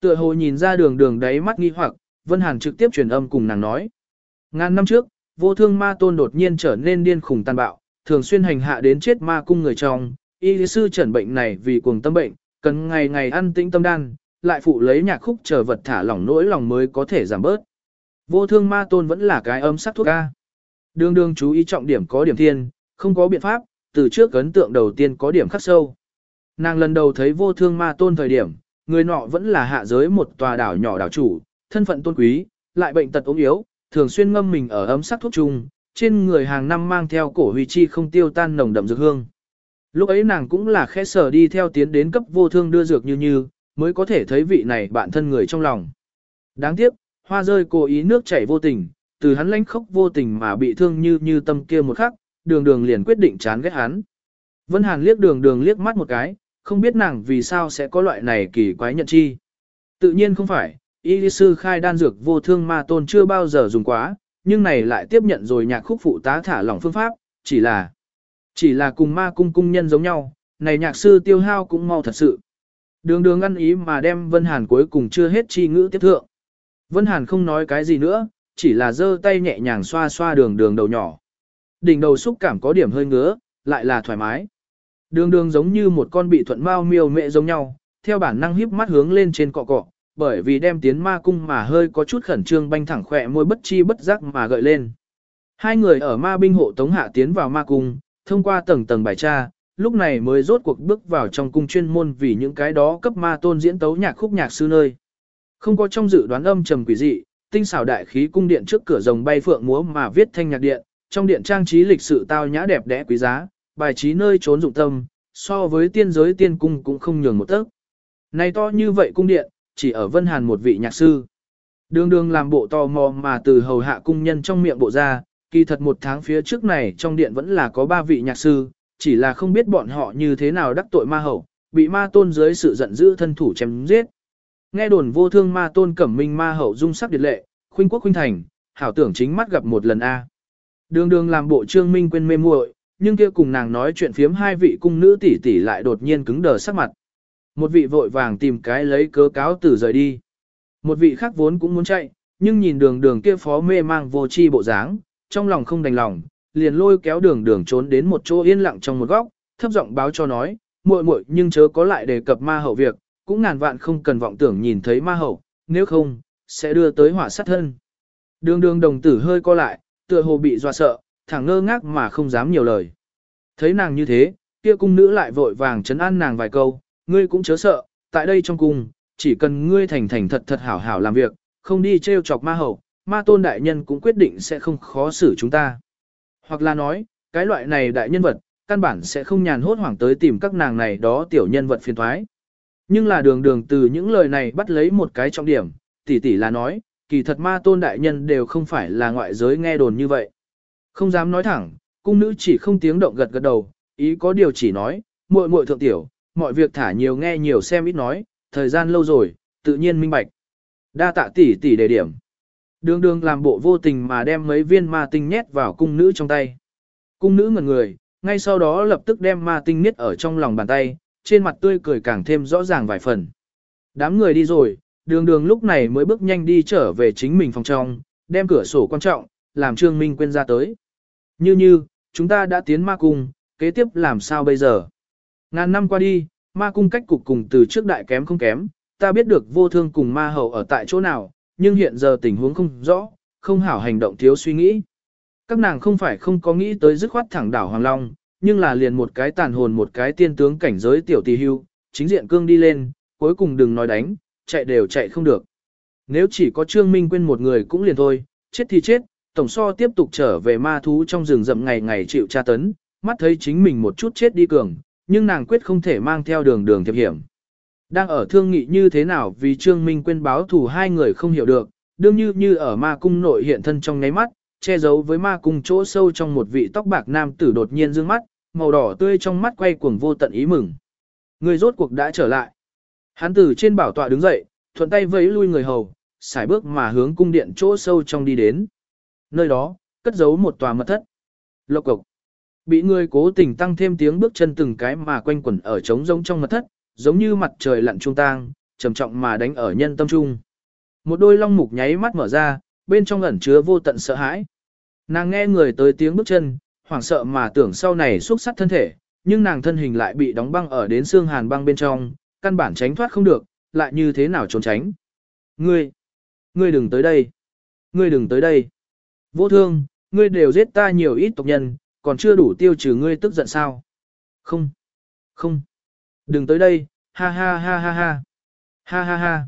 Tựa hồ nhìn ra đường đường đáy mắt nghi hoặc, Vân Hàn trực tiếp truyền âm cùng nàng nói. Ngàn năm trước, vô thương ma tôn đột nhiên trở nên điên khủng tàn bạo, thường xuyên hành hạ đến chết ma cung người trong. Y lý sư trần bệnh này vì cuồng tâm bệnh, cần ngày ngày ăn tĩnh tâm đan, lại phụ lấy nhạc khúc chờ vật thả lỏng nỗi lòng mới có thể giảm bớt. Vô thương ma tôn vẫn là cái âm sắc thuốc ca. Đường đường chú ý trọng điểm có điểm thiên, không có biện pháp, từ trước ấn tượng đầu tiên có điểm khắc sâu. Nàng lần đầu thấy vô thương ma tôn thời điểm, người nọ vẫn là hạ giới một tòa đảo nhỏ đảo chủ, thân phận tôn quý, lại bệnh tật ốm yếu, thường xuyên ngâm mình ở ấm sắc thuốc chung, trên người hàng năm mang theo cổ huy chi không tiêu tan nồng đậm dược hương. Lúc ấy nàng cũng là khẽ sở đi theo tiến đến cấp vô thương đưa dược như như, mới có thể thấy vị này bạn thân người trong lòng. Đáng tiếc, hoa rơi cố ý nước chảy vô tình, từ hắn lãnh khóc vô tình mà bị thương như như tâm kia một khắc, đường đường liền quyết định chán ghét hắn. Vân Hàn liếc đường đường liếc mắt một cái, không biết nàng vì sao sẽ có loại này kỳ quái nhận chi. Tự nhiên không phải, y sư khai đan dược vô thương ma tôn chưa bao giờ dùng quá, nhưng này lại tiếp nhận rồi nhạc khúc phụ tá thả lỏng phương pháp, chỉ là chỉ là cùng ma cung cung nhân giống nhau, này nhạc sư tiêu hao cũng mau thật sự. Đường đường ăn ý mà đem Vân Hàn cuối cùng chưa hết chi ngữ tiếp thượng. Vân Hàn không nói cái gì nữa, chỉ là giơ tay nhẹ nhàng xoa xoa đường đường đầu nhỏ. Đỉnh đầu xúc cảm có điểm hơi ngứa, lại là thoải mái. Đường đường giống như một con bị thuận mau miêu mẹ giống nhau, theo bản năng híp mắt hướng lên trên cọ cọ, bởi vì đem tiến ma cung mà hơi có chút khẩn trương banh thẳng khỏe môi bất chi bất giác mà gợi lên. Hai người ở ma binh hộ tống hạ tiến vào ma cung, thông qua tầng tầng bài tra, lúc này mới rốt cuộc bước vào trong cung chuyên môn vì những cái đó cấp ma tôn diễn tấu nhạc khúc nhạc sư nơi. Không có trong dự đoán âm trầm quỷ dị, tinh xảo đại khí cung điện trước cửa rồng bay phượng múa mà viết thanh nhạc điện, trong điện trang trí lịch sự tao nhã đẹp đẽ quý giá, bài trí nơi trốn dụng tâm, so với tiên giới tiên cung cũng không nhường một tấc. Này to như vậy cung điện, chỉ ở Vân Hàn một vị nhạc sư. Đường đường làm bộ tò mò mà từ hầu hạ cung nhân trong miệng bộ ra, kỳ thật một tháng phía trước này trong điện vẫn là có ba vị nhạc sư, chỉ là không biết bọn họ như thế nào đắc tội ma hậu, bị ma tôn dưới sự giận dữ thân thủ chém giết. Nghe đồn vô thương ma tôn cẩm minh ma hậu dung sắc điệt lệ, khuynh quốc khuynh thành, hảo tưởng chính mắt gặp một lần A. Đường đường làm bộ trương minh quên mê muội, nhưng kia cùng nàng nói chuyện phiếm hai vị cung nữ tỷ tỷ lại đột nhiên cứng đờ sắc mặt. Một vị vội vàng tìm cái lấy cớ cáo tử rời đi. Một vị khác vốn cũng muốn chạy, nhưng nhìn đường đường kia phó mê mang vô chi bộ dáng, trong lòng không đành lòng, liền lôi kéo đường đường trốn đến một chỗ yên lặng trong một góc, thấp giọng báo cho nói, muội muội nhưng chớ có lại đề cập ma hậu việc, cũng ngàn vạn không cần vọng tưởng nhìn thấy ma hậu, nếu không, sẽ đưa tới hỏa sát thân. Đường đường đồng tử hơi co lại, tựa hồ bị dọa sợ, thẳng ngơ ngác mà không dám nhiều lời. Thấy nàng như thế, kia cung nữ lại vội vàng chấn an nàng vài câu, ngươi cũng chớ sợ, tại đây trong cung, chỉ cần ngươi thành thành thật thật hảo hảo làm việc, không đi trêu chọc ma hậu, ma tôn đại nhân cũng quyết định sẽ không khó xử chúng ta. Hoặc là nói, cái loại này đại nhân vật, căn bản sẽ không nhàn hốt hoảng tới tìm các nàng này đó tiểu nhân vật phiền thoái. Nhưng là đường đường từ những lời này bắt lấy một cái trọng điểm, tỷ tỷ là nói, kỳ thật ma tôn đại nhân đều không phải là ngoại giới nghe đồn như vậy. Không dám nói thẳng, cung nữ chỉ không tiếng động gật gật đầu, ý có điều chỉ nói, muội muội thượng tiểu, mọi việc thả nhiều nghe nhiều xem ít nói, thời gian lâu rồi, tự nhiên minh bạch. Đa tạ tỷ tỷ đề điểm. Đường đường làm bộ vô tình mà đem mấy viên ma tinh nhét vào cung nữ trong tay. Cung nữ ngẩn người, ngay sau đó lập tức đem ma tinh niết ở trong lòng bàn tay, trên mặt tươi cười càng thêm rõ ràng vài phần. Đám người đi rồi, đường đường lúc này mới bước nhanh đi trở về chính mình phòng trong, đem cửa sổ quan trọng, làm Trương Minh quên ra tới. Như như, chúng ta đã tiến ma cung, kế tiếp làm sao bây giờ? Ngàn năm qua đi, ma cung cách cục cùng từ trước đại kém không kém, ta biết được vô thương cùng ma hậu ở tại chỗ nào, nhưng hiện giờ tình huống không rõ, không hảo hành động thiếu suy nghĩ. Các nàng không phải không có nghĩ tới dứt khoát thẳng đảo Hoàng Long, nhưng là liền một cái tàn hồn một cái tiên tướng cảnh giới tiểu tỷ hưu, chính diện cương đi lên, cuối cùng đừng nói đánh, chạy đều chạy không được. Nếu chỉ có Trương Minh quên một người cũng liền thôi, chết thì chết, tổng so tiếp tục trở về ma thú trong rừng rậm ngày ngày chịu tra tấn, mắt thấy chính mình một chút chết đi cường, nhưng nàng quyết không thể mang theo đường đường thiệp hiểm. Đang ở thương nghị như thế nào vì Trương Minh quên báo thủ hai người không hiểu được, đương như như ở ma cung nội hiện thân trong ngáy mắt, che giấu với ma cung chỗ sâu trong một vị tóc bạc nam tử đột nhiên dương mắt, màu đỏ tươi trong mắt quay cuồng vô tận ý mừng. Người rốt cuộc đã trở lại. Hắn từ trên bảo tọa đứng dậy, thuận tay vẫy lui người hầu, xài bước mà hướng cung điện chỗ sâu trong đi đến. Nơi đó, cất giấu một tòa mật thất. Lộc cục. Bị người cố tình tăng thêm tiếng bước chân từng cái mà quanh quẩn ở trống rỗng trong mật thất, giống như mặt trời lặn trung tang, trầm trọng mà đánh ở nhân tâm trung. Một đôi long mục nháy mắt mở ra, bên trong ẩn chứa vô tận sợ hãi. Nàng nghe người tới tiếng bước chân, hoảng sợ mà tưởng sau này xúc sát thân thể, nhưng nàng thân hình lại bị đóng băng ở đến xương hàn băng bên trong, căn bản tránh thoát không được, lại như thế nào trốn tránh. Ngươi, ngươi đừng tới đây, ngươi đừng tới đây. Vô thương, ngươi đều giết ta nhiều ít tộc nhân, còn chưa đủ tiêu trừ ngươi tức giận sao? Không, không, đừng tới đây, ha ha ha ha ha, ha ha ha.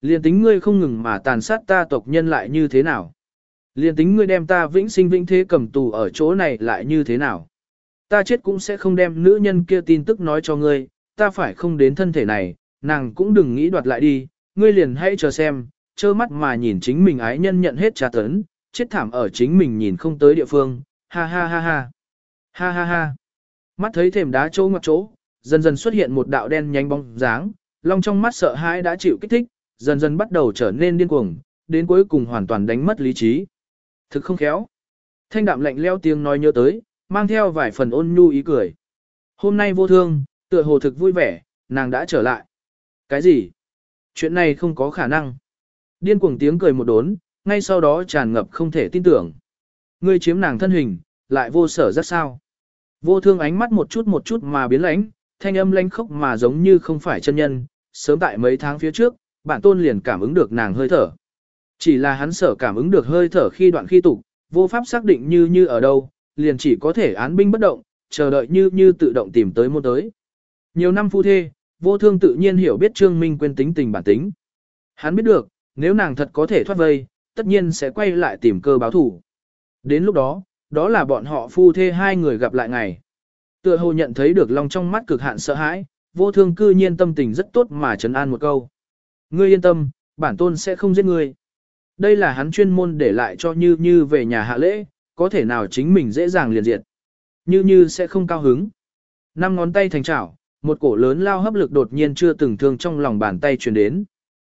Liên tính ngươi không ngừng mà tàn sát ta tộc nhân lại như thế nào? Liên tính ngươi đem ta vĩnh sinh vĩnh thế cầm tù ở chỗ này lại như thế nào? Ta chết cũng sẽ không đem nữ nhân kia tin tức nói cho ngươi, ta phải không đến thân thể này, nàng cũng đừng nghĩ đoạt lại đi, ngươi liền hãy chờ xem, trơ mắt mà nhìn chính mình ái nhân nhận hết tra tấn, chết thảm ở chính mình nhìn không tới địa phương, ha ha ha ha, ha ha ha. Mắt thấy thềm đá chỗ ngoặt chỗ, dần dần xuất hiện một đạo đen nhanh bóng dáng, long trong mắt sợ hãi đã chịu kích thích, dần dần bắt đầu trở nên điên cuồng, đến cuối cùng hoàn toàn đánh mất lý trí. Thực không khéo. Thanh đạm lạnh leo tiếng nói nhớ tới, mang theo vài phần ôn nhu ý cười. Hôm nay vô thương, tựa hồ thực vui vẻ, nàng đã trở lại. Cái gì? Chuyện này không có khả năng. Điên cuồng tiếng cười một đốn, ngay sau đó tràn ngập không thể tin tưởng. Ngươi chiếm nàng thân hình, lại vô sở rất sao. Vô thương ánh mắt một chút một chút mà biến lãnh, thanh âm lãnh khốc mà giống như không phải chân nhân, sớm tại mấy tháng phía trước, bản tôn liền cảm ứng được nàng hơi thở. Chỉ là hắn sở cảm ứng được hơi thở khi đoạn khi tục, vô pháp xác định như như ở đâu, liền chỉ có thể án binh bất động, chờ đợi như như tự động tìm tới môn tới. Nhiều năm phu thê, vô thương tự nhiên hiểu biết Trương Minh quên tính tình bản tính. Hắn biết được, nếu nàng thật có thể thoát vây, tất nhiên sẽ quay lại tìm cơ báo thủ. Đến lúc đó, đó là bọn họ phu thê hai người gặp lại ngày. Tựa hồ nhận thấy được lòng trong mắt cực hạn sợ hãi, vô thương cư nhiên tâm tình rất tốt mà trấn an một câu. Ngươi yên tâm, bản tôn sẽ không giết ngươi. Đây là hắn chuyên môn để lại cho Như Như về nhà hạ lễ, có thể nào chính mình dễ dàng liền diệt. Như Như sẽ không cao hứng. Năm ngón tay thành chảo, một cổ lớn lao hấp lực đột nhiên chưa từng thương trong lòng bàn tay truyền đến.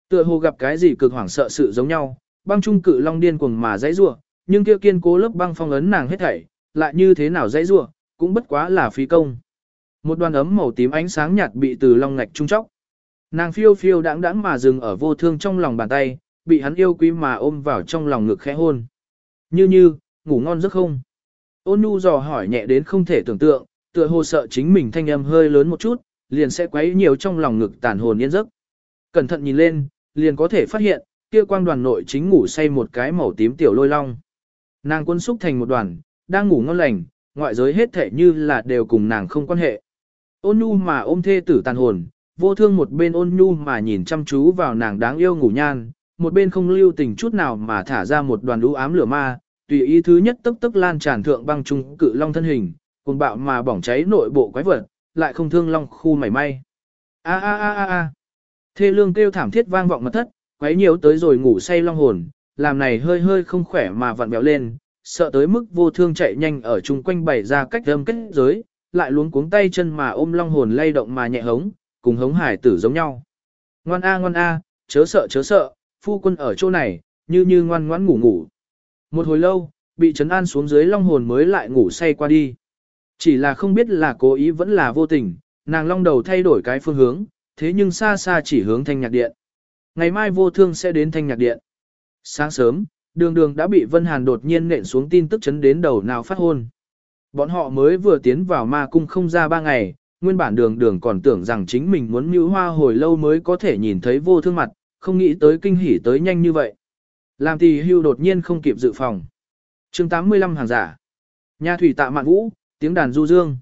Tựa hồ gặp cái gì cực hoảng sợ sự giống nhau, băng trung cự long điên cuồng mà dãy rủa, nhưng kia kiên cố lớp băng phong ấn nàng hết thảy, lại như thế nào dãy rủa, cũng bất quá là phí công. Một đoàn ấm màu tím ánh sáng nhạt bị từ long ngạch trung chóc. Nàng phiêu phiêu đãng đãng mà dừng ở vô thương trong lòng bàn tay, bị hắn yêu quý mà ôm vào trong lòng ngực khẽ hôn. Như như, ngủ ngon giấc không? Ôn nhu dò hỏi nhẹ đến không thể tưởng tượng, tựa hồ sợ chính mình thanh âm hơi lớn một chút, liền sẽ quấy nhiều trong lòng ngực tàn hồn yên giấc. Cẩn thận nhìn lên, liền có thể phát hiện, kia quang đoàn nội chính ngủ say một cái màu tím tiểu lôi long. Nàng quân xúc thành một đoàn, đang ngủ ngon lành, ngoại giới hết thể như là đều cùng nàng không quan hệ. Ôn nhu mà ôm thê tử tàn hồn, vô thương một bên ôn nhu mà nhìn chăm chú vào nàng đáng yêu ngủ nhan, một bên không lưu tình chút nào mà thả ra một đoàn lũ ám lửa ma, tùy ý thứ nhất tức tức lan tràn thượng băng trung cự long thân hình, cùng bạo mà bỏng cháy nội bộ quái vật, lại không thương long khu mảy may. A a a a a. Thê lương kêu thảm thiết vang vọng mật thất, quấy nhiều tới rồi ngủ say long hồn, làm này hơi hơi không khỏe mà vặn béo lên, sợ tới mức vô thương chạy nhanh ở chung quanh bày ra cách âm kết giới, lại luống cuống tay chân mà ôm long hồn lay động mà nhẹ hống, cùng hống hải tử giống nhau. Ngoan a ngoan a, chớ sợ chớ sợ, phu quân ở chỗ này, như như ngoan ngoãn ngủ ngủ. Một hồi lâu, bị trấn an xuống dưới long hồn mới lại ngủ say qua đi. Chỉ là không biết là cố ý vẫn là vô tình, nàng long đầu thay đổi cái phương hướng, thế nhưng xa xa chỉ hướng thanh nhạc điện. Ngày mai vô thương sẽ đến thanh nhạc điện. Sáng sớm, đường đường đã bị Vân Hàn đột nhiên nện xuống tin tức chấn đến đầu nào phát hôn. Bọn họ mới vừa tiến vào ma cung không ra ba ngày, nguyên bản đường đường còn tưởng rằng chính mình muốn mưu hoa hồi lâu mới có thể nhìn thấy vô thương mặt, không nghĩ tới kinh hỉ tới nhanh như vậy. Làm thì hưu đột nhiên không kịp dự phòng. chương 85 hàng giả. Nhà thủy tạ mạn vũ, tiếng đàn du dương.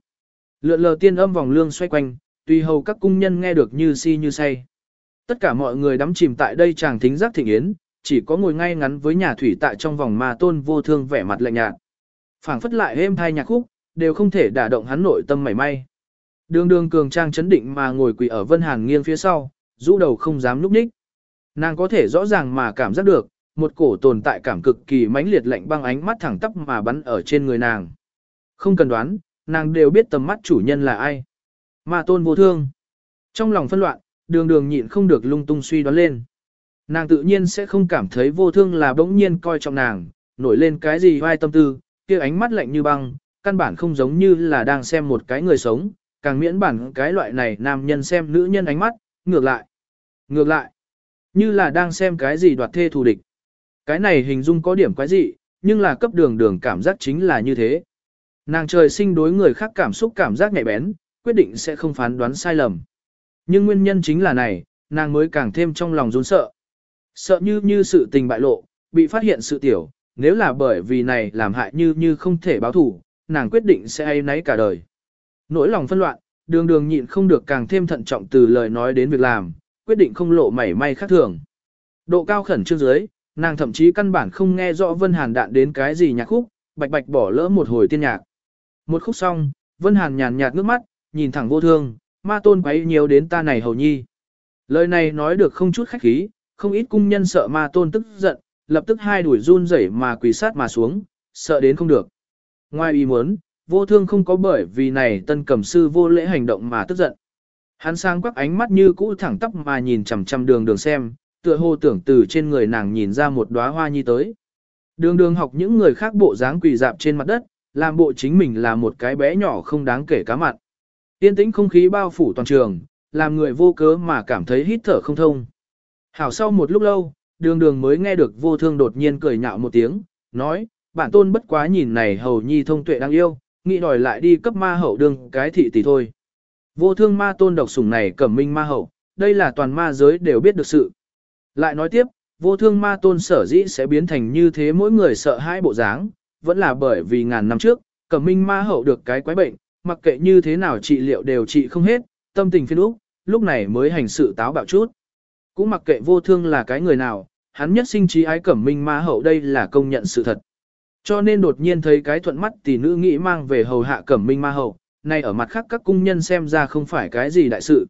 Lượn lờ tiên âm vòng lương xoay quanh, tùy hầu các cung nhân nghe được như si như say. Tất cả mọi người đắm chìm tại đây chàng thính giác thịnh yến, chỉ có ngồi ngay ngắn với nhà thủy tại trong vòng ma tôn vô thương vẻ mặt lạnh nhạt. phảng phất lại êm thai nhạc khúc, đều không thể đả động hắn nội tâm mảy may. Đường đường cường trang chấn định mà ngồi quỳ ở vân hàn nghiêng phía sau, rũ đầu không dám núp ních. Nàng có thể rõ ràng mà cảm giác được, một cổ tồn tại cảm cực kỳ mãnh liệt lạnh băng ánh mắt thẳng tắp mà bắn ở trên người nàng. Không cần đoán, nàng đều biết tầm mắt chủ nhân là ai. Ma tôn vô thương. Trong lòng phân loạn, đường đường nhịn không được lung tung suy đoán lên. Nàng tự nhiên sẽ không cảm thấy vô thương là bỗng nhiên coi trọng nàng, nổi lên cái gì vai tâm tư, kia ánh mắt lạnh như băng, căn bản không giống như là đang xem một cái người sống, càng miễn bản cái loại này nam nhân xem nữ nhân ánh mắt, ngược lại. Ngược lại, như là đang xem cái gì đoạt thê thù địch. Cái này hình dung có điểm quái dị, nhưng là cấp đường đường cảm giác chính là như thế. Nàng trời sinh đối người khác cảm xúc cảm giác nhạy bén, quyết định sẽ không phán đoán sai lầm. Nhưng nguyên nhân chính là này, nàng mới càng thêm trong lòng run sợ. Sợ như như sự tình bại lộ, bị phát hiện sự tiểu, nếu là bởi vì này làm hại như như không thể báo thủ, nàng quyết định sẽ ai nấy cả đời. Nỗi lòng phân loạn, đường đường nhịn không được càng thêm thận trọng từ lời nói đến việc làm, quyết định không lộ mảy may khác thường. Độ cao khẩn trương dưới, nàng thậm chí căn bản không nghe rõ Vân Hàn đạn đến cái gì nhạc khúc, bạch bạch bỏ lỡ một hồi tiên nhạc. Một khúc xong, Vân Hàn nhàn nhạt ngước mắt, nhìn thẳng vô thương, ma tôn quấy nhiều đến ta này hầu nhi. Lời này nói được không chút khách khí, không ít cung nhân sợ ma tôn tức giận, lập tức hai đuổi run rẩy mà quỳ sát mà xuống, sợ đến không được. Ngoài ý muốn, vô thương không có bởi vì này tân Cẩm sư vô lễ hành động mà tức giận. Hắn sang quắc ánh mắt như cũ thẳng tắp mà nhìn chằm chằm đường đường xem, tựa hồ tưởng từ trên người nàng nhìn ra một đóa hoa nhi tới. Đường đường học những người khác bộ dáng quỳ dạp trên mặt đất, làm bộ chính mình là một cái bé nhỏ không đáng kể cá mặn. Yên tĩnh không khí bao phủ toàn trường, làm người vô cớ mà cảm thấy hít thở không thông. Hảo sau một lúc lâu, đường đường mới nghe được vô thương đột nhiên cười nhạo một tiếng, nói, bản tôn bất quá nhìn này hầu nhi thông tuệ đang yêu, nghĩ đòi lại đi cấp ma hậu đương cái thị tỷ thôi. Vô thương ma tôn độc sủng này cẩm minh ma hậu, đây là toàn ma giới đều biết được sự. Lại nói tiếp, vô thương ma tôn sở dĩ sẽ biến thành như thế mỗi người sợ hãi bộ dáng, vẫn là bởi vì ngàn năm trước, cẩm minh ma hậu được cái quái bệnh, mặc kệ như thế nào trị liệu đều trị không hết, tâm tình phiên úc, lúc này mới hành sự táo bạo chút. Cũng mặc kệ vô thương là cái người nào, hắn nhất sinh trí ái cẩm minh ma hậu đây là công nhận sự thật. Cho nên đột nhiên thấy cái thuận mắt tỷ nữ nghĩ mang về hầu hạ cẩm minh ma hậu, nay ở mặt khác các cung nhân xem ra không phải cái gì đại sự.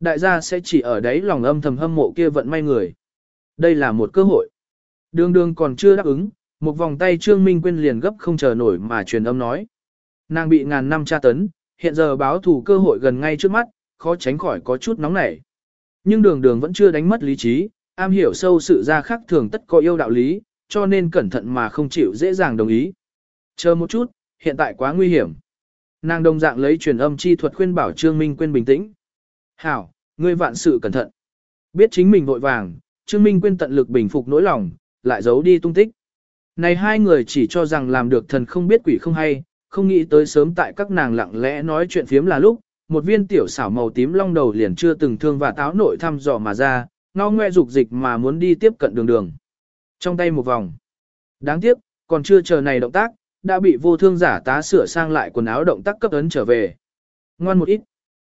Đại gia sẽ chỉ ở đấy lòng âm thầm hâm mộ kia vận may người. Đây là một cơ hội. Đường đường còn chưa đáp ứng, một vòng tay Trương Minh Quyên liền gấp không chờ nổi mà truyền âm nói. Nàng bị ngàn năm tra tấn, hiện giờ báo thù cơ hội gần ngay trước mắt, khó tránh khỏi có chút nóng nảy. Nhưng đường đường vẫn chưa đánh mất lý trí, am hiểu sâu sự ra khác thường tất có yêu đạo lý, cho nên cẩn thận mà không chịu dễ dàng đồng ý. Chờ một chút, hiện tại quá nguy hiểm. Nàng đồng dạng lấy truyền âm chi thuật khuyên bảo Trương Minh Quyên bình tĩnh. Hảo, ngươi vạn sự cẩn thận. Biết chính mình vội vàng, Trương Minh Quyên tận lực bình phục nỗi lòng, lại giấu đi tung tích. Này hai người chỉ cho rằng làm được thần không biết quỷ không hay, không nghĩ tới sớm tại các nàng lặng lẽ nói chuyện phiếm là lúc, một viên tiểu xảo màu tím long đầu liền chưa từng thương và táo nội thăm dò mà ra, ngao ngoe dục dịch mà muốn đi tiếp cận đường đường. Trong tay một vòng. Đáng tiếc, còn chưa chờ này động tác, đã bị vô thương giả tá sửa sang lại quần áo động tác cấp ấn trở về. Ngoan một ít.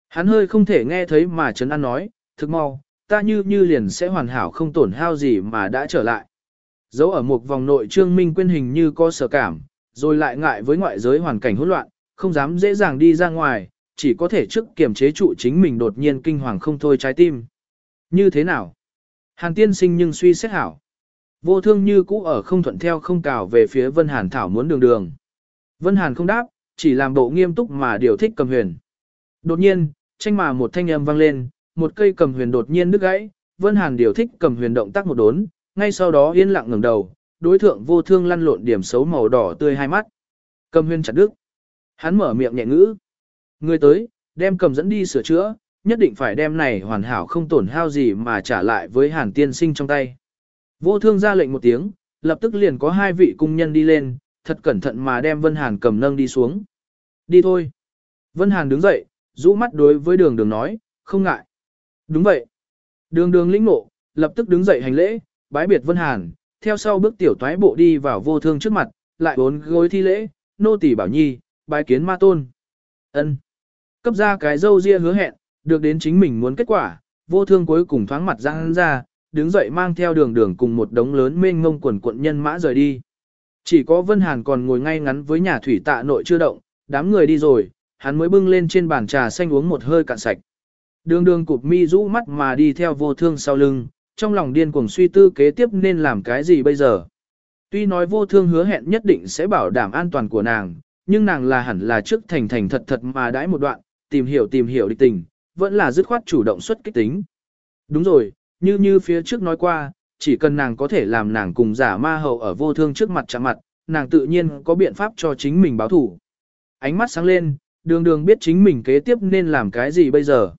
Hắn hơi không thể nghe thấy mà Trấn An nói, thực mau, ta như như liền sẽ hoàn hảo không tổn hao gì mà đã trở lại. Dấu ở một vòng nội trương minh quyên hình như có sở cảm, rồi lại ngại với ngoại giới hoàn cảnh hỗn loạn, không dám dễ dàng đi ra ngoài, chỉ có thể trước kiềm chế trụ chính mình đột nhiên kinh hoàng không thôi trái tim. Như thế nào? Hàn tiên sinh nhưng suy xét hảo. Vô thương như cũ ở không thuận theo không cào về phía Vân Hàn thảo muốn đường đường. Vân Hàn không đáp, chỉ làm bộ nghiêm túc mà điều thích cầm huyền. Đột nhiên, tranh mà một thanh âm vang lên, một cây cầm huyền đột nhiên đứt gãy, Vân Hàn điều thích cầm huyền động tác một đốn, ngay sau đó yên lặng ngẩng đầu, đối thượng vô thương lăn lộn điểm xấu màu đỏ tươi hai mắt. Cầm huyên chặt đứt. Hắn mở miệng nhẹ ngữ. Người tới, đem cầm dẫn đi sửa chữa, nhất định phải đem này hoàn hảo không tổn hao gì mà trả lại với hàn tiên sinh trong tay. Vô thương ra lệnh một tiếng, lập tức liền có hai vị cung nhân đi lên, thật cẩn thận mà đem Vân Hàn cầm nâng đi xuống. Đi thôi. Vân Hàn đứng dậy, rũ mắt đối với đường đường nói, không ngại. Đúng vậy. Đường đường lĩnh ngộ, lập tức đứng dậy hành lễ, bái biệt Vân Hàn, theo sau bước tiểu toái bộ đi vào vô thương trước mặt, lại bốn gối thi lễ, nô tỳ bảo nhi, bái kiến ma tôn. ân Cấp ra cái dâu ria hứa hẹn, được đến chính mình muốn kết quả, vô thương cuối cùng thoáng mặt ra ra, đứng dậy mang theo đường đường cùng một đống lớn mênh ngông quần quận nhân mã rời đi. Chỉ có Vân Hàn còn ngồi ngay ngắn với nhà thủy tạ nội chưa động, đám người đi rồi, hắn mới bưng lên trên bàn trà xanh uống một hơi cạn sạch. Đường đường cụp mi rũ mắt mà đi theo vô thương sau lưng, trong lòng điên cuồng suy tư kế tiếp nên làm cái gì bây giờ. Tuy nói vô thương hứa hẹn nhất định sẽ bảo đảm an toàn của nàng, nhưng nàng là hẳn là trước thành thành thật thật mà đãi một đoạn, tìm hiểu tìm hiểu địch tình, vẫn là dứt khoát chủ động xuất kích tính. Đúng rồi, như như phía trước nói qua, chỉ cần nàng có thể làm nàng cùng giả ma hậu ở vô thương trước mặt chạm mặt, nàng tự nhiên có biện pháp cho chính mình báo thủ. Ánh mắt sáng lên, đường đường biết chính mình kế tiếp nên làm cái gì bây giờ.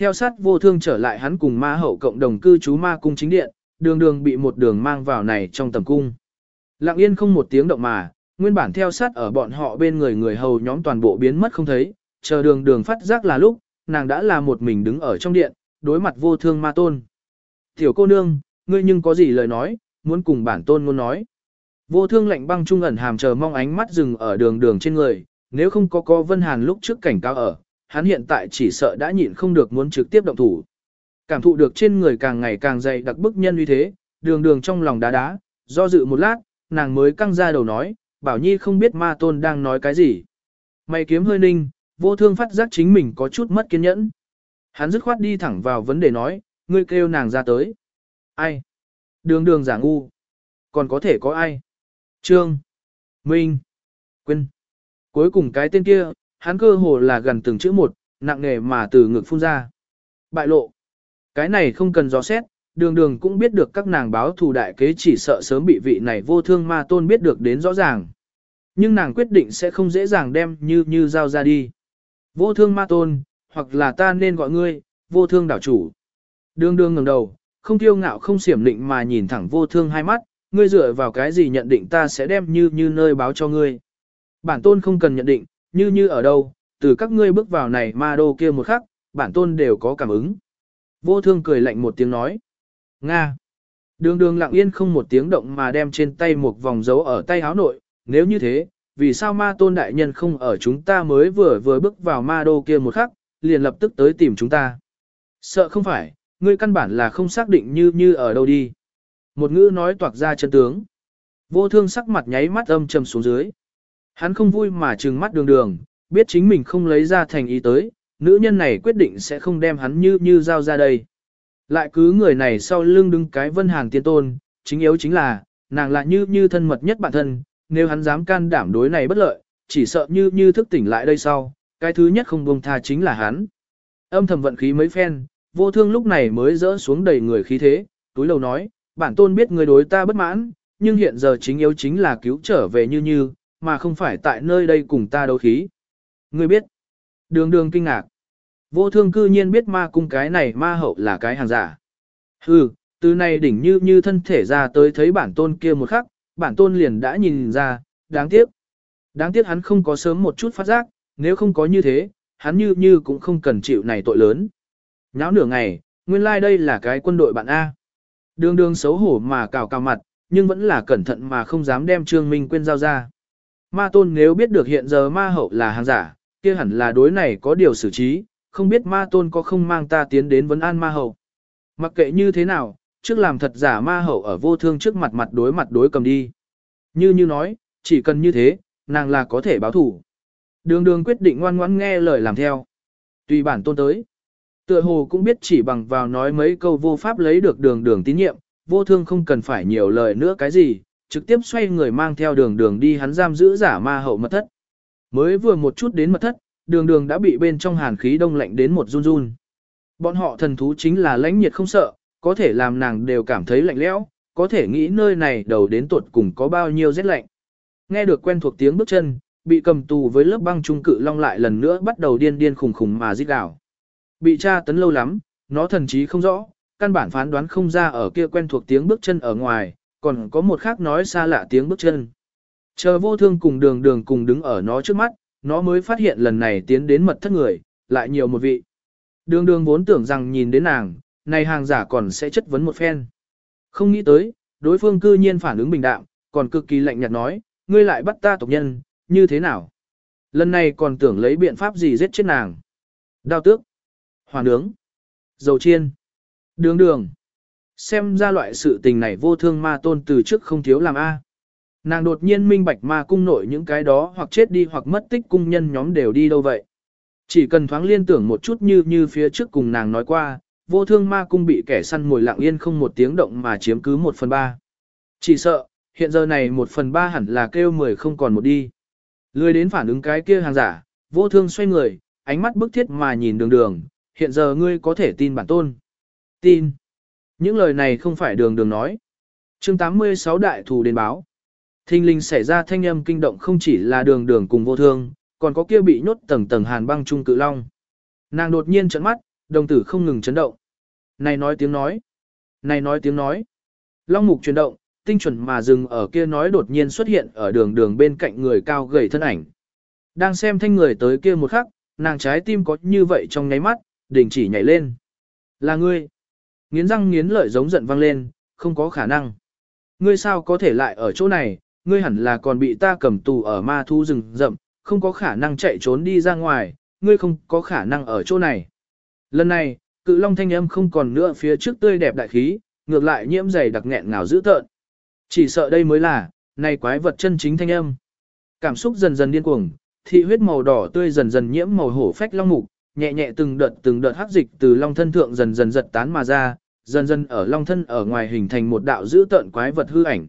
Theo sát vô thương trở lại hắn cùng ma hậu cộng đồng cư trú ma cung chính điện, đường đường bị một đường mang vào này trong tầm cung. Lặng yên không một tiếng động mà, nguyên bản theo sát ở bọn họ bên người người hầu nhóm toàn bộ biến mất không thấy, chờ đường đường phát giác là lúc, nàng đã là một mình đứng ở trong điện, đối mặt vô thương ma tôn. Tiểu cô nương, ngươi nhưng có gì lời nói, muốn cùng bản tôn muốn nói. Vô thương lạnh băng trung ẩn hàm chờ mong ánh mắt dừng ở đường đường trên người, nếu không có có Vân Hàn lúc trước cảnh cáo ở, hắn hiện tại chỉ sợ đã nhịn không được muốn trực tiếp động thủ. Cảm thụ được trên người càng ngày càng dày đặc bức nhân uy thế, đường đường trong lòng đá đá, do dự một lát, nàng mới căng ra đầu nói, bảo nhi không biết ma tôn đang nói cái gì. Mày kiếm hơi ninh, vô thương phát giác chính mình có chút mất kiên nhẫn. Hắn dứt khoát đi thẳng vào vấn đề nói, ngươi kêu nàng ra tới. Ai? Đường đường giả ngu. Còn có thể có ai? Trương. Minh. Quyên. Cuối cùng cái tên kia, hắn cơ hồ là gần từng chữ một, nặng nề mà từ ngực phun ra. Bại lộ. Cái này không cần dò xét, đường đường cũng biết được các nàng báo thù đại kế chỉ sợ sớm bị vị này vô thương ma tôn biết được đến rõ ràng. Nhưng nàng quyết định sẽ không dễ dàng đem như như giao ra đi. Vô thương ma tôn, hoặc là ta nên gọi ngươi, vô thương đảo chủ. Đường đường ngẩng đầu, không tiêu ngạo không xiểm định mà nhìn thẳng vô thương hai mắt, ngươi dựa vào cái gì nhận định ta sẽ đem như như nơi báo cho ngươi. Bản tôn không cần nhận định, như như ở đâu, từ các ngươi bước vào này ma đô kia một khắc, bản tôn đều có cảm ứng. Vô thương cười lạnh một tiếng nói. Nga. Đường đường lặng yên không một tiếng động mà đem trên tay một vòng dấu ở tay áo nội, nếu như thế, vì sao ma tôn đại nhân không ở chúng ta mới vừa vừa bước vào ma đô kia một khắc, liền lập tức tới tìm chúng ta. Sợ không phải, ngươi căn bản là không xác định như như ở đâu đi. Một ngữ nói toạc ra chân tướng. Vô thương sắc mặt nháy mắt âm trầm xuống dưới. Hắn không vui mà trừng mắt đường đường, biết chính mình không lấy ra thành ý tới, nữ nhân này quyết định sẽ không đem hắn như như giao ra đây. Lại cứ người này sau lưng đứng cái vân hàng tiên tôn, chính yếu chính là, nàng lại như như thân mật nhất bản thân, nếu hắn dám can đảm đối này bất lợi, chỉ sợ như như thức tỉnh lại đây sau, cái thứ nhất không buông tha chính là hắn. Âm thầm vận khí mấy phen, vô thương lúc này mới rỡ xuống đầy người khí thế, túi lầu nói, bản tôn biết người đối ta bất mãn, nhưng hiện giờ chính yếu chính là cứu trở về như như, mà không phải tại nơi đây cùng ta đấu khí. Ngươi biết, đường đường kinh ngạc. Vô thương cư nhiên biết ma cung cái này ma hậu là cái hàng giả. Hừ, từ này đỉnh như như thân thể ra tới thấy bản tôn kia một khắc, bản tôn liền đã nhìn ra, đáng tiếc. Đáng tiếc hắn không có sớm một chút phát giác, nếu không có như thế, hắn như như cũng không cần chịu này tội lớn. Nháo nửa ngày, nguyên lai like đây là cái quân đội bạn A. Đường đường xấu hổ mà cào cào mặt, nhưng vẫn là cẩn thận mà không dám đem Trương Minh Quyên giao ra. Ma tôn nếu biết được hiện giờ ma hậu là hàng giả, kia hẳn là đối này có điều xử trí, không biết ma tôn có không mang ta tiến đến vấn an ma hậu. Mặc kệ như thế nào, trước làm thật giả ma hậu ở vô thương trước mặt mặt đối mặt đối cầm đi. Như như nói, chỉ cần như thế, nàng là có thể báo thủ. Đường đường quyết định ngoan ngoãn nghe lời làm theo. Tùy bản tôn tới. Tựa hồ cũng biết chỉ bằng vào nói mấy câu vô pháp lấy được đường đường tín nhiệm, vô thương không cần phải nhiều lời nữa cái gì, trực tiếp xoay người mang theo đường đường đi hắn giam giữ giả ma hậu mật thất. Mới vừa một chút đến mật thất, đường đường đã bị bên trong hàn khí đông lạnh đến một run run. Bọn họ thần thú chính là lãnh nhiệt không sợ, có thể làm nàng đều cảm thấy lạnh lẽo, có thể nghĩ nơi này đầu đến tuột cùng có bao nhiêu rét lạnh. Nghe được quen thuộc tiếng bước chân, bị cầm tù với lớp băng trung cự long lại lần nữa bắt đầu điên điên khùng khùng mà giết đảo. Bị tra tấn lâu lắm, nó thần trí không rõ, căn bản phán đoán không ra ở kia quen thuộc tiếng bước chân ở ngoài, còn có một khác nói xa lạ tiếng bước chân. Chờ vô thương cùng đường đường cùng đứng ở nó trước mắt, nó mới phát hiện lần này tiến đến mật thất người, lại nhiều một vị. Đường đường vốn tưởng rằng nhìn đến nàng, này hàng giả còn sẽ chất vấn một phen. Không nghĩ tới, đối phương cư nhiên phản ứng bình đạm, còn cực kỳ lạnh nhạt nói, ngươi lại bắt ta tộc nhân, như thế nào? Lần này còn tưởng lấy biện pháp gì giết chết nàng. Đao tước, hòa nướng, dầu chiên, đường đường. Xem ra loại sự tình này vô thương ma tôn từ trước không thiếu làm A. Nàng đột nhiên minh bạch ma cung nội những cái đó hoặc chết đi hoặc mất tích cung nhân nhóm đều đi đâu vậy. Chỉ cần thoáng liên tưởng một chút như như phía trước cùng nàng nói qua, vô thương ma cung bị kẻ săn mồi lặng yên không một tiếng động mà chiếm cứ một phần ba. Chỉ sợ, hiện giờ này một phần ba hẳn là kêu mười không còn một đi. Lười đến phản ứng cái kia hàng giả, vô thương xoay người, ánh mắt bức thiết mà nhìn đường đường, hiện giờ ngươi có thể tin bản tôn. Tin. Những lời này không phải đường đường nói. chương 86 đại thù đến báo. Thinh linh xảy ra thanh âm kinh động không chỉ là đường đường cùng vô thương, còn có kia bị nhốt tầng tầng hàn băng trung cự long. Nàng đột nhiên trợn mắt, Đồng tử không ngừng chấn động. Này nói tiếng nói. Này nói tiếng nói. Long mục chuyển động, tinh chuẩn mà dừng ở kia nói đột nhiên xuất hiện ở đường đường bên cạnh người cao gầy thân ảnh. Đang xem thanh người tới kia một khắc, nàng trái tim có như vậy trong nháy mắt, đình chỉ nhảy lên. Là ngươi. Nghiến răng nghiến lợi giống giận vang lên, không có khả năng. Ngươi sao có thể lại ở chỗ này, ngươi hẳn là còn bị ta cầm tù ở ma thu rừng rậm, không có khả năng chạy trốn đi ra ngoài, ngươi không có khả năng ở chỗ này. Lần này, cự long thanh âm không còn nữa phía trước tươi đẹp đại khí, ngược lại nhiễm dày đặc nghẹn ngào dữ tợn. Chỉ sợ đây mới là, này quái vật chân chính thanh âm. Cảm xúc dần dần điên cuồng, thị huyết màu đỏ tươi dần dần nhiễm màu hổ phách long mục, nhẹ nhẹ từng đợt từng đợt hắc dịch từ long thân thượng dần dần giật tán mà ra, dần dần ở long thân ở ngoài hình thành một đạo dữ tợn quái vật hư ảnh.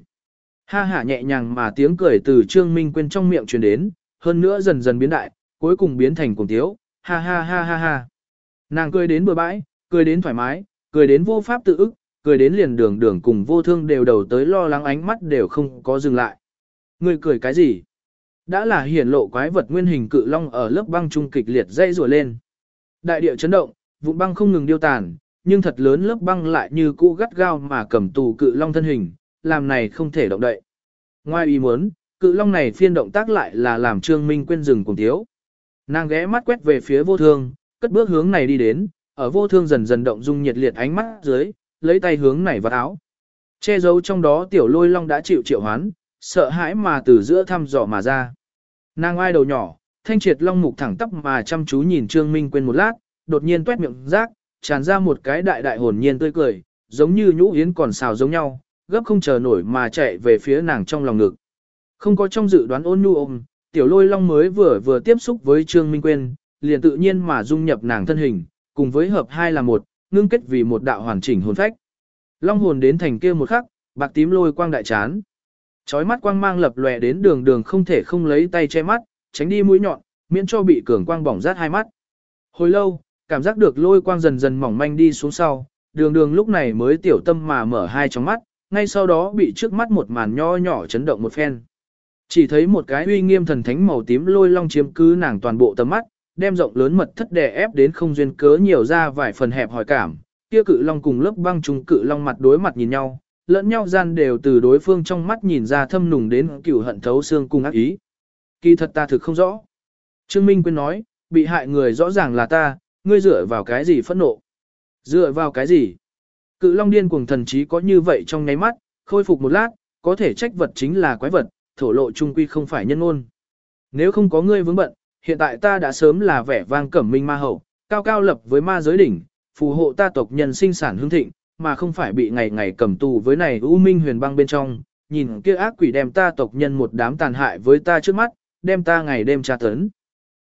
Ha hả nhẹ nhàng mà tiếng cười từ Trương Minh Quyên trong miệng truyền đến, hơn nữa dần dần biến đại, cuối cùng biến thành cuồng tiếu, ha ha ha ha ha. Nàng cười đến bừa bãi, cười đến thoải mái, cười đến vô pháp tự ức, cười đến liền đường đường cùng vô thương đều đầu tới lo lắng ánh mắt đều không có dừng lại. Người cười cái gì? Đã là hiển lộ quái vật nguyên hình cự long ở lớp băng trung kịch liệt dây rùa lên. Đại địa chấn động, vụn băng không ngừng điêu tàn, nhưng thật lớn lớp băng lại như cũ gắt gao mà cầm tù cự long thân hình, làm này không thể động đậy. Ngoài ý muốn, cự long này phiên động tác lại là làm Trương Minh quên rừng cùng thiếu. Nàng ghé mắt quét về phía vô thương, cất bước hướng này đi đến, ở vô thương dần dần động dung nhiệt liệt ánh mắt dưới, lấy tay hướng này vào áo. Che giấu trong đó tiểu lôi long đã chịu triệu hoán, sợ hãi mà từ giữa thăm dò mà ra. Nàng ai đầu nhỏ, thanh triệt long mục thẳng tắp mà chăm chú nhìn Trương Minh quên một lát, đột nhiên tuét miệng rác, tràn ra một cái đại đại hồn nhiên tươi cười, giống như nhũ yến còn xào giống nhau, gấp không chờ nổi mà chạy về phía nàng trong lòng ngực. Không có trong dự đoán ôn nhu ôm, tiểu lôi long mới vừa vừa tiếp xúc với Trương Minh Quyên, liền tự nhiên mà dung nhập nàng thân hình, cùng với hợp hai là một, ngưng kết vì một đạo hoàn chỉnh hồn phách. Long hồn đến thành kia một khắc, bạc tím lôi quang đại chán. Chói mắt quang mang lập lòe đến đường đường không thể không lấy tay che mắt, tránh đi mũi nhọn, miễn cho bị cường quang bỏng rát hai mắt. Hồi lâu, cảm giác được lôi quang dần dần mỏng manh đi xuống sau, đường đường lúc này mới tiểu tâm mà mở hai tròng mắt, ngay sau đó bị trước mắt một màn nho nhỏ chấn động một phen. Chỉ thấy một cái uy nghiêm thần thánh màu tím lôi long chiếm cứ nàng toàn bộ tầm mắt, đem rộng lớn mật thất đè ép đến không duyên cớ nhiều ra vài phần hẹp hỏi cảm. Kia cự long cùng lớp băng trùng cự long mặt đối mặt nhìn nhau, lẫn nhau gian đều từ đối phương trong mắt nhìn ra thâm nùng đến cửu hận thấu xương cùng ác ý. Kỳ thật ta thực không rõ. Trương Minh Quyên nói, bị hại người rõ ràng là ta, ngươi dựa vào cái gì phẫn nộ? Dựa vào cái gì? Cự long điên cuồng thần trí có như vậy trong nháy mắt, khôi phục một lát, có thể trách vật chính là quái vật, thổ lộ trung quy không phải nhân ngôn. Nếu không có ngươi vướng bận, hiện tại ta đã sớm là vẻ vang cẩm minh ma hậu, cao cao lập với ma giới đỉnh, phù hộ ta tộc nhân sinh sản hương thịnh, mà không phải bị ngày ngày cầm tù với này u minh huyền băng bên trong, nhìn kia ác quỷ đem ta tộc nhân một đám tàn hại với ta trước mắt, đem ta ngày đêm tra tấn.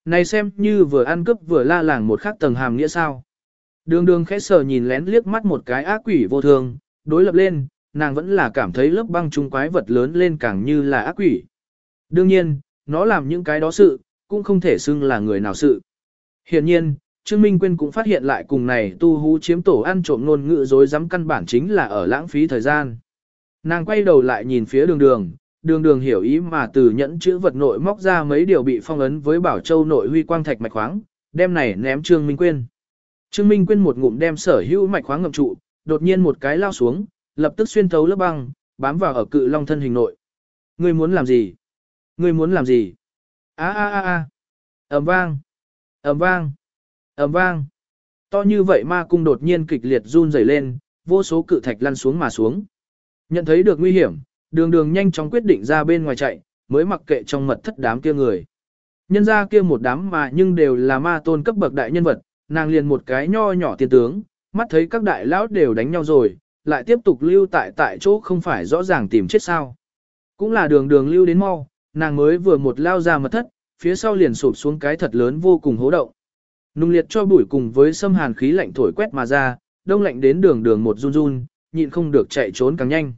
Này xem như vừa ăn cướp vừa la làng một khắc tầng hàm nghĩa sao. Đường đường khẽ sờ nhìn lén liếc mắt một cái ác quỷ vô thường, đối lập lên, nàng vẫn là cảm thấy lớp băng trung quái vật lớn lên càng như là ác quỷ. Đương nhiên, nó làm những cái đó sự, cũng không thể xưng là người nào sự. Hiện nhiên, Trương Minh Quyên cũng phát hiện lại cùng này tu hú chiếm tổ ăn trộm ngôn ngữ dối dám căn bản chính là ở lãng phí thời gian. Nàng quay đầu lại nhìn phía đường đường, đường đường hiểu ý mà từ nhẫn chữ vật nội móc ra mấy điều bị phong ấn với bảo châu nội huy quang thạch mạch khoáng, đem này ném Trương Minh Quyên. Trương Minh Quyên một ngụm đem sở hữu mạch khoáng ngậm trụ, đột nhiên một cái lao xuống, lập tức xuyên thấu lớp băng, bám vào ở cự long thân hình nội. Ngươi muốn làm gì? Ngươi muốn làm gì? A a a a. Ầm vang. Ầm vang. Ầm vang. To như vậy ma cung đột nhiên kịch liệt run rẩy lên, vô số cự thạch lăn xuống mà xuống. Nhận thấy được nguy hiểm, đường đường nhanh chóng quyết định ra bên ngoài chạy, mới mặc kệ trong mật thất đám kia người. Nhân ra kia một đám mà nhưng đều là ma tôn cấp bậc đại nhân vật, nàng liền một cái nho nhỏ tiền tướng, mắt thấy các đại lão đều đánh nhau rồi, lại tiếp tục lưu tại tại chỗ không phải rõ ràng tìm chết sao. Cũng là đường đường lưu đến mau, nàng mới vừa một lao ra mật thất, phía sau liền sụp xuống cái thật lớn vô cùng hố động. Nung liệt cho bụi cùng với xâm hàn khí lạnh thổi quét mà ra, đông lạnh đến đường đường một run run, nhịn không được chạy trốn càng nhanh.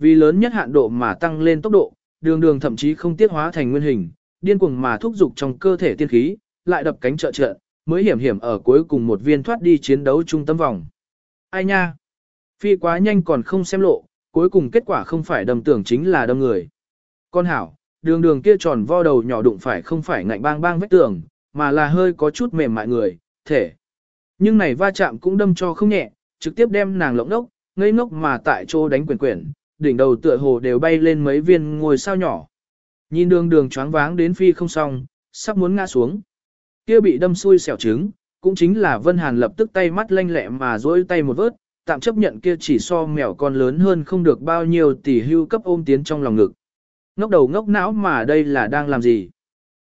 Vì lớn nhất hạn độ mà tăng lên tốc độ, đường đường thậm chí không tiết hóa thành nguyên hình, điên cuồng mà thúc dục trong cơ thể tiên khí, lại đập cánh trợ trợ, mới hiểm hiểm ở cuối cùng một viên thoát đi chiến đấu trung tâm vòng. Ai nha? Phi quá nhanh còn không xem lộ, cuối cùng kết quả không phải đâm tưởng chính là đâm người. Con hảo, đường đường kia tròn vo đầu nhỏ đụng phải không phải ngạnh bang bang vết tường, mà là hơi có chút mềm mại người, thể. Nhưng này va chạm cũng đâm cho không nhẹ, trực tiếp đem nàng lộng đốc, ngây ngốc mà tại chỗ đánh quyền quyển, đỉnh đầu tựa hồ đều bay lên mấy viên ngôi sao nhỏ. Nhìn đường đường choáng váng đến phi không xong, sắp muốn ngã xuống. Kia bị đâm xui xẻo trứng, cũng chính là Vân Hàn lập tức tay mắt lanh lẹ mà dỗi tay một vớt, tạm chấp nhận kia chỉ so mèo con lớn hơn không được bao nhiêu tỷ hưu cấp ôm tiến trong lòng ngực. Ngốc đầu ngốc não mà đây là đang làm gì?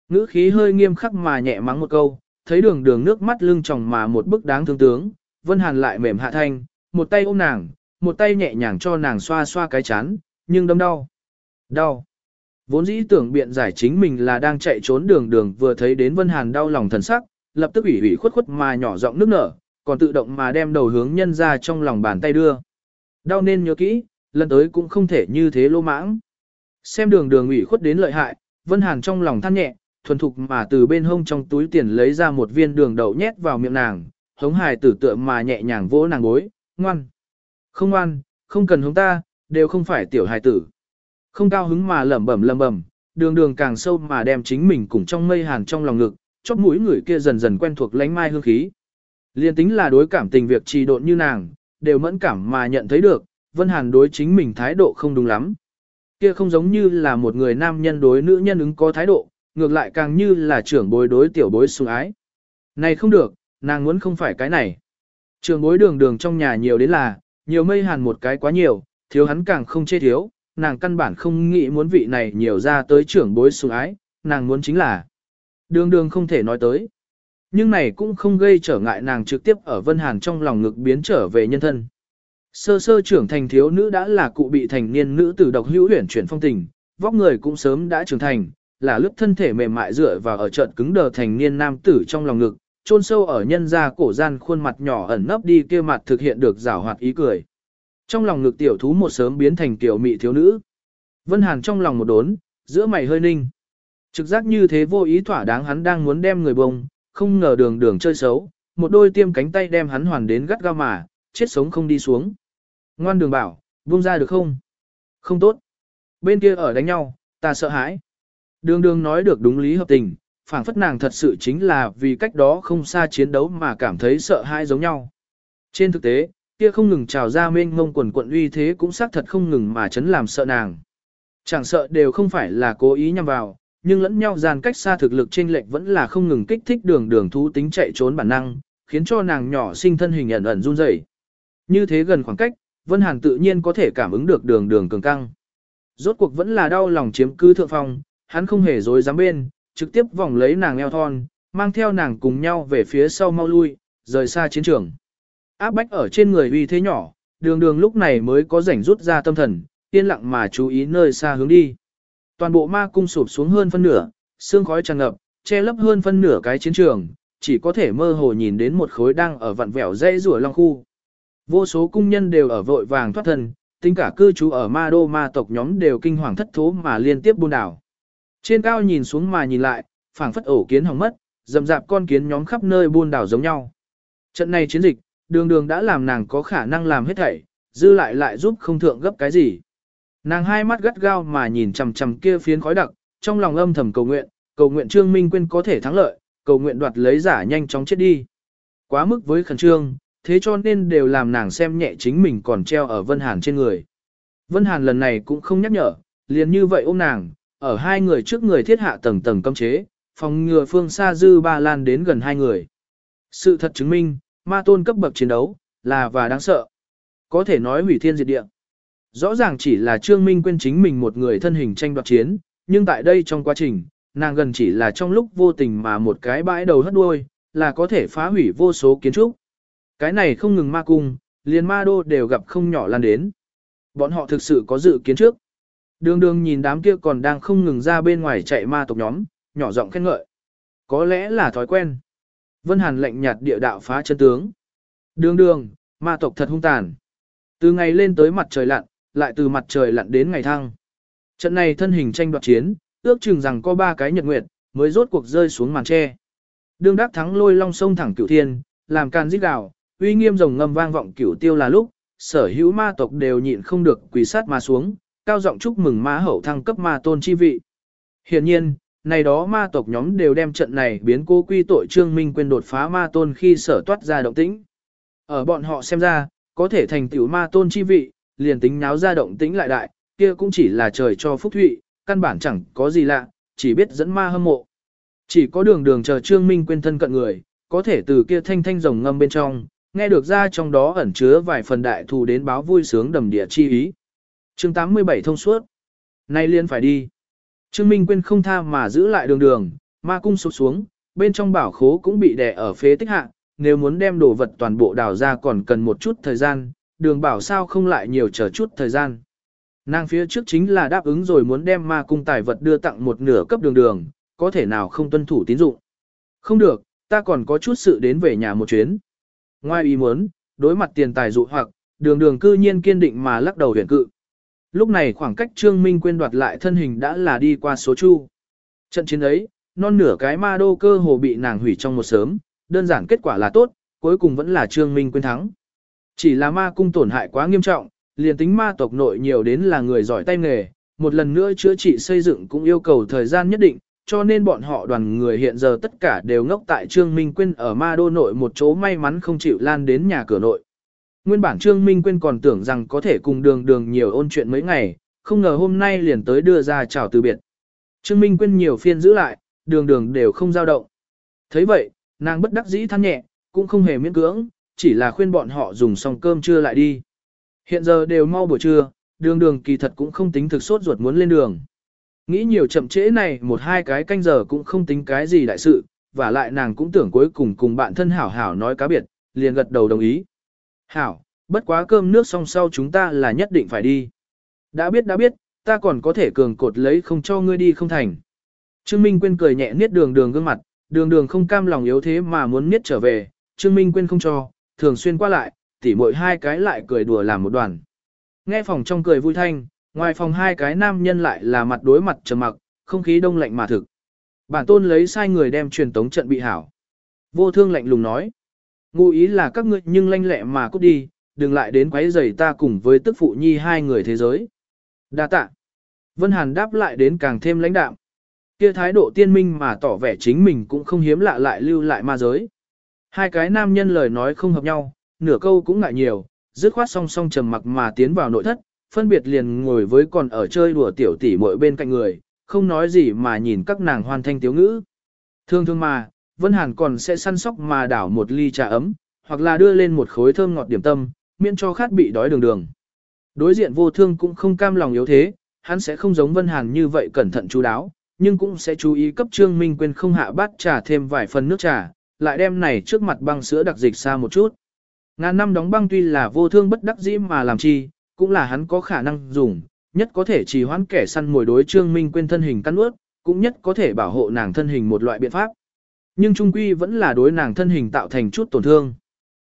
Ngữ khí hơi nghiêm khắc mà nhẹ mắng một câu, thấy đường đường nước mắt lưng tròng mà một bức đáng thương tướng, Vân Hàn lại mềm hạ thanh, một tay ôm nàng, một tay nhẹ nhàng cho nàng xoa xoa cái chán, nhưng đâm đau. Đau. Vốn dĩ tưởng biện giải chính mình là đang chạy trốn đường đường vừa thấy đến Vân Hàn đau lòng thần sắc, lập tức ủy ủy khuất khuất mà nhỏ giọng nước nở, còn tự động mà đem đầu hướng nhân ra trong lòng bàn tay đưa. Đau nên nhớ kỹ, lần tới cũng không thể như thế lô mãng. Xem đường đường ủy khuất đến lợi hại, Vân Hàn trong lòng than nhẹ, thuần thục mà từ bên hông trong túi tiền lấy ra một viên đường đậu nhét vào miệng nàng, hống hài tử tựa mà nhẹ nhàng vỗ nàng gối, ngoan. Không ngoan, không cần hống ta, đều không phải tiểu hài tử. Không cao hứng mà lẩm bẩm lẩm bẩm, đường đường càng sâu mà đem chính mình cùng trong mây hàn trong lòng ngực, chóp mũi người kia dần dần quen thuộc lánh mai hương khí. Liên tính là đối cảm tình việc trì độn như nàng, đều mẫn cảm mà nhận thấy được, Vân Hàn đối chính mình thái độ không đúng lắm. Kia không giống như là một người nam nhân đối nữ nhân ứng có thái độ, ngược lại càng như là trưởng bối đối tiểu bối sủng ái. Này không được, nàng muốn không phải cái này. Trưởng bối đường đường trong nhà nhiều đến là, nhiều mây hàn một cái quá nhiều, thiếu hắn càng không chê thiếu, nàng căn bản không nghĩ muốn vị này nhiều ra tới trưởng bối sủng ái, nàng muốn chính là đường đường không thể nói tới. Nhưng này cũng không gây trở ngại nàng trực tiếp ở Vân Hàn trong lòng ngực biến trở về nhân thân. Sơ sơ trưởng thành thiếu nữ đã là cụ bị thành niên nữ tử độc hữu huyển chuyển phong tình, vóc người cũng sớm đã trưởng thành, là lúc thân thể mềm mại dựa vào ở trận cứng đờ thành niên nam tử trong lòng ngực, chôn sâu ở nhân gia cổ gian khuôn mặt nhỏ ẩn nấp đi kia mặt thực hiện được rảo hoạt ý cười. Trong lòng ngực tiểu thú một sớm biến thành tiểu mị thiếu nữ. Vân Hàn trong lòng một đốn, giữa mày hơi ninh. Trực giác như thế vô ý thỏa đáng hắn đang muốn đem người bông, không ngờ đường đường chơi xấu, một đôi tiêm cánh tay đem hắn hoàn đến gắt gao mà, chết sống không đi xuống. Ngoan đường bảo, buông ra được không? Không tốt. Bên kia ở đánh nhau, ta sợ hãi. Đường đường nói được đúng lý hợp tình, phảng phất nàng thật sự chính là vì cách đó không xa chiến đấu mà cảm thấy sợ hãi giống nhau. Trên thực tế, kia không ngừng trào ra mênh ngông quần quận uy thế cũng xác thật không ngừng mà chấn làm sợ nàng. Chẳng sợ đều không phải là cố ý nhằm vào, nhưng lẫn nhau gian cách xa thực lực trên lệch vẫn là không ngừng kích thích đường đường thú tính chạy trốn bản năng, khiến cho nàng nhỏ sinh thân hình ẩn ẩn run rẩy. Như thế gần khoảng cách, Vân Hàn tự nhiên có thể cảm ứng được đường đường cường căng. Rốt cuộc vẫn là đau lòng chiếm cư thượng phong, hắn không hề dối dám bên, trực tiếp vòng lấy nàng eo thon, mang theo nàng cùng nhau về phía sau mau lui, rời xa chiến trường. Áp bách ở trên người uy thế nhỏ, đường đường lúc này mới có rảnh rút ra tâm thần, yên lặng mà chú ý nơi xa hướng đi. Toàn bộ ma cung sụp xuống hơn phân nửa, xương khói tràn ngập, che lấp hơn phân nửa cái chiến trường, chỉ có thể mơ hồ nhìn đến một khối đang ở vặn vẹo dây rùa long khu. Vô số cung nhân đều ở vội vàng thoát thân, tính cả cư trú ở ma đô ma tộc nhóm đều kinh hoàng thất thố mà liên tiếp buôn đảo. Trên cao nhìn xuống mà nhìn lại, phảng phất ổ kiến hỏng mất, dầm dạp con kiến nhóm khắp nơi buôn đảo giống nhau. Trận này chiến dịch, đường đường đã làm nàng có khả năng làm hết thảy, dư lại lại giúp không thượng gấp cái gì. Nàng hai mắt gắt gao mà nhìn chằm chằm kia phiến khói đặc, trong lòng âm thầm cầu nguyện, cầu nguyện Trương Minh Quyên có thể thắng lợi, cầu nguyện đoạt lấy giả nhanh chóng chết đi. Quá mức với khẩn trương, thế cho nên đều làm nàng xem nhẹ chính mình còn treo ở Vân Hàn trên người. Vân Hàn lần này cũng không nhắc nhở, liền như vậy ôm nàng, ở hai người trước người thiết hạ tầng tầng cấm chế, phòng ngừa phương xa dư ba lan đến gần hai người. Sự thật chứng minh, ma tôn cấp bậc chiến đấu, là và đáng sợ. Có thể nói hủy thiên diệt địa. Rõ ràng chỉ là Trương Minh quên chính mình một người thân hình tranh đoạt chiến, nhưng tại đây trong quá trình, nàng gần chỉ là trong lúc vô tình mà một cái bãi đầu hất đuôi, là có thể phá hủy vô số kiến trúc. Cái này không ngừng ma cung, liền ma đô đều gặp không nhỏ lan đến. Bọn họ thực sự có dự kiến trước. Đường đường nhìn đám kia còn đang không ngừng ra bên ngoài chạy ma tộc nhóm, nhỏ giọng khen ngợi. Có lẽ là thói quen. Vân Hàn lệnh nhạt địa đạo phá chân tướng. Đường đường, ma tộc thật hung tàn. Từ ngày lên tới mặt trời lặn, lại từ mặt trời lặn đến ngày thăng. Trận này thân hình tranh đoạt chiến, ước chừng rằng có ba cái nhật nguyệt, mới rốt cuộc rơi xuống màn tre. Đương đắc thắng lôi long sông thẳng cửu thiên, làm can giết gào, uy nghiêm rồng ngâm vang vọng cửu tiêu là lúc, sở hữu ma tộc đều nhịn không được quỳ sát mà xuống, cao giọng chúc mừng ma hậu thăng cấp ma tôn chi vị. Hiển nhiên, này đó ma tộc nhóm đều đem trận này biến cố quy tội Trương Minh Quyên đột phá ma tôn khi sở toát ra động tĩnh. Ở bọn họ xem ra, có thể thành tiểu ma tôn chi vị, liền tính náo ra động tĩnh lại đại, kia cũng chỉ là trời cho phúc thụy, căn bản chẳng có gì lạ, chỉ biết dẫn ma hâm mộ. Chỉ có đường đường chờ Trương Minh Quyên thân cận người, có thể từ kia thanh thanh rồng ngâm bên trong, nghe được ra trong đó ẩn chứa vài phần đại thù đến báo vui sướng đầm địa chi ý chương 87 thông suốt. Nay liên phải đi. Trương Minh Quyên không tha mà giữ lại đường đường, ma cung sụp xuống, bên trong bảo khố cũng bị đè ở phế tích hạ, nếu muốn đem đồ vật toàn bộ đào ra còn cần một chút thời gian, đường bảo sao không lại nhiều chờ chút thời gian. Nàng phía trước chính là đáp ứng rồi muốn đem ma cung tài vật đưa tặng một nửa cấp đường đường, có thể nào không tuân thủ tín dụng. Không được, ta còn có chút sự đến về nhà một chuyến. Ngoài ý muốn, đối mặt tiền tài dụ hoặc, đường đường cư nhiên kiên định mà lắc đầu huyền cự. Lúc này khoảng cách Trương Minh quên đoạt lại thân hình đã là đi qua số chu. Trận chiến ấy, non nửa cái ma đô cơ hồ bị nàng hủy trong một sớm, đơn giản kết quả là tốt, cuối cùng vẫn là Trương Minh quên thắng. Chỉ là ma cung tổn hại quá nghiêm trọng, liền tính ma tộc nội nhiều đến là người giỏi tay nghề, một lần nữa chữa trị xây dựng cũng yêu cầu thời gian nhất định, cho nên bọn họ đoàn người hiện giờ tất cả đều ngốc tại Trương Minh Quyên ở ma đô nội một chỗ may mắn không chịu lan đến nhà cửa nội. Nguyên bản Trương Minh Quyên còn tưởng rằng có thể cùng đường đường nhiều ôn chuyện mấy ngày, không ngờ hôm nay liền tới đưa ra chào từ biệt. Trương Minh Quyên nhiều phiên giữ lại, đường đường đều không giao động. thấy vậy, nàng bất đắc dĩ than nhẹ, cũng không hề miễn cưỡng, chỉ là khuyên bọn họ dùng xong cơm trưa lại đi. Hiện giờ đều mau buổi trưa, đường đường kỳ thật cũng không tính thực sốt ruột muốn lên đường. Nghĩ nhiều chậm trễ này một hai cái canh giờ cũng không tính cái gì đại sự, và lại nàng cũng tưởng cuối cùng cùng bạn thân hảo hảo nói cá biệt, liền gật đầu đồng ý. Hảo, bất quá cơm nước xong sau chúng ta là nhất định phải đi. Đã biết đã biết, ta còn có thể cường cột lấy không cho ngươi đi không thành. Trương Minh Quyên cười nhẹ niết đường đường gương mặt, đường đường không cam lòng yếu thế mà muốn niết trở về, Trương Minh Quyên không cho, thường xuyên qua lại, tỉ mỗi hai cái lại cười đùa làm một đoàn. Nghe phòng trong cười vui thanh, ngoài phòng hai cái nam nhân lại là mặt đối mặt trầm mặc, không khí đông lạnh mà thực. Bản tôn lấy sai người đem truyền tống trận bị hảo. Vô thương lạnh lùng nói. Ngụ ý là các ngươi nhưng lanh lẹ mà cút đi, đừng lại đến quấy rầy ta cùng với tức phụ nhi hai người thế giới. Đa tạ. Vân Hàn đáp lại đến càng thêm lãnh đạm. Kia thái độ tiên minh mà tỏ vẻ chính mình cũng không hiếm lạ lại lưu lại ma giới. Hai cái nam nhân lời nói không hợp nhau, nửa câu cũng ngại nhiều, dứt khoát song song trầm mặc mà tiến vào nội thất, phân biệt liền ngồi với còn ở chơi đùa tiểu tỷ muội bên cạnh người, không nói gì mà nhìn các nàng hoàn thanh tiếu ngữ. Thương thương mà, Vân Hàn còn sẽ săn sóc mà đảo một ly trà ấm, hoặc là đưa lên một khối thơm ngọt điểm tâm, miễn cho khát bị đói đường đường. Đối diện vô thương cũng không cam lòng yếu thế, hắn sẽ không giống Vân Hàn như vậy cẩn thận chú đáo, nhưng cũng sẽ chú ý cấp Trương Minh quên không hạ bát trà thêm vài phần nước trà, lại đem này trước mặt băng sữa đặc dịch xa một chút. Ngàn năm đóng băng tuy là vô thương bất đắc dĩ mà làm chi, cũng là hắn có khả năng dùng, nhất có thể trì hoãn kẻ săn mồi đối Trương Minh quên thân hình căn ướt, cũng nhất có thể bảo hộ nàng thân hình một loại biện pháp. Nhưng trung quy vẫn là đối nàng thân hình tạo thành chút tổn thương.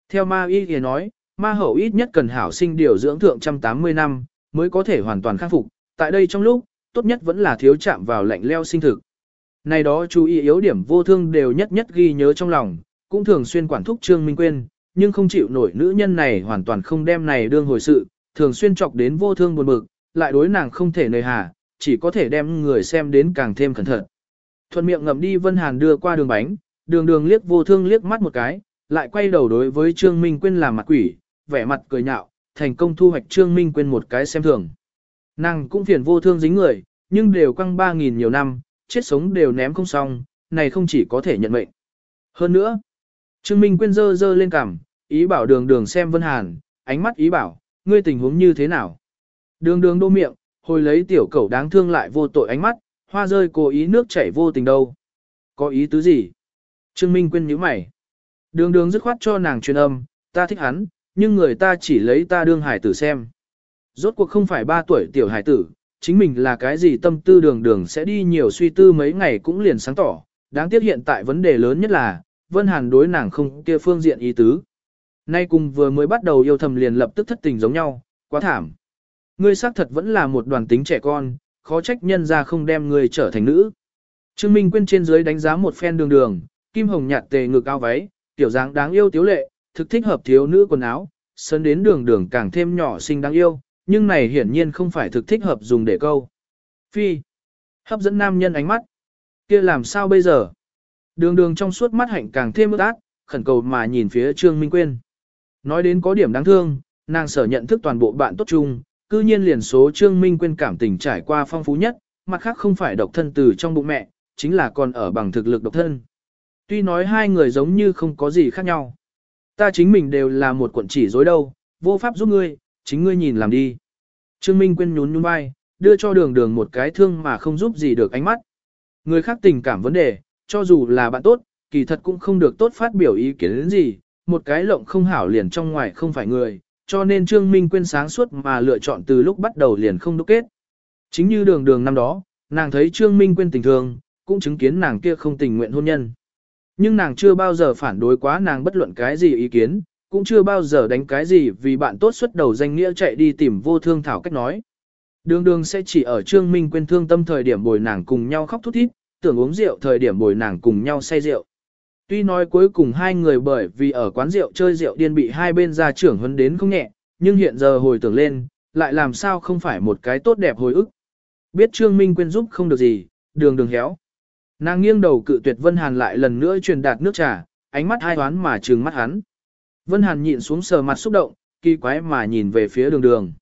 Theo ma y thì nói, ma hậu ít nhất cần hảo sinh điều dưỡng thượng 180 năm, mới có thể hoàn toàn khắc phục. Tại đây trong lúc, tốt nhất vẫn là thiếu chạm vào lạnh leo sinh thực. Này đó chú ý yếu điểm vô thương đều nhất nhất ghi nhớ trong lòng, cũng thường xuyên quản thúc Trương Minh quên, nhưng không chịu nổi nữ nhân này hoàn toàn không đem này đương hồi sự, thường xuyên chọc đến vô thương buồn bực, lại đối nàng không thể nơi hà, chỉ có thể đem người xem đến càng thêm cẩn thận. Thuận miệng ngậm đi Vân Hàn đưa qua đường bánh, đường đường liếc vô thương liếc mắt một cái, lại quay đầu đối với Trương Minh Quyên làm mặt quỷ, vẻ mặt cười nhạo, thành công thu hoạch Trương Minh Quyên một cái xem thường. Nàng cũng phiền vô thương dính người, nhưng đều quăng ba nghìn nhiều năm, chết sống đều ném không xong, này không chỉ có thể nhận mệnh. Hơn nữa, Trương Minh Quyên dơ dơ lên cằm, ý bảo đường đường xem Vân Hàn, ánh mắt ý bảo, ngươi tình huống như thế nào. Đường đường đô miệng, hồi lấy tiểu cẩu đáng thương lại vô tội ánh mắt, hoa rơi cố ý nước chảy vô tình đâu. Có ý tứ gì? Trương Minh quên nhíu mày. Đường đường dứt khoát cho nàng truyền âm, ta thích hắn, nhưng người ta chỉ lấy ta đương hải tử xem. Rốt cuộc không phải ba tuổi tiểu hải tử, chính mình là cái gì tâm tư đường đường sẽ đi nhiều suy tư mấy ngày cũng liền sáng tỏ. Đáng tiếc hiện tại vấn đề lớn nhất là, Vân Hàn đối nàng không kia phương diện ý tứ. Nay cùng vừa mới bắt đầu yêu thầm liền lập tức thất tình giống nhau, quá thảm. Ngươi xác thật vẫn là một đoàn tính trẻ con, khó trách nhân ra không đem người trở thành nữ. Trương Minh Quyên trên dưới đánh giá một phen đường đường, kim hồng nhạt tề ngực cao váy, tiểu dáng đáng yêu tiếu lệ, thực thích hợp thiếu nữ quần áo, sân đến đường đường càng thêm nhỏ xinh đáng yêu, nhưng này hiển nhiên không phải thực thích hợp dùng để câu. Phi. Hấp dẫn nam nhân ánh mắt. kia làm sao bây giờ? Đường đường trong suốt mắt hạnh càng thêm ước át, khẩn cầu mà nhìn phía Trương Minh Quyên. Nói đến có điểm đáng thương, nàng sở nhận thức toàn bộ bạn tốt chung, cư nhiên liền số Trương Minh quên cảm tình trải qua phong phú nhất, mặt khác không phải độc thân từ trong bụng mẹ, chính là còn ở bằng thực lực độc thân. Tuy nói hai người giống như không có gì khác nhau. Ta chính mình đều là một quận chỉ dối đâu, vô pháp giúp ngươi, chính ngươi nhìn làm đi. Trương Minh quên nhún nhún vai, đưa cho đường đường một cái thương mà không giúp gì được ánh mắt. Người khác tình cảm vấn đề, cho dù là bạn tốt, kỳ thật cũng không được tốt phát biểu ý kiến đến gì, một cái lộng không hảo liền trong ngoài không phải người, cho nên Trương Minh Quyên sáng suốt mà lựa chọn từ lúc bắt đầu liền không đúc kết. Chính như đường đường năm đó, nàng thấy Trương Minh Quyên tình thương, cũng chứng kiến nàng kia không tình nguyện hôn nhân. Nhưng nàng chưa bao giờ phản đối quá nàng bất luận cái gì ý kiến, cũng chưa bao giờ đánh cái gì vì bạn tốt xuất đầu danh nghĩa chạy đi tìm vô thương thảo cách nói. Đường đường sẽ chỉ ở Trương Minh Quyên thương tâm thời điểm bồi nàng cùng nhau khóc thút thít, tưởng uống rượu thời điểm bồi nàng cùng nhau say rượu. Tuy nói cuối cùng hai người bởi vì ở quán rượu chơi rượu điên bị hai bên gia trưởng huấn đến không nhẹ, nhưng hiện giờ hồi tưởng lên, lại làm sao không phải một cái tốt đẹp hồi ức. Biết Trương Minh Quyên giúp không được gì, đường đường héo. Nàng nghiêng đầu cự tuyệt Vân Hàn lại lần nữa truyền đạt nước trà, ánh mắt hai toán mà trừng mắt hắn. Vân Hàn nhịn xuống sờ mặt xúc động, kỳ quái mà nhìn về phía đường đường.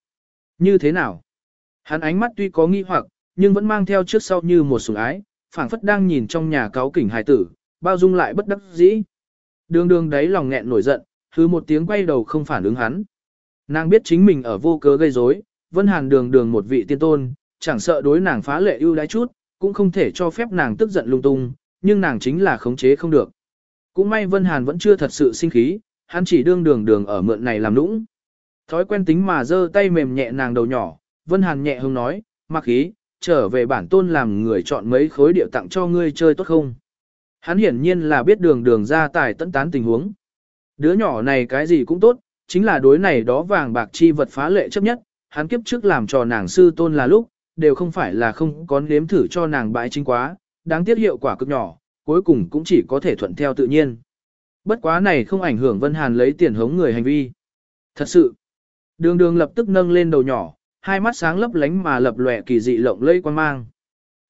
Như thế nào? Hắn ánh mắt tuy có nghi hoặc, nhưng vẫn mang theo trước sau như một sủng ái, phảng phất đang nhìn trong nhà cáo kỉnh hài tử, bao dung lại bất đắc dĩ. Đường đường đấy lòng nghẹn nổi giận, thứ một tiếng quay đầu không phản ứng hắn. Nàng biết chính mình ở vô cớ gây rối, Vân Hàn đường đường một vị tiên tôn, chẳng sợ đối nàng phá lệ ưu đãi chút, cũng không thể cho phép nàng tức giận lung tung, nhưng nàng chính là khống chế không được. Cũng may Vân Hàn vẫn chưa thật sự sinh khí, hắn chỉ đương đường đường ở mượn này làm nũng. Thói quen tính mà giơ tay mềm nhẹ nàng đầu nhỏ, Vân Hàn nhẹ hông nói, mặc ý, trở về bản tôn làm người chọn mấy khối điệu tặng cho ngươi chơi tốt không. Hắn hiển nhiên là biết đường đường ra tài tận tán tình huống. Đứa nhỏ này cái gì cũng tốt, chính là đối này đó vàng bạc chi vật phá lệ chấp nhất, hắn kiếp trước làm cho nàng sư tôn là lúc, đều không phải là không có nếm thử cho nàng bãi chính quá, đáng tiếc hiệu quả cực nhỏ, cuối cùng cũng chỉ có thể thuận theo tự nhiên. Bất quá này không ảnh hưởng Vân Hàn lấy tiền hống người hành vi. Thật sự, đường đường lập tức nâng lên đầu nhỏ, hai mắt sáng lấp lánh mà lập lòe kỳ dị lộng lẫy quan mang.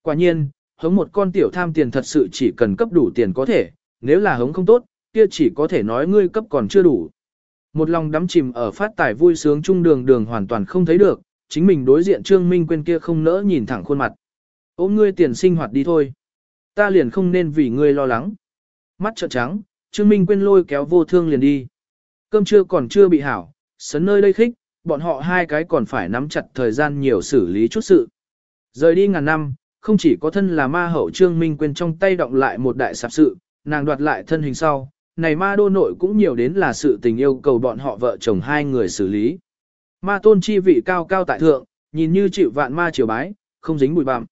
Quả nhiên, hống một con tiểu tham tiền thật sự chỉ cần cấp đủ tiền có thể, nếu là hống không tốt, kia chỉ có thể nói ngươi cấp còn chưa đủ. Một lòng đắm chìm ở phát tài vui sướng chung đường đường hoàn toàn không thấy được, chính mình đối diện Trương Minh quên kia không nỡ nhìn thẳng khuôn mặt. Ôm ngươi tiền sinh hoạt đi thôi. Ta liền không nên vì ngươi lo lắng. Mắt trợn trắng, Trương Minh quên lôi kéo vô thương liền đi. Cơm trưa còn chưa bị hảo, sấn nơi đây khích, bọn họ hai cái còn phải nắm chặt thời gian nhiều xử lý chút sự. Rời đi ngàn năm, không chỉ có thân là ma hậu Trương Minh quên trong tay động lại một đại sạp sự, nàng đoạt lại thân hình sau, này ma đô nội cũng nhiều đến là sự tình yêu cầu bọn họ vợ chồng hai người xử lý. Ma tôn chi vị cao cao tại thượng, nhìn như chịu vạn ma triều bái, không dính bụi bặm.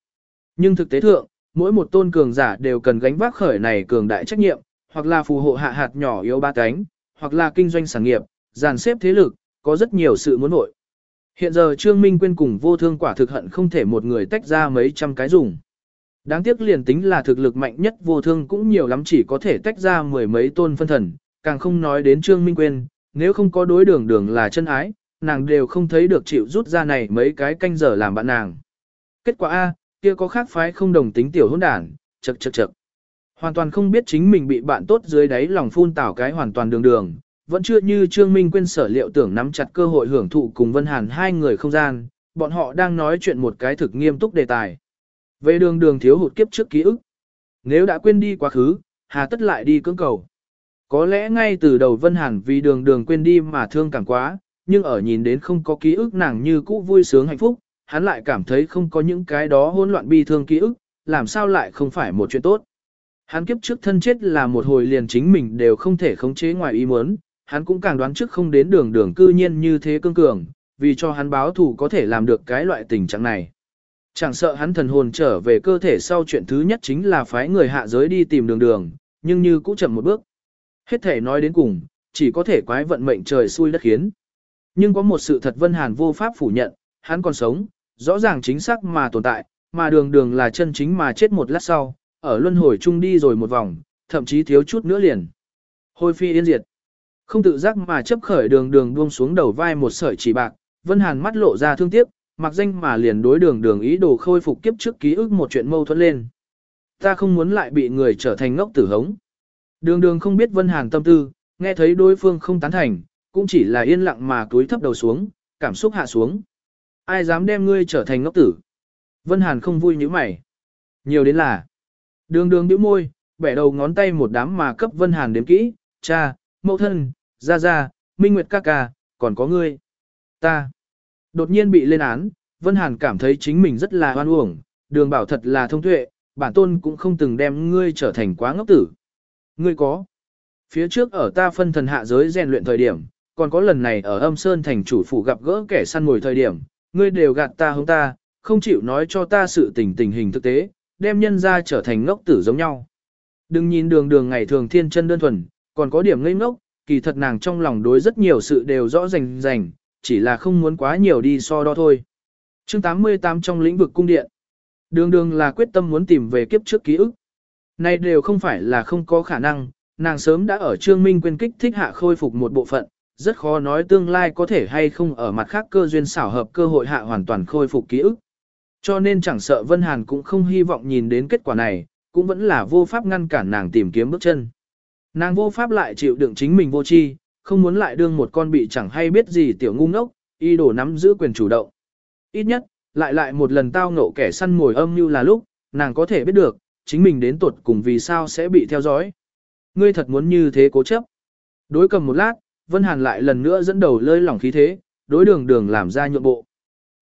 Nhưng thực tế thượng, mỗi một tôn cường giả đều cần gánh vác khởi này cường đại trách nhiệm, hoặc là phù hộ hạ hạt nhỏ yếu ba cánh, hoặc là kinh doanh sản nghiệp, dàn xếp thế lực, có rất nhiều sự muốn nội. Hiện giờ Trương Minh Quyên cùng vô thương quả thực hận không thể một người tách ra mấy trăm cái dùng. Đáng tiếc liền tính là thực lực mạnh nhất vô thương cũng nhiều lắm chỉ có thể tách ra mười mấy tôn phân thần, càng không nói đến Trương Minh Quyên, nếu không có đối đường đường là chân ái, nàng đều không thấy được chịu rút ra này mấy cái canh giờ làm bạn nàng. Kết quả A, kia có khác phái không đồng tính tiểu hỗn đản, chật chật chật. Hoàn toàn không biết chính mình bị bạn tốt dưới đáy lòng phun tảo cái hoàn toàn đường đường, vẫn chưa như Trương Minh quên sở liệu tưởng nắm chặt cơ hội hưởng thụ cùng Vân Hàn hai người không gian, bọn họ đang nói chuyện một cái thực nghiêm túc đề tài. Về đường đường thiếu hụt kiếp trước ký ức. Nếu đã quên đi quá khứ, hà tất lại đi cưỡng cầu. Có lẽ ngay từ đầu Vân Hàn vì đường đường quên đi mà thương càng quá, nhưng ở nhìn đến không có ký ức nàng như cũ vui sướng hạnh phúc, hắn lại cảm thấy không có những cái đó hỗn loạn bi thương ký ức, làm sao lại không phải một chuyện tốt. Hắn kiếp trước thân chết là một hồi liền chính mình đều không thể khống chế ngoài ý muốn, hắn cũng càng đoán trước không đến đường đường cư nhiên như thế cương cường, vì cho hắn báo thù có thể làm được cái loại tình trạng này. Chẳng sợ hắn thần hồn trở về cơ thể sau chuyện thứ nhất chính là phái người hạ giới đi tìm đường đường, nhưng như cũng chậm một bước. Hết thể nói đến cùng, chỉ có thể quái vận mệnh trời xui đất khiến. Nhưng có một sự thật Vân Hàn vô pháp phủ nhận, hắn còn sống, rõ ràng chính xác mà tồn tại, mà đường đường là chân chính mà chết một lát sau, ở luân hồi chung đi rồi một vòng, thậm chí thiếu chút nữa liền. Hôi phi yên diệt. Không tự giác mà chấp khởi đường đường buông xuống đầu vai một sợi chỉ bạc, Vân Hàn mắt lộ ra thương tiếc, mặc danh mà liền đối đường đường ý đồ khôi phục kiếp trước ký ức một chuyện mâu thuẫn lên. Ta không muốn lại bị người trở thành ngốc tử hống. Đường đường không biết Vân Hàn tâm tư, nghe thấy đối phương không tán thành, cũng chỉ là yên lặng mà túi thấp đầu xuống, cảm xúc hạ xuống. Ai dám đem ngươi trở thành ngốc tử? Vân Hàn không vui như mày. Nhiều đến là. Đường đường bĩu môi, bẻ đầu ngón tay một đám mà cấp Vân Hàn đếm kỹ, cha, mẫu thân, gia gia, minh nguyệt ca ca, còn có ngươi. Ta. Đột nhiên bị lên án, Vân Hàn cảm thấy chính mình rất là hoan uổng, đường bảo thật là thông tuệ, bản tôn cũng không từng đem ngươi trở thành quá ngốc tử. Ngươi có. Phía trước ở ta phân thần hạ giới rèn luyện thời điểm, còn có lần này ở âm sơn thành chủ phủ gặp gỡ kẻ săn mồi thời điểm, ngươi đều gạt ta hông ta, không chịu nói cho ta sự tình tình hình thực tế, đem nhân ra trở thành ngốc tử giống nhau. Đừng nhìn đường đường ngày thường thiên chân đơn thuần, còn có điểm ngây ngốc, kỳ thật nàng trong lòng đối rất nhiều sự đều rõ rành rành, chỉ là không muốn quá nhiều đi so đo thôi. chương 88 trong lĩnh vực cung điện. Đường đường là quyết tâm muốn tìm về kiếp trước ký ức. Này đều không phải là không có khả năng, nàng sớm đã ở Trương Minh quên kích thích hạ khôi phục một bộ phận, rất khó nói tương lai có thể hay không ở mặt khác cơ duyên xảo hợp cơ hội hạ hoàn toàn khôi phục ký ức. Cho nên chẳng sợ Vân Hàn cũng không hy vọng nhìn đến kết quả này, cũng vẫn là vô pháp ngăn cản nàng tìm kiếm bước chân. Nàng vô pháp lại chịu đựng chính mình vô tri, không muốn lại đương một con bị chẳng hay biết gì tiểu ngu ngốc, y đổ nắm giữ quyền chủ động. Ít nhất, lại lại một lần tao ngộ kẻ săn mồi âm như là lúc, nàng có thể biết được, chính mình đến tuột cùng vì sao sẽ bị theo dõi. Ngươi thật muốn như thế cố chấp. Đối cầm một lát, Vân Hàn lại lần nữa dẫn đầu lơi lỏng khí thế, đối đường đường làm ra nhượng bộ.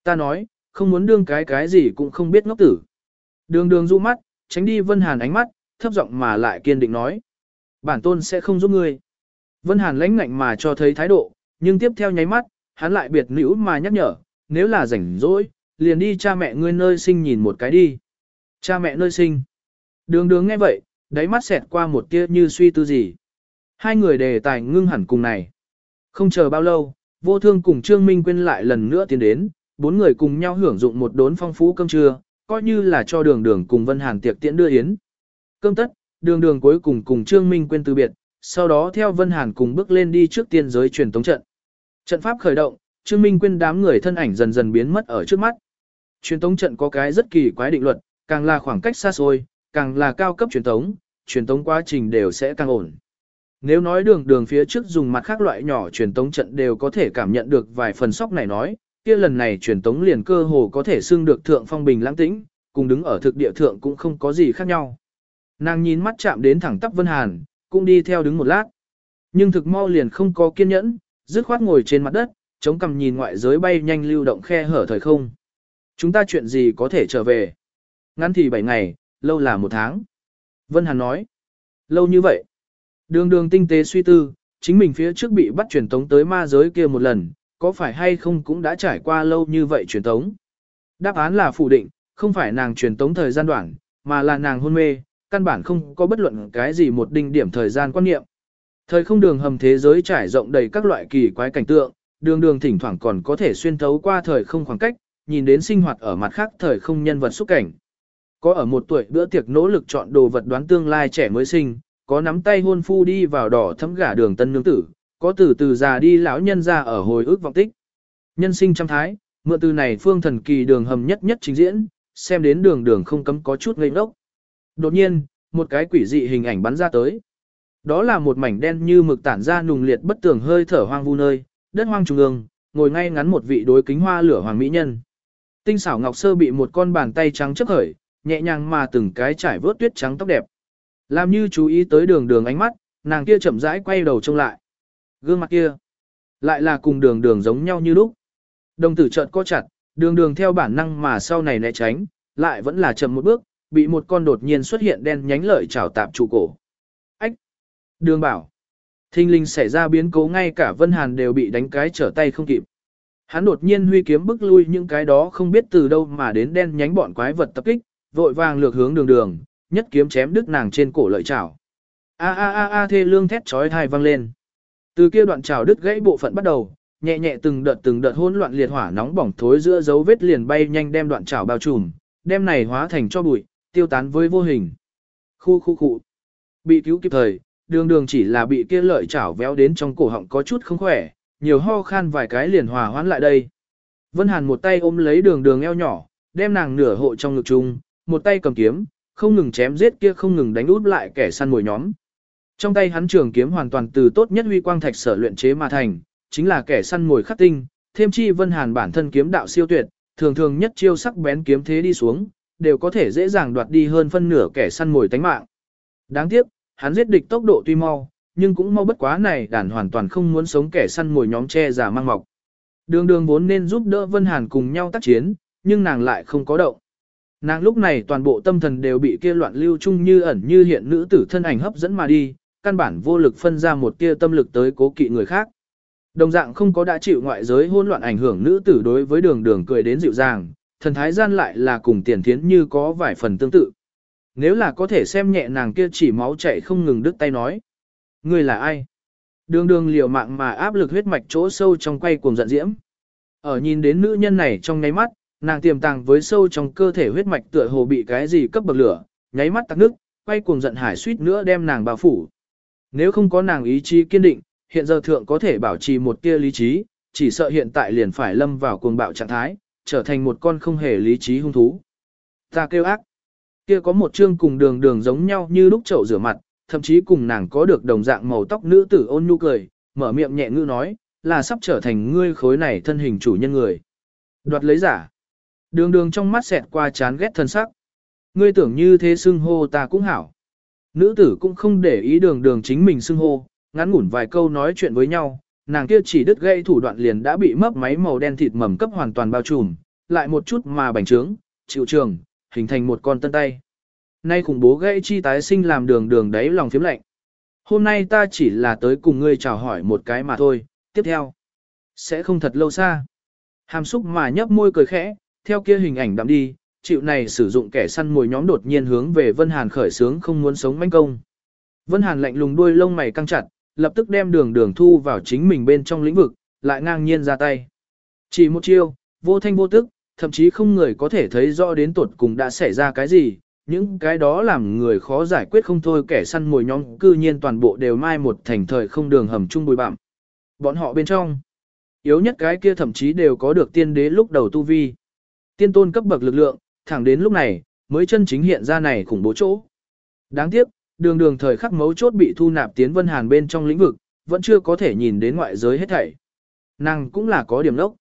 Ta nói, không muốn đương cái cái gì cũng không biết ngốc tử. Đường đường du mắt, tránh đi Vân Hàn ánh mắt, thấp giọng mà lại kiên định nói. Bản tôn sẽ không giúp ngươi. Vân Hàn lãnh ngạnh mà cho thấy thái độ, nhưng tiếp theo nháy mắt, hắn lại biệt nữ mà nhắc nhở, nếu là rảnh rỗi, liền đi cha mẹ ngươi nơi sinh nhìn một cái đi. Cha mẹ nơi sinh. Đường đường nghe vậy, đáy mắt xẹt qua một tia như suy tư gì. Hai người đề tài ngưng hẳn cùng này. Không chờ bao lâu, vô thương cùng Trương Minh quên lại lần nữa tiến đến, bốn người cùng nhau hưởng dụng một đốn phong phú cơm trưa, coi như là cho đường đường cùng Vân Hàn tiệc tiễn đưa yến. Cơm tất, đường đường cuối cùng cùng Trương Minh quên từ biệt, sau đó theo Vân Hàn cùng bước lên đi trước tiên giới truyền tống trận. Trận pháp khởi động, Trương Minh quên đám người thân ảnh dần dần biến mất ở trước mắt. Truyền tống trận có cái rất kỳ quái định luật, càng là khoảng cách xa xôi, càng là cao cấp truyền tống, truyền tống quá trình đều sẽ càng ổn. Nếu nói đường đường phía trước dùng mặt khác loại nhỏ truyền tống trận đều có thể cảm nhận được vài phần sóc này nói, kia lần này truyền tống liền cơ hồ có thể xưng được thượng phong bình lãng tĩnh, cùng đứng ở thực địa thượng cũng không có gì khác nhau. Nàng nhìn mắt chạm đến thẳng tắp Vân Hàn, cũng đi theo đứng một lát. Nhưng thực mau liền không có kiên nhẫn, dứt khoát ngồi trên mặt đất, chống cằm nhìn ngoại giới bay nhanh lưu động khe hở thời không. Chúng ta chuyện gì có thể trở về? Ngắn thì 7 ngày, lâu là một tháng. Vân Hàn nói. Lâu như vậy. Đường đường tinh tế suy tư, chính mình phía trước bị bắt truyền tống tới ma giới kia một lần, có phải hay không cũng đã trải qua lâu như vậy truyền tống. Đáp án là phủ định, không phải nàng truyền tống thời gian đoạn, mà là nàng hôn mê, căn bản không có bất luận cái gì một đinh điểm thời gian quan niệm. Thời không đường hầm thế giới trải rộng đầy các loại kỳ quái cảnh tượng, đường đường thỉnh thoảng còn có thể xuyên thấu qua thời không khoảng cách, nhìn đến sinh hoạt ở mặt khác thời không nhân vật xúc cảnh. Có ở một tuổi bữa tiệc nỗ lực chọn đồ vật đoán tương lai trẻ mới sinh, có nắm tay hôn phu đi vào đỏ thấm gả đường tân nương tử, có từ từ già đi lão nhân ra ở hồi ức vọng tích. Nhân sinh trăm thái, mượn từ này phương thần kỳ đường hầm nhất nhất trình diễn, xem đến đường đường không cấm có chút ngây ngốc. Đột nhiên, một cái quỷ dị hình ảnh bắn ra tới. Đó là một mảnh đen như mực tản ra nùng liệt bất tường hơi thở hoang vu nơi, đất hoang trung ương, ngồi ngay ngắn một vị đối kính hoa lửa hoàng mỹ nhân. Tinh xảo ngọc sơ bị một con bàn tay trắng chấp khởi, nhẹ nhàng mà từng cái trải vớt tuyết trắng tóc đẹp. Làm như chú ý tới đường đường ánh mắt, nàng kia chậm rãi quay đầu trông lại. Gương mặt kia, lại là cùng đường đường giống nhau như lúc. Đồng tử chợt co chặt, đường đường theo bản năng mà sau này né tránh, lại vẫn là chậm một bước, bị một con đột nhiên xuất hiện đen nhánh lợi chảo tạp trụ cổ. Ách! Đường bảo! Thinh linh xảy ra biến cố ngay cả Vân Hàn đều bị đánh cái trở tay không kịp. Hắn đột nhiên huy kiếm bức lui những cái đó không biết từ đâu mà đến đen nhánh bọn quái vật tập kích, vội vàng lược hướng đường đường, nhất kiếm chém đứt nàng trên cổ lợi chảo. A a a a thê lương thét chói tai vang lên. Từ kia đoạn chảo đứt gãy bộ phận bắt đầu, nhẹ nhẹ từng đợt từng đợt hỗn loạn liệt hỏa nóng bỏng thối giữa dấu vết liền bay nhanh đem đoạn chảo bao trùm, đem này hóa thành cho bụi, tiêu tán với vô hình. Khu khu khu. Bị cứu kịp thời, đường đường chỉ là bị kia lợi chảo véo đến trong cổ họng có chút không khỏe, nhiều ho khan vài cái liền hòa hoãn lại đây. Vân Hàn một tay ôm lấy đường đường eo nhỏ, đem nàng nửa hộ trong ngực chung, một tay cầm kiếm, không ngừng chém giết kia không ngừng đánh út lại kẻ săn mồi nhóm. Trong tay hắn trường kiếm hoàn toàn từ tốt nhất huy quang thạch sở luyện chế mà thành, chính là kẻ săn mồi khắc tinh, thêm chi Vân Hàn bản thân kiếm đạo siêu tuyệt, thường thường nhất chiêu sắc bén kiếm thế đi xuống, đều có thể dễ dàng đoạt đi hơn phân nửa kẻ săn mồi tánh mạng. Đáng tiếc, hắn giết địch tốc độ tuy mau, nhưng cũng mau bất quá này đàn hoàn toàn không muốn sống kẻ săn mồi nhóm che giả mang mọc. Đường đường vốn nên giúp đỡ Vân Hàn cùng nhau tác chiến, nhưng nàng lại không có động. Nàng lúc này toàn bộ tâm thần đều bị kia loạn lưu chung như ẩn như hiện nữ tử thân ảnh hấp dẫn mà đi, căn bản vô lực phân ra một tia tâm lực tới cố kỵ người khác. Đồng dạng không có đã chịu ngoại giới hỗn loạn ảnh hưởng nữ tử đối với đường đường cười đến dịu dàng, thần thái gian lại là cùng tiền thiến như có vài phần tương tự. Nếu là có thể xem nhẹ nàng kia chỉ máu chảy không ngừng đứt tay nói. Người là ai? Đường đường liều mạng mà áp lực huyết mạch chỗ sâu trong quay cuồng giận diễm. Ở nhìn đến nữ nhân này trong nháy mắt, nàng tiềm tàng với sâu trong cơ thể huyết mạch tựa hồ bị cái gì cấp bậc lửa, nháy mắt tắc nước, quay cuồng giận hải suýt nữa đem nàng bao phủ. Nếu không có nàng ý chí kiên định, hiện giờ thượng có thể bảo trì một tia lý trí, chỉ sợ hiện tại liền phải lâm vào cuồng bạo trạng thái, trở thành một con không hề lý trí hung thú. Ta kêu ác. Kia có một chương cùng đường đường giống nhau như lúc chậu rửa mặt, thậm chí cùng nàng có được đồng dạng màu tóc nữ tử ôn nhu cười, mở miệng nhẹ ngữ nói, là sắp trở thành ngươi khối này thân hình chủ nhân người. Đoạt lấy giả. Đường đường trong mắt xẹt qua chán ghét thân sắc. Ngươi tưởng như thế xưng hô ta cũng hảo. Nữ tử cũng không để ý đường đường chính mình xưng hô, ngắn ngủn vài câu nói chuyện với nhau, nàng kia chỉ đứt gây thủ đoạn liền đã bị mấp máy màu đen thịt mầm cấp hoàn toàn bao trùm, lại một chút mà bành trướng, chịu trường, hình thành một con tân tay. Nay khủng bố gây chi tái sinh làm đường đường đấy lòng phiếm lạnh. Hôm nay ta chỉ là tới cùng ngươi chào hỏi một cái mà thôi, tiếp theo. Sẽ không thật lâu xa. Hàm xúc mà nhấp môi cười khẽ, theo kia hình ảnh đạm đi, chịu này sử dụng kẻ săn mồi nhóm đột nhiên hướng về Vân Hàn khởi sướng không muốn sống manh công. Vân Hàn lạnh lùng đuôi lông mày căng chặt, lập tức đem đường đường thu vào chính mình bên trong lĩnh vực, lại ngang nhiên ra tay. Chỉ một chiêu, vô thanh vô tức, thậm chí không người có thể thấy rõ đến tuột cùng đã xảy ra cái gì, những cái đó làm người khó giải quyết không thôi kẻ săn mồi nhóm cư nhiên toàn bộ đều mai một thành thời không đường hầm chung bùi bặm. Bọn họ bên trong, yếu nhất cái kia thậm chí đều có được tiên đế lúc đầu tu vi. Tiên tôn cấp bậc lực lượng, thẳng đến lúc này, mới chân chính hiện ra này khủng bố chỗ. Đáng tiếc, đường đường thời khắc mấu chốt bị thu nạp tiến vân hàn bên trong lĩnh vực, vẫn chưa có thể nhìn đến ngoại giới hết thảy. Nàng cũng là có điểm lốc.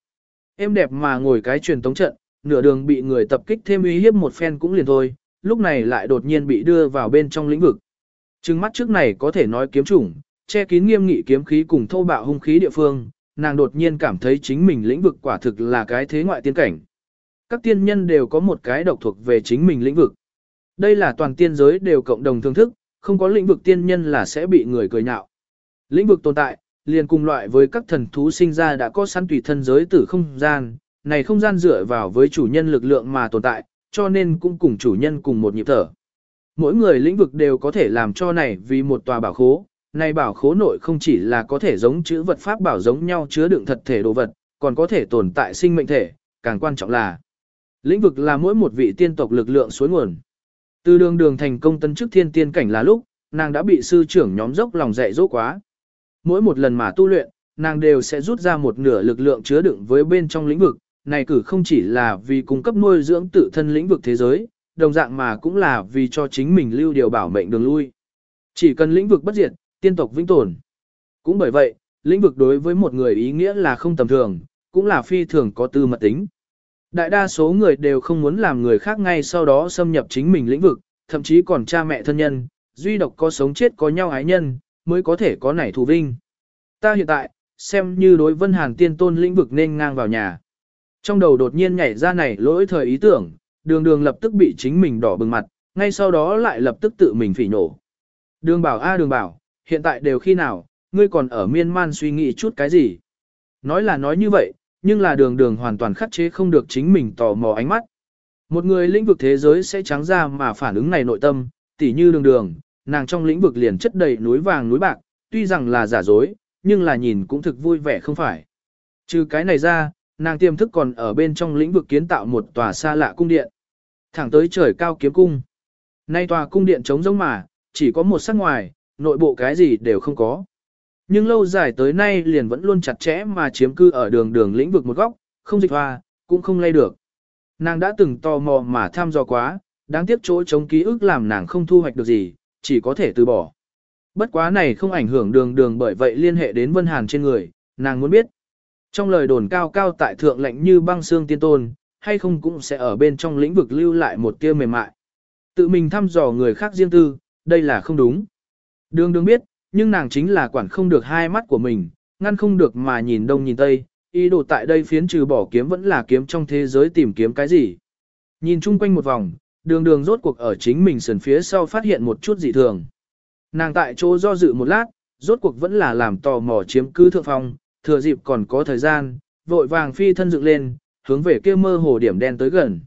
Em đẹp mà ngồi cái truyền tống trận, nửa đường bị người tập kích thêm uy hiếp một phen cũng liền thôi, lúc này lại đột nhiên bị đưa vào bên trong lĩnh vực. Trừng mắt trước này có thể nói kiếm chủng, che kín nghiêm nghị kiếm khí cùng thô bạo hung khí địa phương, nàng đột nhiên cảm thấy chính mình lĩnh vực quả thực là cái thế ngoại tiên cảnh. Các tiên nhân đều có một cái độc thuộc về chính mình lĩnh vực. Đây là toàn tiên giới đều cộng đồng thương thức, không có lĩnh vực tiên nhân là sẽ bị người cười nhạo. Lĩnh vực tồn tại, liền cùng loại với các thần thú sinh ra đã có sẵn tùy thân giới tử không gian, này không gian dựa vào với chủ nhân lực lượng mà tồn tại, cho nên cũng cùng chủ nhân cùng một nhịp thở. Mỗi người lĩnh vực đều có thể làm cho này vì một tòa bảo khố, này bảo khố nội không chỉ là có thể giống chữ vật pháp bảo giống nhau chứa đựng thật thể đồ vật, còn có thể tồn tại sinh mệnh thể, càng quan trọng là lĩnh vực là mỗi một vị tiên tộc lực lượng suối nguồn. Từ đường đường thành công tân chức thiên tiên cảnh là lúc, nàng đã bị sư trưởng nhóm dốc lòng dạy dỗ quá. Mỗi một lần mà tu luyện, nàng đều sẽ rút ra một nửa lực lượng chứa đựng với bên trong lĩnh vực, này cử không chỉ là vì cung cấp nuôi dưỡng tự thân lĩnh vực thế giới, đồng dạng mà cũng là vì cho chính mình lưu điều bảo mệnh đường lui. Chỉ cần lĩnh vực bất diệt, tiên tộc vĩnh tồn. Cũng bởi vậy, lĩnh vực đối với một người ý nghĩa là không tầm thường, cũng là phi thường có tư mật tính. Đại đa số người đều không muốn làm người khác ngay sau đó xâm nhập chính mình lĩnh vực, thậm chí còn cha mẹ thân nhân, duy độc có sống chết có nhau ái nhân, mới có thể có nảy thù vinh. Ta hiện tại, xem như đối vân hàn tiên tôn lĩnh vực nên ngang vào nhà. Trong đầu đột nhiên nhảy ra này lỗi thời ý tưởng, đường đường lập tức bị chính mình đỏ bừng mặt, ngay sau đó lại lập tức tự mình phỉ nổ. Đường bảo a à đường bảo, hiện tại đều khi nào, ngươi còn ở miên man suy nghĩ chút cái gì. Nói là nói như vậy, nhưng là đường đường hoàn toàn khắc chế không được chính mình tò mò ánh mắt. Một người lĩnh vực thế giới sẽ trắng ra mà phản ứng này nội tâm, tỉ như đường đường, nàng trong lĩnh vực liền chất đầy núi vàng núi bạc, tuy rằng là giả dối, nhưng là nhìn cũng thực vui vẻ không phải. Trừ cái này ra, nàng tiềm thức còn ở bên trong lĩnh vực kiến tạo một tòa xa lạ cung điện. Thẳng tới trời cao kiếm cung. Nay tòa cung điện trống rỗng mà, chỉ có một sắc ngoài, nội bộ cái gì đều không có. Nhưng lâu dài tới nay liền vẫn luôn chặt chẽ mà chiếm cư ở đường đường lĩnh vực một góc, không dịch hoa, cũng không lay được. Nàng đã từng tò mò mà tham dò quá, đáng tiếc chỗ chống ký ức làm nàng không thu hoạch được gì, chỉ có thể từ bỏ. Bất quá này không ảnh hưởng đường đường bởi vậy liên hệ đến Vân Hàn trên người, nàng muốn biết. Trong lời đồn cao cao tại thượng lạnh như băng xương tiên tôn, hay không cũng sẽ ở bên trong lĩnh vực lưu lại một tia mềm mại. Tự mình thăm dò người khác riêng tư, đây là không đúng. Đường đường biết, nhưng nàng chính là quản không được hai mắt của mình, ngăn không được mà nhìn đông nhìn tây, ý đồ tại đây phiến trừ bỏ kiếm vẫn là kiếm trong thế giới tìm kiếm cái gì. Nhìn chung quanh một vòng, đường đường rốt cuộc ở chính mình sườn phía sau phát hiện một chút dị thường. Nàng tại chỗ do dự một lát, rốt cuộc vẫn là làm tò mò chiếm cứ thượng phong, thừa dịp còn có thời gian, vội vàng phi thân dựng lên, hướng về kia mơ hồ điểm đen tới gần.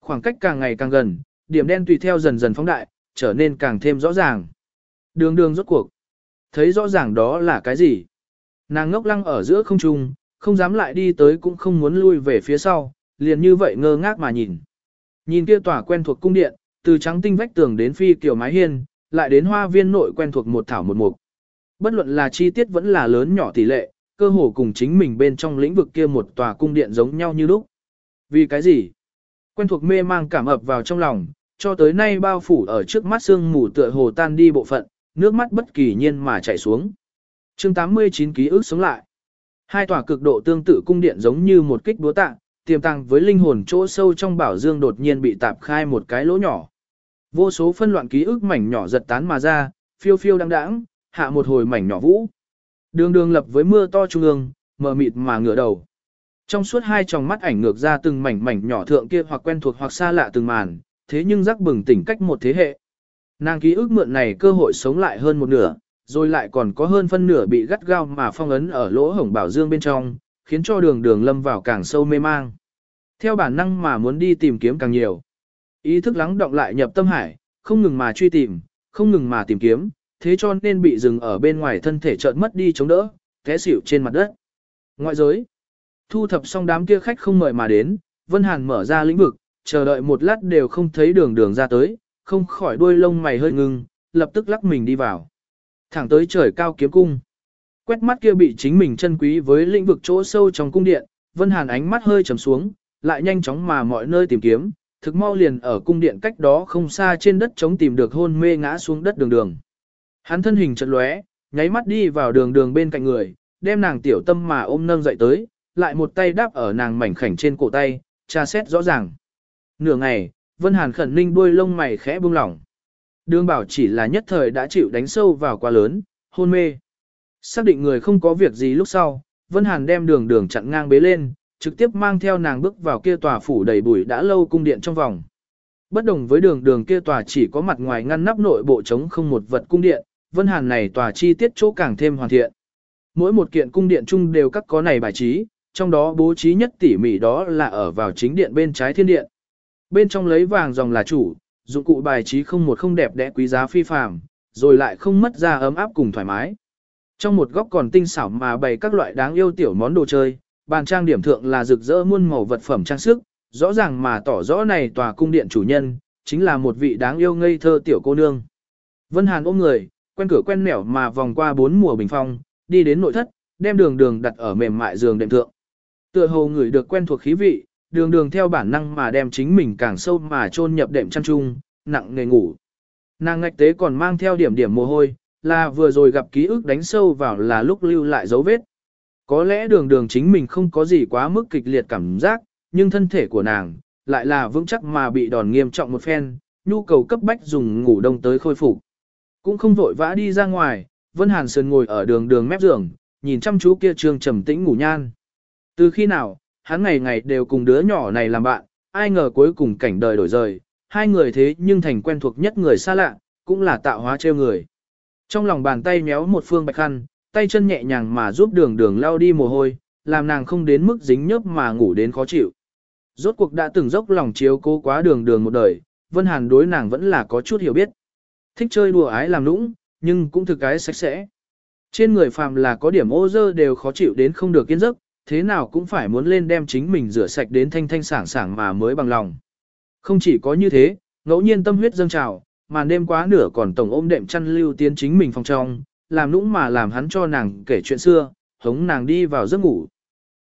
Khoảng cách càng ngày càng gần, điểm đen tùy theo dần dần phóng đại, trở nên càng thêm rõ ràng. Đường đường rốt cuộc. Thấy rõ ràng đó là cái gì? Nàng ngốc lăng ở giữa không trung, không dám lại đi tới cũng không muốn lui về phía sau, liền như vậy ngơ ngác mà nhìn. Nhìn kia tòa quen thuộc cung điện, từ trắng tinh vách tường đến phi kiểu mái hiên, lại đến hoa viên nội quen thuộc một thảo một mục. Bất luận là chi tiết vẫn là lớn nhỏ tỷ lệ, cơ hồ cùng chính mình bên trong lĩnh vực kia một tòa cung điện giống nhau như lúc. Vì cái gì? Quen thuộc mê mang cảm ập vào trong lòng, cho tới nay bao phủ ở trước mắt sương mù tựa hồ tan đi bộ phận, nước mắt bất kỳ nhiên mà chảy xuống. chương 89 ký ức sống lại. Hai tòa cực độ tương tự cung điện giống như một kích búa tạ, tiềm tàng với linh hồn chỗ sâu trong bảo dương đột nhiên bị tạp khai một cái lỗ nhỏ. Vô số phân loạn ký ức mảnh nhỏ giật tán mà ra, phiêu phiêu đăng đãng, hạ một hồi mảnh nhỏ vũ. Đường đường lập với mưa to trung ương, mờ mịt mà ngửa đầu. Trong suốt hai tròng mắt ảnh ngược ra từng mảnh mảnh nhỏ thượng kia hoặc quen thuộc hoặc xa lạ từng màn, thế nhưng rắc bừng tỉnh cách một thế hệ. Nàng ký ức mượn này cơ hội sống lại hơn một nửa, rồi lại còn có hơn phân nửa bị gắt gao mà phong ấn ở lỗ hổng bảo dương bên trong, khiến cho đường đường lâm vào càng sâu mê mang. Theo bản năng mà muốn đi tìm kiếm càng nhiều. Ý thức lắng động lại nhập tâm hải, không ngừng mà truy tìm, không ngừng mà tìm kiếm, thế cho nên bị dừng ở bên ngoài thân thể chợt mất đi chống đỡ, té xỉu trên mặt đất. Ngoại giới. Thu thập xong đám kia khách không mời mà đến, Vân Hàn mở ra lĩnh vực, chờ đợi một lát đều không thấy đường đường ra tới, không khỏi đuôi lông mày hơi ngưng, lập tức lắc mình đi vào. Thẳng tới trời cao kiếm cung. Quét mắt kia bị chính mình chân quý với lĩnh vực chỗ sâu trong cung điện, Vân Hàn ánh mắt hơi trầm xuống, lại nhanh chóng mà mọi nơi tìm kiếm, thực mau liền ở cung điện cách đó không xa trên đất chống tìm được hôn mê ngã xuống đất đường đường. Hắn thân hình chợt lóe, nháy mắt đi vào đường đường bên cạnh người, đem nàng tiểu tâm mà ôm nâng dậy tới, lại một tay đáp ở nàng mảnh khảnh trên cổ tay, tra xét rõ ràng. Nửa ngày, Vân Hàn khẩn ninh đuôi lông mày khẽ buông lỏng. Đường bảo chỉ là nhất thời đã chịu đánh sâu vào quá lớn, hôn mê. Xác định người không có việc gì lúc sau, Vân Hàn đem đường đường chặn ngang bế lên, trực tiếp mang theo nàng bước vào kia tòa phủ đầy bụi đã lâu cung điện trong vòng. Bất đồng với đường đường kia tòa chỉ có mặt ngoài ngăn nắp nội bộ trống không một vật cung điện, Vân Hàn này tòa chi tiết chỗ càng thêm hoàn thiện. Mỗi một kiện cung điện chung đều các có này bài trí, trong đó bố trí nhất tỉ mỉ đó là ở vào chính điện bên trái thiên điện. Bên trong lấy vàng dòng là chủ, dụng cụ bài trí không một không đẹp đẽ quý giá phi phàm, rồi lại không mất ra ấm áp cùng thoải mái. Trong một góc còn tinh xảo mà bày các loại đáng yêu tiểu món đồ chơi, bàn trang điểm thượng là rực rỡ muôn màu vật phẩm trang sức, rõ ràng mà tỏ rõ này tòa cung điện chủ nhân, chính là một vị đáng yêu ngây thơ tiểu cô nương. Vân Hàn ôm người, quen cửa quen nẻo mà vòng qua bốn mùa bình phong, đi đến nội thất, đem đường đường đặt ở mềm mại giường đệm thượng. Tựa hồ người được quen thuộc khí vị, đường đường theo bản năng mà đem chính mình càng sâu mà chôn nhập đệm chăn chung, nặng nề ngủ. Nàng ngạch tế còn mang theo điểm điểm mồ hôi, là vừa rồi gặp ký ức đánh sâu vào là lúc lưu lại dấu vết. Có lẽ đường đường chính mình không có gì quá mức kịch liệt cảm giác, nhưng thân thể của nàng, lại là vững chắc mà bị đòn nghiêm trọng một phen, nhu cầu cấp bách dùng ngủ đông tới khôi phục. Cũng không vội vã đi ra ngoài, Vân Hàn Sơn ngồi ở đường đường mép giường, nhìn chăm chú kia trương trầm tĩnh ngủ nhan. Từ khi nào, hắn ngày ngày đều cùng đứa nhỏ này làm bạn, ai ngờ cuối cùng cảnh đời đổi rời, hai người thế nhưng thành quen thuộc nhất người xa lạ, cũng là tạo hóa trêu người. Trong lòng bàn tay méo một phương bạch khăn, tay chân nhẹ nhàng mà giúp đường đường lao đi mồ hôi, làm nàng không đến mức dính nhớp mà ngủ đến khó chịu. Rốt cuộc đã từng dốc lòng chiếu cố quá đường đường một đời, Vân Hàn đối nàng vẫn là có chút hiểu biết. Thích chơi đùa ái làm nũng, nhưng cũng thực cái sạch sẽ. Trên người phàm là có điểm ô dơ đều khó chịu đến không được kiên giấc, thế nào cũng phải muốn lên đem chính mình rửa sạch đến thanh thanh sảng sảng mà mới bằng lòng. Không chỉ có như thế, ngẫu nhiên tâm huyết dâng trào, mà đêm quá nửa còn tổng ôm đệm chăn lưu tiến chính mình phòng trong, làm nũng mà làm hắn cho nàng kể chuyện xưa, hống nàng đi vào giấc ngủ.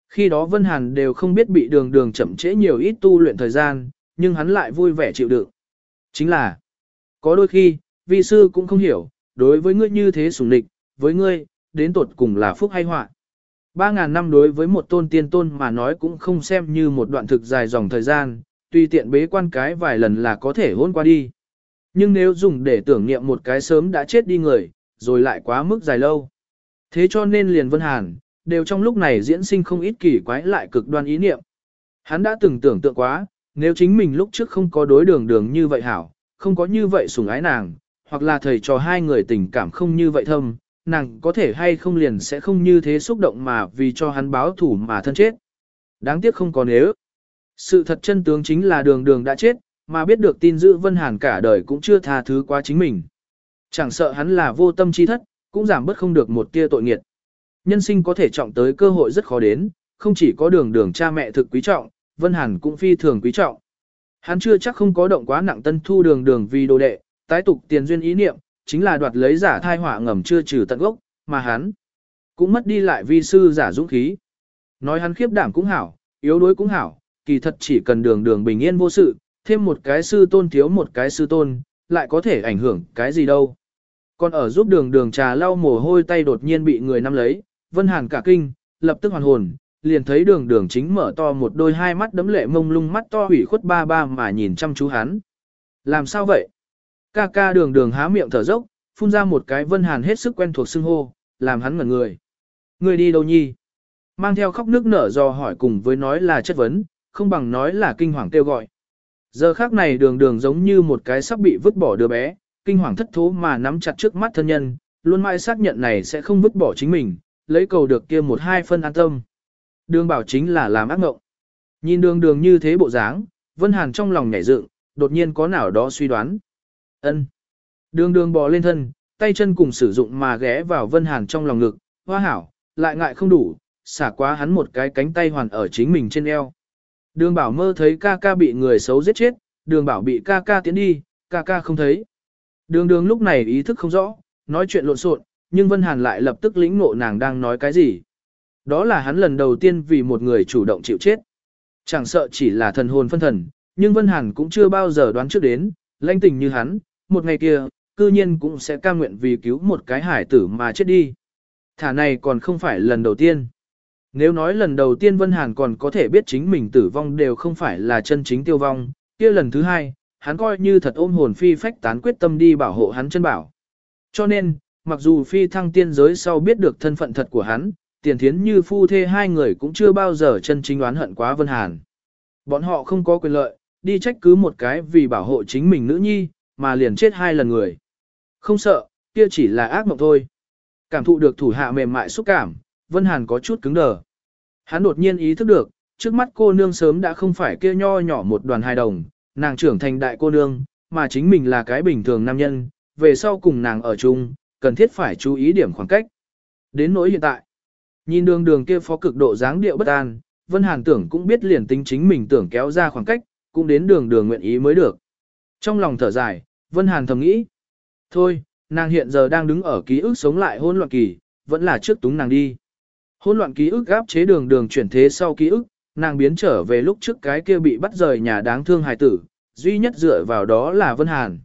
Khi đó Vân Hàn đều không biết bị đường đường chậm trễ nhiều ít tu luyện thời gian, nhưng hắn lại vui vẻ chịu đựng. Chính là, có đôi khi, vi sư cũng không hiểu, đối với ngươi như thế sủng địch, với ngươi, đến tột cùng là phúc hay họa. Ba ngàn năm đối với một tôn tiên tôn mà nói cũng không xem như một đoạn thực dài dòng thời gian, tuy tiện bế quan cái vài lần là có thể hôn qua đi. Nhưng nếu dùng để tưởng niệm một cái sớm đã chết đi người, rồi lại quá mức dài lâu. Thế cho nên liền Vân Hàn, đều trong lúc này diễn sinh không ít kỳ quái lại cực đoan ý niệm. Hắn đã từng tưởng tượng quá, nếu chính mình lúc trước không có đối đường đường như vậy hảo, không có như vậy sủng ái nàng, hoặc là thầy trò hai người tình cảm không như vậy thâm, nàng có thể hay không liền sẽ không như thế xúc động mà vì cho hắn báo thủ mà thân chết. Đáng tiếc không có nếu. Sự thật chân tướng chính là đường đường đã chết, mà biết được tin giữ Vân Hàn cả đời cũng chưa tha thứ qua chính mình. Chẳng sợ hắn là vô tâm chi thất, cũng giảm bớt không được một tia tội nghiệt. Nhân sinh có thể trọng tới cơ hội rất khó đến, không chỉ có đường đường cha mẹ thực quý trọng, Vân Hàn cũng phi thường quý trọng. Hắn chưa chắc không có động quá nặng tân thu đường đường vì đồ đệ, tái tục tiền duyên ý niệm, chính là đoạt lấy giả thai họa ngầm chưa trừ tận gốc, mà hắn cũng mất đi lại vi sư giả dũng khí. Nói hắn khiếp đảm cũng hảo, yếu đuối cũng hảo, kỳ thật chỉ cần đường đường bình yên vô sự, thêm một cái sư tôn thiếu một cái sư tôn, lại có thể ảnh hưởng cái gì đâu. Còn ở giúp đường đường trà lau mồ hôi tay đột nhiên bị người nắm lấy, Vân Hàn cả kinh, lập tức hoàn hồn, liền thấy đường đường chính mở to một đôi hai mắt đấm lệ mông lung mắt to hủy khuất ba ba mà nhìn chăm chú hắn. Làm sao vậy? Ca ca đường đường há miệng thở dốc, phun ra một cái Vân Hàn hết sức quen thuộc xưng hô, làm hắn ngẩn người. Người đi đâu nhi? Mang theo khóc nước nở do hỏi cùng với nói là chất vấn, không bằng nói là kinh hoàng kêu gọi. Giờ khác này đường đường giống như một cái sắp bị vứt bỏ đứa bé, kinh hoàng thất thố mà nắm chặt trước mắt thân nhân, luôn mãi xác nhận này sẽ không vứt bỏ chính mình, lấy cầu được kia một hai phân an tâm. Đường bảo chính là làm ác ngộng. Nhìn đường đường như thế bộ dáng, Vân Hàn trong lòng nhảy dựng, đột nhiên có nào đó suy đoán ân Đường đường bò lên thân, tay chân cùng sử dụng mà ghé vào Vân Hàn trong lòng ngực, hoa hảo, lại ngại không đủ, xả quá hắn một cái cánh tay hoàn ở chính mình trên eo. Đường bảo mơ thấy ca ca bị người xấu giết chết, đường bảo bị ca ca tiến đi, ca ca không thấy. Đường đường lúc này ý thức không rõ, nói chuyện lộn xộn, nhưng Vân Hàn lại lập tức lĩnh ngộ nàng đang nói cái gì. Đó là hắn lần đầu tiên vì một người chủ động chịu chết. Chẳng sợ chỉ là thần hồn phân thần, nhưng Vân Hàn cũng chưa bao giờ đoán trước đến, lãnh tình như hắn, một ngày kia, cư nhiên cũng sẽ ca nguyện vì cứu một cái hải tử mà chết đi. Thả này còn không phải lần đầu tiên. Nếu nói lần đầu tiên Vân Hàn còn có thể biết chính mình tử vong đều không phải là chân chính tiêu vong, kia lần thứ hai, hắn coi như thật ôm hồn phi phách tán quyết tâm đi bảo hộ hắn chân bảo. Cho nên, mặc dù phi thăng tiên giới sau biết được thân phận thật của hắn, tiền thiến như phu thê hai người cũng chưa bao giờ chân chính oán hận quá Vân Hàn. Bọn họ không có quyền lợi, đi trách cứ một cái vì bảo hộ chính mình nữ nhi, mà liền chết hai lần người. Không sợ, kia chỉ là ác mộng thôi. Cảm thụ được thủ hạ mềm mại xúc cảm, Vân Hàn có chút cứng đờ. Hắn đột nhiên ý thức được, trước mắt cô nương sớm đã không phải kia nho nhỏ một đoàn hài đồng, nàng trưởng thành đại cô nương, mà chính mình là cái bình thường nam nhân, về sau cùng nàng ở chung, cần thiết phải chú ý điểm khoảng cách. Đến nỗi hiện tại, nhìn đường đường kia phó cực độ dáng điệu bất an, Vân Hàn tưởng cũng biết liền tính chính mình tưởng kéo ra khoảng cách, cũng đến đường đường nguyện ý mới được. Trong lòng thở dài, Vân Hàn thầm nghĩ, thôi, nàng hiện giờ đang đứng ở ký ức sống lại hôn loạn kỳ, vẫn là trước túng nàng đi. Hôn loạn ký ức gáp chế đường đường chuyển thế sau ký ức, nàng biến trở về lúc trước cái kia bị bắt rời nhà đáng thương hài tử, duy nhất dựa vào đó là Vân Hàn.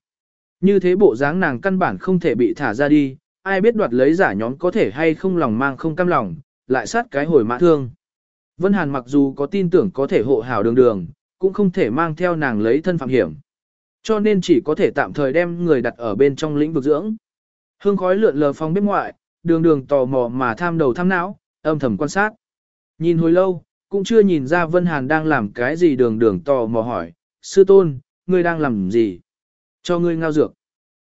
Như thế bộ dáng nàng căn bản không thể bị thả ra đi, ai biết đoạt lấy giả nhóm có thể hay không lòng mang không cam lòng, lại sát cái hồi mã thương. Vân Hàn mặc dù có tin tưởng có thể hộ hảo đường đường, cũng không thể mang theo nàng lấy thân phạm hiểm. Cho nên chỉ có thể tạm thời đem người đặt ở bên trong lĩnh vực dưỡng. Hương khói lượn lờ phòng bếp ngoại, đường đường tò mò mà tham đầu tham não, âm thầm quan sát. Nhìn hồi lâu, cũng chưa nhìn ra Vân Hàn đang làm cái gì đường đường tò mò hỏi, sư tôn, ngươi đang làm gì? Cho ngươi ngao dược.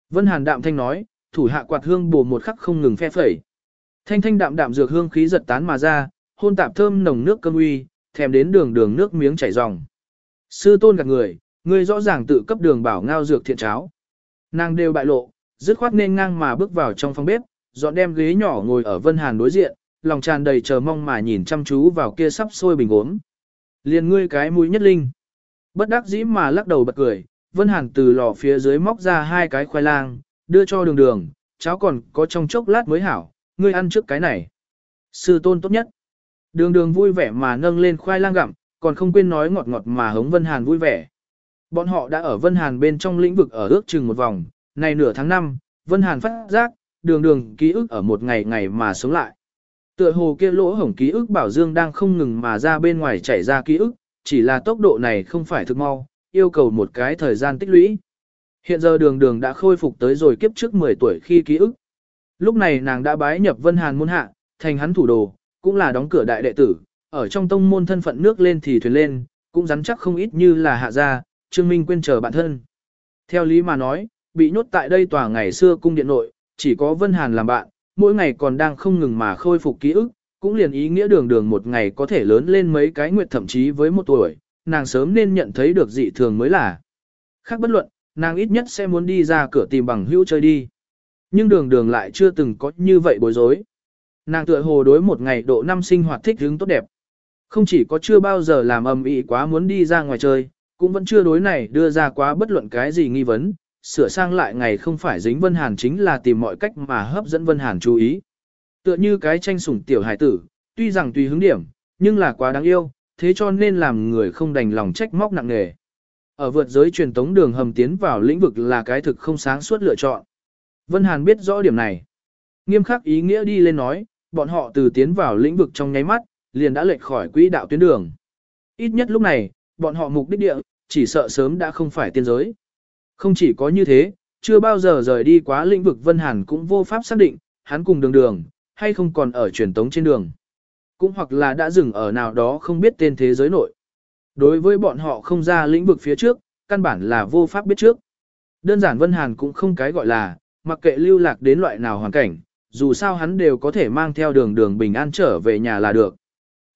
Vân Hàn đạm thanh nói, thủ hạ quạt hương bổ một khắc không ngừng phe phẩy. Thanh thanh đạm đạm dược hương khí giật tán mà ra, hôn tạp thơm nồng nước cơm uy, thèm đến đường đường nước miếng chảy ròng. Sư tôn gạt người, ngươi rõ ràng tự cấp đường bảo ngao dược thiện cháo. Nàng đều bại lộ, dứt khoát nên ngang mà bước vào trong phòng bếp, dọn đem ghế nhỏ ngồi ở Vân Hàn đối diện, lòng tràn đầy chờ mong mà nhìn chăm chú vào kia sắp sôi bình uống. Liền ngươi cái mũi nhất linh. Bất đắc dĩ mà lắc đầu bật cười, Vân Hàn từ lò phía dưới móc ra hai cái khoai lang, đưa cho đường đường, cháu còn có trong chốc lát mới hảo, ngươi ăn trước cái này. Sư tôn tốt nhất. Đường đường vui vẻ mà nâng lên khoai lang gặm, còn không quên nói ngọt ngọt mà hống Vân Hàn vui vẻ. Bọn họ đã ở Vân Hàn bên trong lĩnh vực ở ước chừng một vòng, này nửa tháng năm, Vân Hàn phát giác, đường đường ký ức ở một ngày ngày mà sống lại. Tựa hồ kia lỗ hổng ký ức bảo dương đang không ngừng mà ra bên ngoài chảy ra ký ức, chỉ là tốc độ này không phải thực mau, yêu cầu một cái thời gian tích lũy. Hiện giờ đường đường đã khôi phục tới rồi kiếp trước 10 tuổi khi ký ức. Lúc này nàng đã bái nhập Vân Hàn môn hạ, thành hắn thủ đồ, cũng là đóng cửa đại đệ tử, ở trong tông môn thân phận nước lên thì thuyền lên, cũng rắn chắc không ít như là hạ gia, Trương Minh quên chờ bản thân. Theo lý mà nói, bị nhốt tại đây tòa ngày xưa cung điện nội, chỉ có Vân Hàn làm bạn, mỗi ngày còn đang không ngừng mà khôi phục ký ức, cũng liền ý nghĩa đường đường một ngày có thể lớn lên mấy cái nguyệt thậm chí với một tuổi, nàng sớm nên nhận thấy được dị thường mới là. Khác bất luận, nàng ít nhất sẽ muốn đi ra cửa tìm bằng hữu chơi đi. Nhưng đường đường lại chưa từng có như vậy bối rối. Nàng tựa hồ đối một ngày độ năm sinh hoạt thích hứng tốt đẹp. Không chỉ có chưa bao giờ làm ầm ĩ quá muốn đi ra ngoài chơi, cũng vẫn chưa đối này đưa ra quá bất luận cái gì nghi vấn, sửa sang lại ngày không phải dính Vân Hàn chính là tìm mọi cách mà hấp dẫn Vân Hàn chú ý. Tựa như cái tranh sủng tiểu hải tử, tuy rằng tùy hứng điểm, nhưng là quá đáng yêu, thế cho nên làm người không đành lòng trách móc nặng nề. Ở vượt giới truyền tống đường hầm tiến vào lĩnh vực là cái thực không sáng suốt lựa chọn. Vân Hàn biết rõ điểm này. Nghiêm khắc ý nghĩa đi lên nói, bọn họ từ tiến vào lĩnh vực trong nháy mắt, liền đã lệch khỏi quỹ đạo tuyến đường. Ít nhất lúc này, bọn họ mục đích địa, chỉ sợ sớm đã không phải tiên giới. Không chỉ có như thế, chưa bao giờ rời đi quá lĩnh vực Vân Hàn cũng vô pháp xác định, hắn cùng đường đường, hay không còn ở truyền tống trên đường. Cũng hoặc là đã dừng ở nào đó không biết tên thế giới nội. Đối với bọn họ không ra lĩnh vực phía trước, căn bản là vô pháp biết trước. Đơn giản Vân Hàn cũng không cái gọi là, mặc kệ lưu lạc đến loại nào hoàn cảnh, dù sao hắn đều có thể mang theo đường đường bình an trở về nhà là được.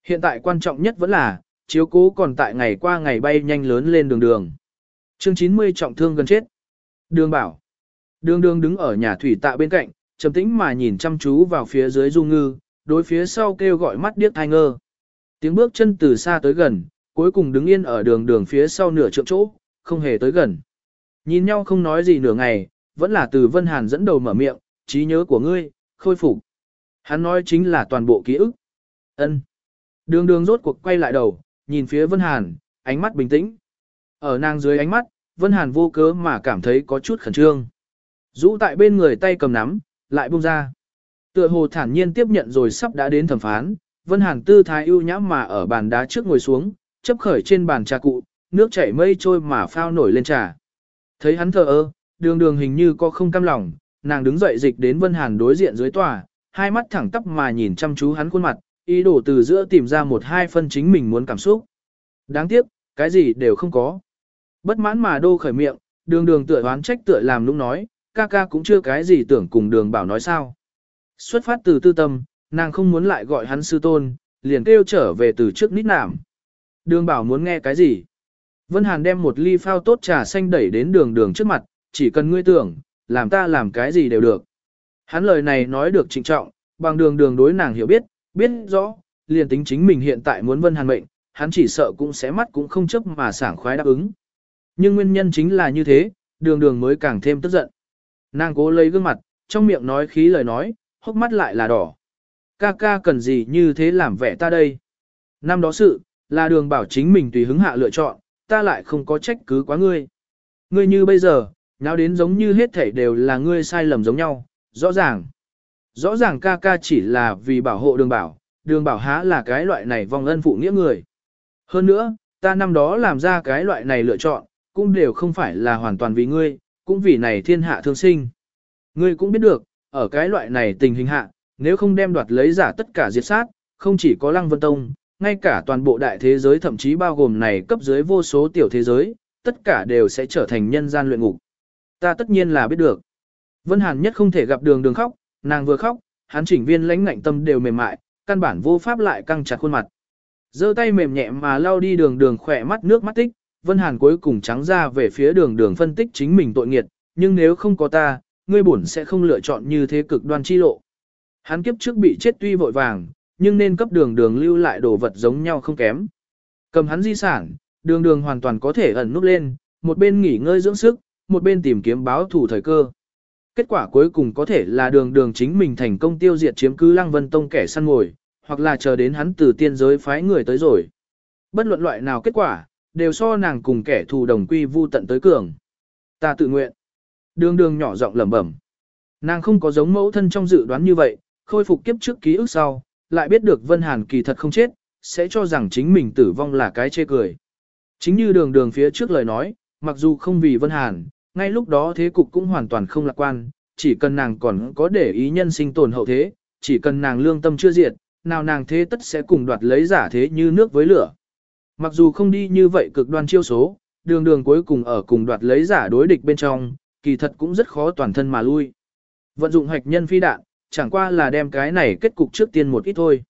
Hiện tại quan trọng nhất vẫn là, chiếu cố còn tại ngày qua ngày bay nhanh lớn lên đường đường. Chương 90 trọng thương gần chết. Đường bảo. Đường đường đứng ở nhà thủy tạ bên cạnh, trầm tĩnh mà nhìn chăm chú vào phía dưới du ngư, đối phía sau kêu gọi mắt điếc thai ngơ. Tiếng bước chân từ xa tới gần, cuối cùng đứng yên ở đường đường phía sau nửa trượng chỗ, không hề tới gần. Nhìn nhau không nói gì nửa ngày, vẫn là từ Vân Hàn dẫn đầu mở miệng, trí nhớ của ngươi, khôi phục. Hắn nói chính là toàn bộ ký ức. Ân. Đường đường rốt cuộc quay lại đầu, nhìn phía Vân Hàn, ánh mắt bình tĩnh. Ở nàng dưới ánh mắt, Vân Hàn vô cớ mà cảm thấy có chút khẩn trương. Rũ tại bên người tay cầm nắm, lại buông ra. Tựa hồ thản nhiên tiếp nhận rồi sắp đã đến thẩm phán, Vân Hàn tư thái ưu nhã mà ở bàn đá trước ngồi xuống, chấp khởi trên bàn trà cụ, nước chảy mây trôi mà phao nổi lên trà. Thấy hắn thờ ơ, đường đường hình như có không cam lòng, nàng đứng dậy dịch đến Vân Hàn đối diện dưới tòa, hai mắt thẳng tắp mà nhìn chăm chú hắn khuôn mặt, ý đồ từ giữa tìm ra một hai phân chính mình muốn cảm xúc. Đáng tiếc, cái gì đều không có. Bất mãn mà đô khởi miệng, đường đường tựa oán trách tựa làm lúc nói, ca ca cũng chưa cái gì tưởng cùng đường bảo nói sao. Xuất phát từ tư tâm, nàng không muốn lại gọi hắn sư tôn, liền kêu trở về từ trước nít nảm. Đường bảo muốn nghe cái gì? Vân Hàn đem một ly phao tốt trà xanh đẩy đến đường đường trước mặt, chỉ cần ngươi tưởng, làm ta làm cái gì đều được. Hắn lời này nói được trịnh trọng, bằng đường đường đối nàng hiểu biết, biết rõ, liền tính chính mình hiện tại muốn Vân Hàn mệnh, hắn chỉ sợ cũng sẽ mắt cũng không chấp mà sảng khoái đáp ứng. Nhưng nguyên nhân chính là như thế, đường đường mới càng thêm tức giận. Nàng cố lấy gương mặt, trong miệng nói khí lời nói, hốc mắt lại là đỏ. Ca ca cần gì như thế làm vẻ ta đây? Năm đó sự, là đường bảo chính mình tùy hứng hạ lựa chọn, ta lại không có trách cứ quá ngươi. Ngươi như bây giờ, nháo đến giống như hết thảy đều là ngươi sai lầm giống nhau, rõ ràng. Rõ ràng ca ca chỉ là vì bảo hộ đường bảo, đường bảo há là cái loại này vong ân phụ nghĩa người. Hơn nữa, ta năm đó làm ra cái loại này lựa chọn, cũng đều không phải là hoàn toàn vì ngươi, cũng vì này thiên hạ thương sinh. Ngươi cũng biết được, ở cái loại này tình hình hạ, nếu không đem đoạt lấy giả tất cả diệt sát, không chỉ có Lăng Vân Tông, ngay cả toàn bộ đại thế giới thậm chí bao gồm này cấp dưới vô số tiểu thế giới, tất cả đều sẽ trở thành nhân gian luyện ngục. Ta tất nhiên là biết được. Vân Hàn nhất không thể gặp đường đường khóc, nàng vừa khóc, hắn chỉnh viên lãnh ngạnh tâm đều mềm mại, căn bản vô pháp lại căng chặt khuôn mặt. giơ tay mềm nhẹ mà lau đi đường đường khỏe mắt nước mắt tích, Vân Hàn cuối cùng trắng ra về phía đường đường phân tích chính mình tội nghiệt, nhưng nếu không có ta, ngươi bổn sẽ không lựa chọn như thế cực đoan chi lộ. Hắn kiếp trước bị chết tuy vội vàng, nhưng nên cấp đường đường lưu lại đồ vật giống nhau không kém. Cầm hắn di sản, đường đường hoàn toàn có thể ẩn núp lên, một bên nghỉ ngơi dưỡng sức, một bên tìm kiếm báo thủ thời cơ. Kết quả cuối cùng có thể là đường đường chính mình thành công tiêu diệt chiếm cứ Lăng Vân Tông kẻ săn ngồi, hoặc là chờ đến hắn từ tiên giới phái người tới rồi. Bất luận loại nào kết quả, đều so nàng cùng kẻ thù đồng quy vu tận tới cường. Ta tự nguyện. Đường đường nhỏ giọng lẩm bẩm. Nàng không có giống mẫu thân trong dự đoán như vậy, khôi phục kiếp trước ký ức sau, lại biết được Vân Hàn kỳ thật không chết, sẽ cho rằng chính mình tử vong là cái chê cười. Chính như đường đường phía trước lời nói, mặc dù không vì Vân Hàn, ngay lúc đó thế cục cũng hoàn toàn không lạc quan, chỉ cần nàng còn có để ý nhân sinh tồn hậu thế, chỉ cần nàng lương tâm chưa diệt, nào nàng thế tất sẽ cùng đoạt lấy giả thế như nước với lửa. Mặc dù không đi như vậy cực đoan chiêu số, đường đường cuối cùng ở cùng đoạt lấy giả đối địch bên trong, kỳ thật cũng rất khó toàn thân mà lui. Vận dụng hạch nhân phi đạn, chẳng qua là đem cái này kết cục trước tiên một ít thôi.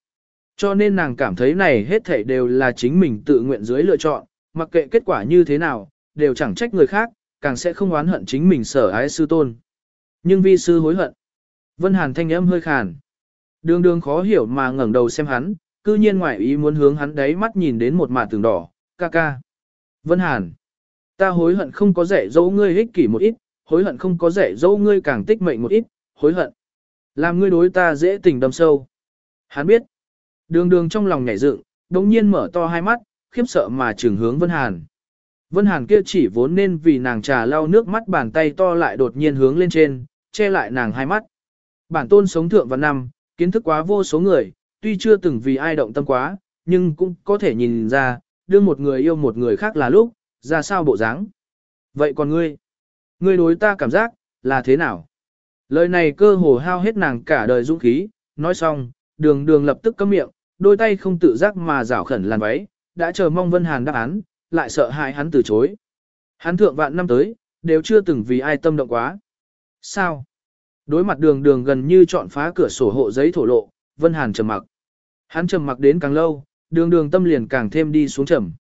Cho nên nàng cảm thấy này hết thảy đều là chính mình tự nguyện dưới lựa chọn, mặc kệ kết quả như thế nào, đều chẳng trách người khác, càng sẽ không oán hận chính mình sở ái sư tôn. Nhưng vi sư hối hận. Vân Hàn thanh âm hơi khàn. Đường đường khó hiểu mà ngẩng đầu xem hắn, cư nhiên ngoại ý muốn hướng hắn đáy mắt nhìn đến một mạt tường đỏ, ca ca. Vân Hàn. Ta hối hận không có dạy dỗ ngươi ích kỷ một ít, hối hận không có dạy dỗ ngươi càng tích mệnh một ít, hối hận. Làm ngươi đối ta dễ tình đâm sâu. Hắn biết. Đường đường trong lòng nhảy dựng, đống nhiên mở to hai mắt, khiếp sợ mà trường hướng Vân Hàn. Vân Hàn kia chỉ vốn nên vì nàng trà lau nước mắt bàn tay to lại đột nhiên hướng lên trên, che lại nàng hai mắt. Bản tôn sống thượng văn năm, kiến thức quá vô số người, tuy chưa từng vì ai động tâm quá, nhưng cũng có thể nhìn ra, đưa một người yêu một người khác là lúc, ra sao bộ dáng. Vậy còn ngươi? Ngươi đối ta cảm giác, là thế nào? Lời này cơ hồ hao hết nàng cả đời dũng khí, nói xong, đường đường lập tức cấm miệng, đôi tay không tự giác mà rảo khẩn làn váy, đã chờ mong Vân Hàn đáp án, lại sợ hại hắn từ chối. Hắn thượng vạn năm tới, đều chưa từng vì ai tâm động quá. Sao? Đối mặt đường đường gần như chọn phá cửa sổ hộ giấy thổ lộ, Vân Hàn trầm mặc. Hắn trầm mặc đến càng lâu, đường đường tâm liền càng thêm đi xuống trầm.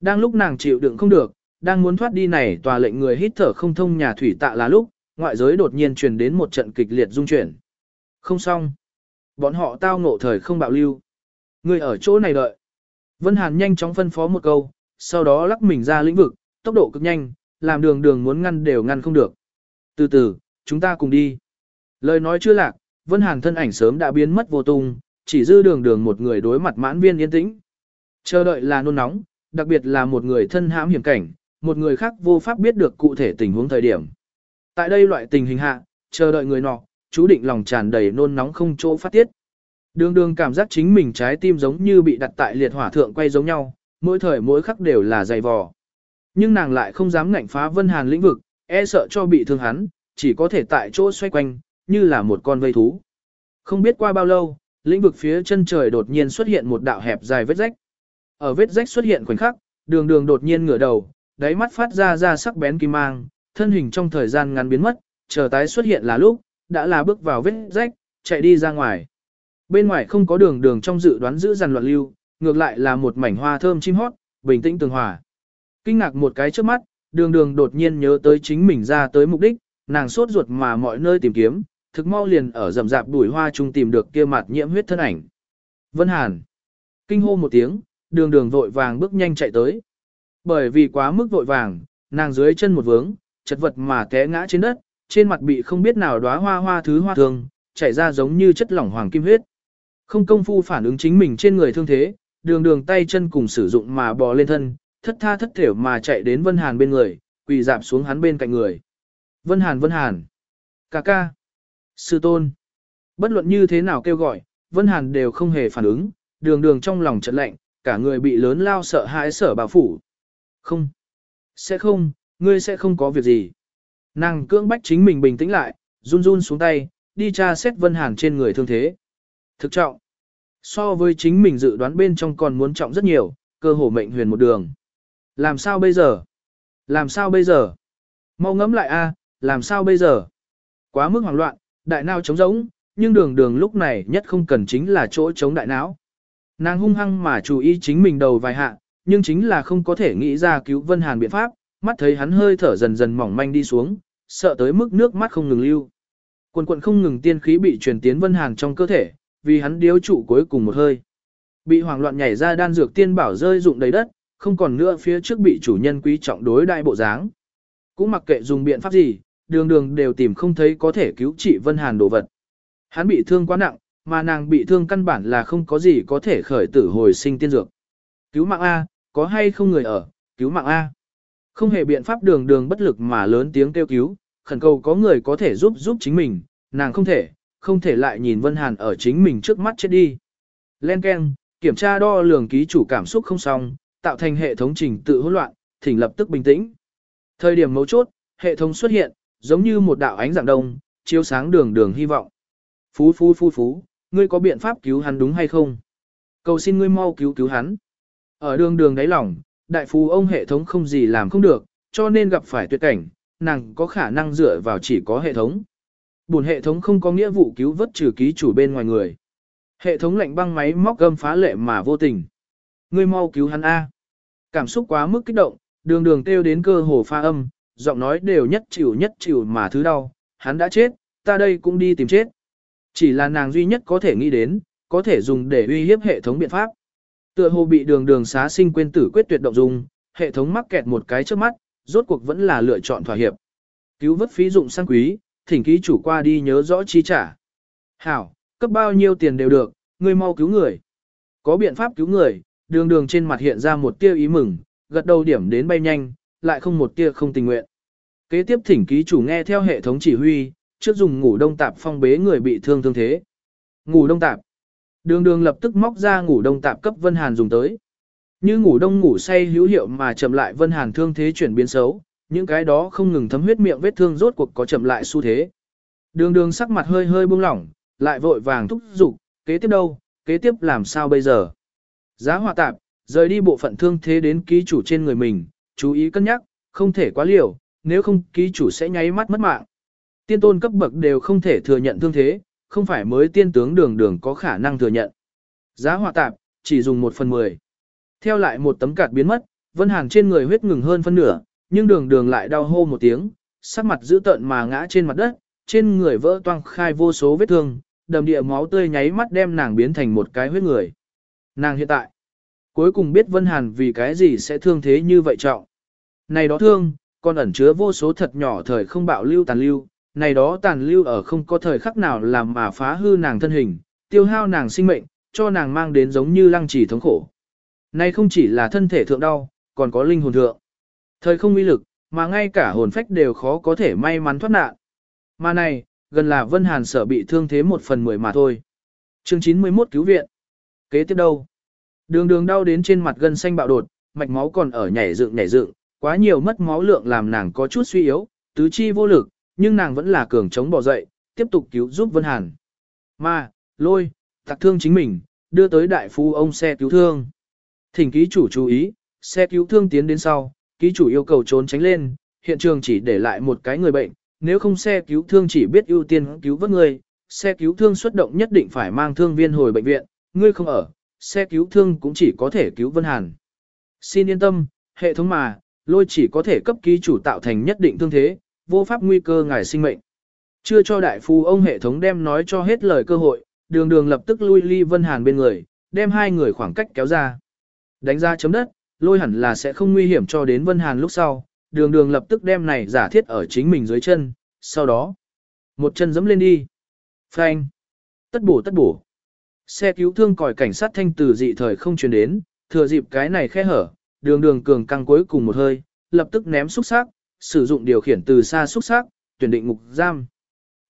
Đang lúc nàng chịu đựng không được, đang muốn thoát đi này tòa lệnh người hít thở không thông nhà thủy tạ là lúc, ngoại giới đột nhiên truyền đến một trận kịch liệt dung chuyển. Không xong. Bọn họ tao ngộ thời không bạo lưu. Người ở chỗ này đợi. Vân Hàn nhanh chóng phân phó một câu, sau đó lắc mình ra lĩnh vực, tốc độ cực nhanh, làm đường đường muốn ngăn đều ngăn không được. Từ từ, chúng ta cùng đi. Lời nói chưa lạc, Vân Hàn thân ảnh sớm đã biến mất vô tung, chỉ dư đường đường một người đối mặt mãn viên yên tĩnh. Chờ đợi là nôn nóng, đặc biệt là một người thân hãm hiểm cảnh, một người khác vô pháp biết được cụ thể tình huống thời điểm. Tại đây loại tình hình hạ, chờ đợi người nọ, chú định lòng tràn đầy nôn nóng không chỗ phát tiết. Đường đường cảm giác chính mình trái tim giống như bị đặt tại liệt hỏa thượng quay giống nhau, mỗi thời mỗi khắc đều là dày vò. Nhưng nàng lại không dám ngạnh phá Vân Hàn lĩnh vực, e sợ cho bị thương hắn, chỉ có thể tại chỗ xoay quanh, như là một con vây thú. Không biết qua bao lâu, lĩnh vực phía chân trời đột nhiên xuất hiện một đạo hẹp dài vết rách. Ở vết rách xuất hiện khoảnh khắc, đường đường đột nhiên ngửa đầu, đáy mắt phát ra ra sắc bén kim mang, thân hình trong thời gian ngắn biến mất, chờ tái xuất hiện là lúc, đã là bước vào vết rách, chạy đi ra ngoài. Bên ngoài không có đường đường trong dự đoán giữ dằn loạn lưu, ngược lại là một mảnh hoa thơm chim hót, bình tĩnh tường hòa. Kinh ngạc một cái trước mắt, đường đường đột nhiên nhớ tới chính mình ra tới mục đích, nàng sốt ruột mà mọi nơi tìm kiếm, thực mau liền ở rầm rạp bụi hoa chung tìm được kia mặt nhiễm huyết thân ảnh. Vân Hàn. Kinh hô một tiếng, đường đường vội vàng bước nhanh chạy tới. Bởi vì quá mức vội vàng, nàng dưới chân một vướng, chật vật mà té ngã trên đất, trên mặt bị không biết nào đóa hoa hoa thứ hoa thường, chảy ra giống như chất lỏng hoàng kim huyết. Không công phu phản ứng chính mình trên người thương thế, đường đường tay chân cùng sử dụng mà bò lên thân, thất tha thất thểu mà chạy đến Vân Hàn bên người, quỳ dạp xuống hắn bên cạnh người. Vân Hàn Vân Hàn. ca ca. Sư tôn. Bất luận như thế nào kêu gọi, Vân Hàn đều không hề phản ứng, đường đường trong lòng trận lạnh, cả người bị lớn lao sợ hãi sở bà phủ. Không. Sẽ không, ngươi sẽ không có việc gì. Nàng cưỡng bách chính mình bình tĩnh lại, run run xuống tay, đi tra xét Vân Hàn trên người thương thế. Thực trọng. So với chính mình dự đoán bên trong còn muốn trọng rất nhiều, cơ hồ mệnh huyền một đường. Làm sao bây giờ? Làm sao bây giờ? Mau ngẫm lại a, à, làm sao bây giờ? Quá mức hoảng loạn, đại não trống rỗng, nhưng đường đường lúc này nhất không cần chính là chỗ chống đại não. Nàng hung hăng mà chú ý chính mình đầu vài hạ, nhưng chính là không có thể nghĩ ra cứu Vân Hàn biện pháp, mắt thấy hắn hơi thở dần dần mỏng manh đi xuống, sợ tới mức nước mắt không ngừng lưu. Quần quần không ngừng tiên khí bị truyền tiến Vân Hàn trong cơ thể, vì hắn điếu trụ cuối cùng một hơi. Bị hoảng loạn nhảy ra đan dược tiên bảo rơi rụng đầy đất, không còn nữa phía trước bị chủ nhân quý trọng đối đại bộ dáng. Cũng mặc kệ dùng biện pháp gì, đường đường đều tìm không thấy có thể cứu trị Vân Hàn đồ vật. Hắn bị thương quá nặng, mà nàng bị thương căn bản là không có gì có thể khởi tử hồi sinh tiên dược. Cứu mạng A, có hay không người ở, cứu mạng A. Không hề biện pháp đường đường bất lực mà lớn tiếng kêu cứu, khẩn cầu có người có thể giúp giúp chính mình, nàng không thể, không thể lại nhìn Vân Hàn ở chính mình trước mắt chết đi. Len Ken, kiểm tra đo lường ký chủ cảm xúc không xong, tạo thành hệ thống trình tự hỗn loạn, thỉnh lập tức bình tĩnh. Thời điểm mấu chốt, hệ thống xuất hiện, giống như một đạo ánh dạng đông, chiếu sáng đường đường hy vọng. Phú phú phú phú, ngươi có biện pháp cứu hắn đúng hay không? Cầu xin ngươi mau cứu cứu hắn. Ở đường đường đáy lòng, đại phú ông hệ thống không gì làm không được, cho nên gặp phải tuyệt cảnh, nàng có khả năng dựa vào chỉ có hệ thống. Buồn hệ thống không có nghĩa vụ cứu vớt trừ ký chủ bên ngoài người. Hệ thống lệnh băng máy móc gâm phá lệ mà vô tình. Ngươi mau cứu hắn A. Cảm xúc quá mức kích động, đường đường kêu đến cơ hồ pha âm, giọng nói đều nhất chịu nhất chịu mà thứ đau, hắn đã chết, ta đây cũng đi tìm chết. Chỉ là nàng duy nhất có thể nghĩ đến, có thể dùng để uy hiếp hệ thống biện pháp. Tựa hồ bị đường đường xá sinh quên tử quyết tuyệt động dùng, hệ thống mắc kẹt một cái trước mắt, rốt cuộc vẫn là lựa chọn thỏa hiệp. Cứu vớt phí dụng sang quý, thỉnh ký chủ qua đi nhớ rõ chi trả. Hảo, cấp bao nhiêu tiền đều được, ngươi mau cứu người. Có biện pháp cứu người, đường đường trên mặt hiện ra một tia ý mừng, gật đầu điểm đến bay nhanh, lại không một tia không tình nguyện. Kế tiếp thỉnh ký chủ nghe theo hệ thống chỉ huy, trước dùng ngủ đông tạp phong bế người bị thương thương thế. Ngủ đông tạp. Đường đường lập tức móc ra ngủ đông tạp cấp Vân Hàn dùng tới. Như ngủ đông ngủ say hữu hiệu mà chậm lại Vân Hàn thương thế chuyển biến xấu, những cái đó không ngừng thấm huyết miệng vết thương rốt cuộc có chậm lại xu thế. Đường đường sắc mặt hơi hơi buông lỏng, lại vội vàng thúc giục, kế tiếp đâu, kế tiếp làm sao bây giờ. Giá hòa tạp, rời đi bộ phận thương thế đến ký chủ trên người mình, chú ý cân nhắc, không thể quá liều, nếu không ký chủ sẽ nháy mắt mất mạng. Tiên tôn cấp bậc đều không thể thừa nhận thương thế, không phải mới tiên tướng đường đường có khả năng thừa nhận. Giá hòa tạp, chỉ dùng một phần mười. Theo lại một tấm cạt biến mất, Vân hàng trên người huyết ngừng hơn phân nửa, nhưng đường đường lại đau hô một tiếng, sắc mặt dữ tợn mà ngã trên mặt đất, trên người vỡ toang khai vô số vết thương, đầm địa máu tươi nháy mắt đem nàng biến thành một cái huyết người. Nàng hiện tại, cuối cùng biết Vân Hàn vì cái gì sẽ thương thế như vậy trọng. Này đó thương, còn ẩn chứa vô số thật nhỏ thời không bạo lưu tàn lưu, này đó tàn lưu ở không có thời khắc nào làm mà phá hư nàng thân hình, tiêu hao nàng sinh mệnh, cho nàng mang đến giống như lăng trì thống khổ. Này không chỉ là thân thể thượng đau, còn có linh hồn thượng. Thời không uy lực, mà ngay cả hồn phách đều khó có thể may mắn thoát nạn. Mà này, gần là Vân Hàn sở bị thương thế một phần mười mà thôi. Chương 91 cứu viện. Kế tiếp đâu? Đường đường đau đến trên mặt gân xanh bạo đột, mạch máu còn ở nhảy dựng nhảy dựng, quá nhiều mất máu lượng làm nàng có chút suy yếu, tứ chi vô lực, nhưng nàng vẫn là cường chống bỏ dậy, tiếp tục cứu giúp Vân Hàn. Mà, lôi, tặc thương chính mình, đưa tới đại phu ông xe cứu thương. Thỉnh ký chủ chú ý, xe cứu thương tiến đến sau, ký chủ yêu cầu trốn tránh lên, hiện trường chỉ để lại một cái người bệnh, nếu không xe cứu thương chỉ biết ưu tiên cứu vớt người, xe cứu thương xuất động nhất định phải mang thương viên hồi bệnh viện, ngươi không ở, xe cứu thương cũng chỉ có thể cứu Vân Hàn. Xin yên tâm, hệ thống mà, lôi chỉ có thể cấp ký chủ tạo thành nhất định thương thế, vô pháp nguy cơ ngài sinh mệnh. Chưa cho đại phu ông hệ thống đem nói cho hết lời cơ hội, đường đường lập tức lui ly Vân Hàn bên người, đem hai người khoảng cách kéo ra. Đánh ra chấm đất, lôi hẳn là sẽ không nguy hiểm cho đến Vân Hàn lúc sau, đường đường lập tức đem này giả thiết ở chính mình dưới chân, sau đó, một chân dẫm lên đi. Phanh. Tất bổ tất bổ. Xe cứu thương còi cảnh sát thanh từ dị thời không truyền đến, thừa dịp cái này khe hở, đường đường cường căng cuối cùng một hơi, lập tức ném xúc sắc, sử dụng điều khiển từ xa xúc sắc, tuyển định ngục giam.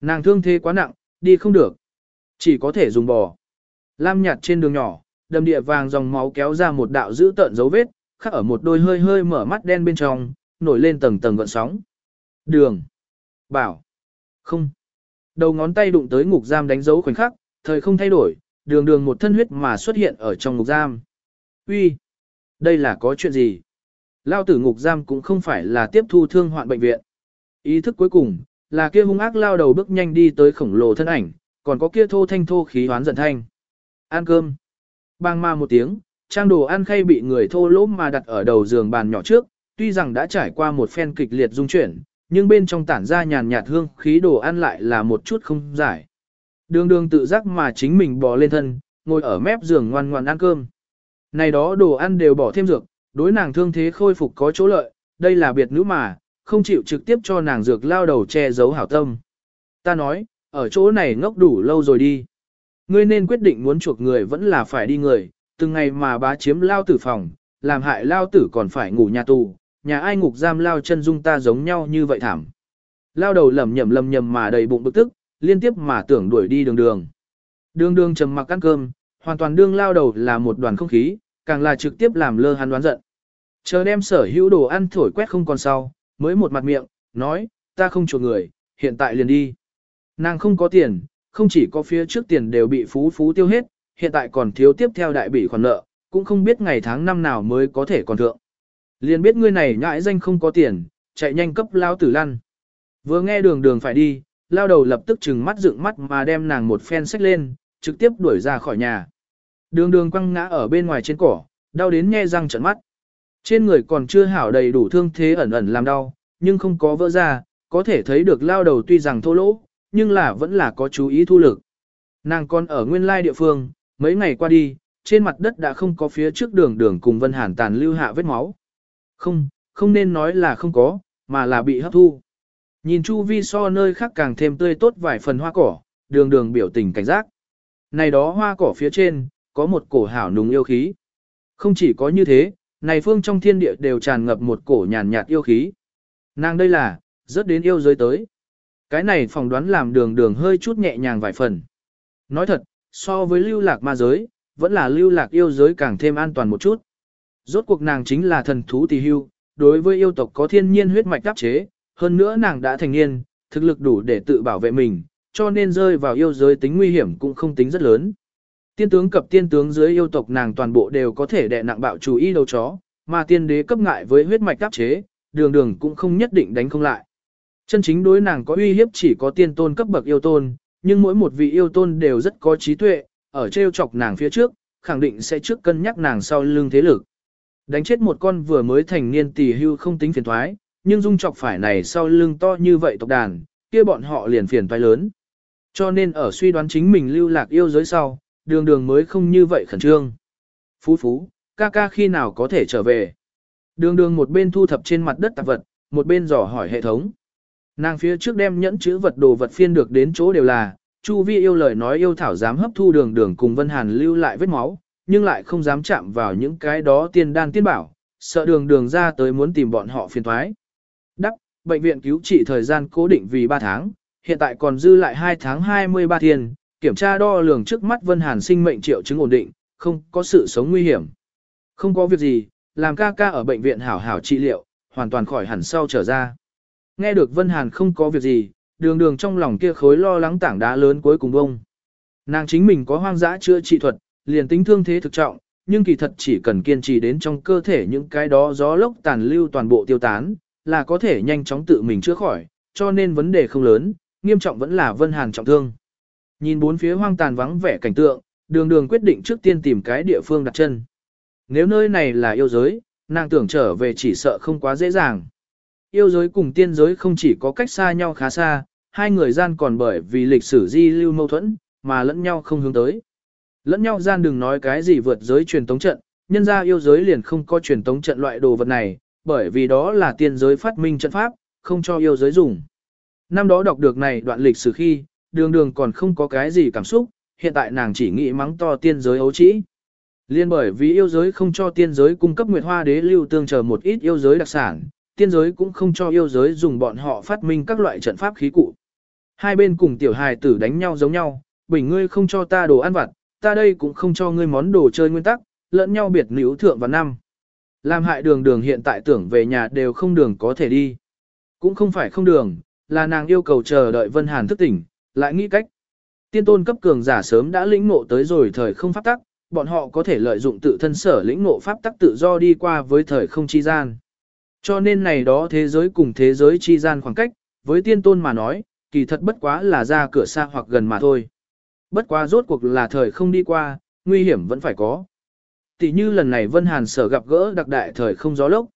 Nàng thương thế quá nặng, đi không được. Chỉ có thể dùng bò. Lam nhạt trên đường nhỏ, đầm địa vàng dòng máu kéo ra một đạo dữ tợn dấu vết, khắc ở một đôi hơi hơi mở mắt đen bên trong, nổi lên tầng tầng gợn sóng. Đường. Bảo. Không. Đầu ngón tay đụng tới ngục giam đánh dấu khoảnh khắc, thời không thay đổi, đường đường một thân huyết mà xuất hiện ở trong ngục giam. Uy, Đây là có chuyện gì? Lao tử ngục giam cũng không phải là tiếp thu thương hoạn bệnh viện. Ý thức cuối cùng, là kia hung ác lao đầu bước nhanh đi tới khổng lồ thân ảnh, còn có kia thô thanh thô khí hoán giận thanh. Ăn cơm. Bang ma một tiếng, trang đồ ăn khay bị người thô lỗ mà đặt ở đầu giường bàn nhỏ trước, tuy rằng đã trải qua một phen kịch liệt dung chuyển, nhưng bên trong tản ra nhàn nhạt hương khí đồ ăn lại là một chút không giải. Đường đường tự giác mà chính mình bò lên thân, ngồi ở mép giường ngoan ngoan ăn cơm. Này đó đồ ăn đều bỏ thêm dược, đối nàng thương thế khôi phục có chỗ lợi, đây là biệt nữ mà, không chịu trực tiếp cho nàng dược lao đầu che giấu hảo tâm. Ta nói, ở chỗ này ngốc đủ lâu rồi đi. Ngươi nên quyết định muốn chuộc người vẫn là phải đi người, từng ngày mà bá chiếm lao tử phòng, làm hại lao tử còn phải ngủ nhà tù, nhà ai ngục giam lao chân dung ta giống nhau như vậy thảm. Lao đầu lầm nhầm lầm nhầm mà đầy bụng bực tức, liên tiếp mà tưởng đuổi đi đường đường. Đường đường trầm mặc ăn cơm, hoàn toàn đương lao đầu là một đoàn không khí, càng là trực tiếp làm lơ hắn đoán giận. Chờ đem sở hữu đồ ăn thổi quét không còn sau, mới một mặt miệng, nói, ta không chuộc người, hiện tại liền đi. Nàng không có tiền, không chỉ có phía trước tiền đều bị phú phú tiêu hết, hiện tại còn thiếu tiếp theo đại bỉ khoản nợ, cũng không biết ngày tháng năm nào mới có thể còn thượng. Liền biết ngươi này nhãi danh không có tiền, chạy nhanh cấp lao tử lăn. Vừa nghe đường đường phải đi, lao đầu lập tức trừng mắt dựng mắt mà đem nàng một phen sách lên, trực tiếp đuổi ra khỏi nhà. Đường đường quăng ngã ở bên ngoài trên cỏ, đau đến nghe răng trận mắt. Trên người còn chưa hảo đầy đủ thương thế ẩn ẩn làm đau, nhưng không có vỡ ra, có thể thấy được lao đầu tuy rằng thô lỗ, nhưng là vẫn là có chú ý thu lực. Nàng còn ở nguyên lai địa phương, mấy ngày qua đi, trên mặt đất đã không có phía trước đường đường cùng Vân Hàn tàn lưu hạ vết máu. Không, không nên nói là không có, mà là bị hấp thu. Nhìn chu vi so nơi khác càng thêm tươi tốt vài phần hoa cỏ, đường đường biểu tình cảnh giác. Này đó hoa cỏ phía trên, có một cổ hảo nùng yêu khí. Không chỉ có như thế, này phương trong thiên địa đều tràn ngập một cổ nhàn nhạt yêu khí. Nàng đây là, rất đến yêu giới tới. Cái này phỏng đoán làm đường đường hơi chút nhẹ nhàng vài phần. Nói thật, so với lưu lạc ma giới, vẫn là lưu lạc yêu giới càng thêm an toàn một chút. Rốt cuộc nàng chính là thần thú tỳ hưu, đối với yêu tộc có thiên nhiên huyết mạch đáp chế, hơn nữa nàng đã thành niên, thực lực đủ để tự bảo vệ mình, cho nên rơi vào yêu giới tính nguy hiểm cũng không tính rất lớn. Tiên tướng cập tiên tướng dưới yêu tộc nàng toàn bộ đều có thể đè nặng bạo chủ y đầu chó, mà tiên đế cấp ngại với huyết mạch đáp chế, đường đường cũng không nhất định đánh không lại. Chân chính đối nàng có uy hiếp chỉ có tiên tôn cấp bậc yêu tôn, nhưng mỗi một vị yêu tôn đều rất có trí tuệ, ở treo chọc nàng phía trước, khẳng định sẽ trước cân nhắc nàng sau lưng thế lực. Đánh chết một con vừa mới thành niên tỷ hưu không tính phiền thoái, nhưng dung chọc phải này sau lưng to như vậy tộc đàn, kia bọn họ liền phiền toái lớn. Cho nên ở suy đoán chính mình lưu lạc yêu giới sau, đường đường mới không như vậy khẩn trương. Phú phú, ca ca khi nào có thể trở về. Đường đường một bên thu thập trên mặt đất tạp vật, một bên dò hỏi hệ thống. Nàng phía trước đem nhẫn chữ vật đồ vật phiên được đến chỗ đều là, Chu Vi yêu lời nói yêu thảo dám hấp thu đường đường cùng Vân Hàn lưu lại vết máu, nhưng lại không dám chạm vào những cái đó tiên đan tiên bảo, sợ đường đường ra tới muốn tìm bọn họ phiền thoái. Đắc, bệnh viện cứu trị thời gian cố định vì 3 tháng, hiện tại còn dư lại 2 tháng 23 thiên, kiểm tra đo lường trước mắt Vân Hàn sinh mệnh triệu chứng ổn định, không có sự sống nguy hiểm. Không có việc gì, làm ca ca ở bệnh viện hảo hảo trị liệu, hoàn toàn khỏi hẳn sau trở ra. Nghe được Vân Hàn không có việc gì, đường đường trong lòng kia khối lo lắng tảng đá lớn cuối cùng bông. Nàng chính mình có hoang dã chữa trị thuật, liền tính thương thế thực trọng, nhưng kỳ thật chỉ cần kiên trì đến trong cơ thể những cái đó gió lốc tàn lưu toàn bộ tiêu tán, là có thể nhanh chóng tự mình chữa khỏi, cho nên vấn đề không lớn, nghiêm trọng vẫn là Vân Hàn trọng thương. Nhìn bốn phía hoang tàn vắng vẻ cảnh tượng, đường đường quyết định trước tiên tìm cái địa phương đặt chân. Nếu nơi này là yêu giới, nàng tưởng trở về chỉ sợ không quá dễ dàng. Yêu giới cùng tiên giới không chỉ có cách xa nhau khá xa, hai người gian còn bởi vì lịch sử di lưu mâu thuẫn, mà lẫn nhau không hướng tới. Lẫn nhau gian đừng nói cái gì vượt giới truyền tống trận, nhân ra yêu giới liền không có truyền tống trận loại đồ vật này, bởi vì đó là tiên giới phát minh trận pháp, không cho yêu giới dùng. Năm đó đọc được này đoạn lịch sử khi, đường đường còn không có cái gì cảm xúc, hiện tại nàng chỉ nghĩ mắng to tiên giới ấu trĩ. Liên bởi vì yêu giới không cho tiên giới cung cấp nguyệt hoa đế lưu tương chờ một ít yêu giới đặc sản, tiên giới cũng không cho yêu giới dùng bọn họ phát minh các loại trận pháp khí cụ. Hai bên cùng tiểu hài tử đánh nhau giống nhau, bình ngươi không cho ta đồ ăn vặt, ta đây cũng không cho ngươi món đồ chơi nguyên tắc, lẫn nhau biệt nữ thượng và năm. Làm hại đường đường hiện tại tưởng về nhà đều không đường có thể đi. Cũng không phải không đường, là nàng yêu cầu chờ đợi Vân Hàn thức tỉnh, lại nghĩ cách. Tiên tôn cấp cường giả sớm đã lĩnh ngộ tới rồi thời không pháp tắc, bọn họ có thể lợi dụng tự thân sở lĩnh ngộ pháp tắc tự do đi qua với thời không chi gian. Cho nên này đó thế giới cùng thế giới chi gian khoảng cách, với tiên tôn mà nói, kỳ thật bất quá là ra cửa xa hoặc gần mà thôi. Bất quá rốt cuộc là thời không đi qua, nguy hiểm vẫn phải có. Tỷ như lần này Vân Hàn sở gặp gỡ đặc đại thời không gió lốc.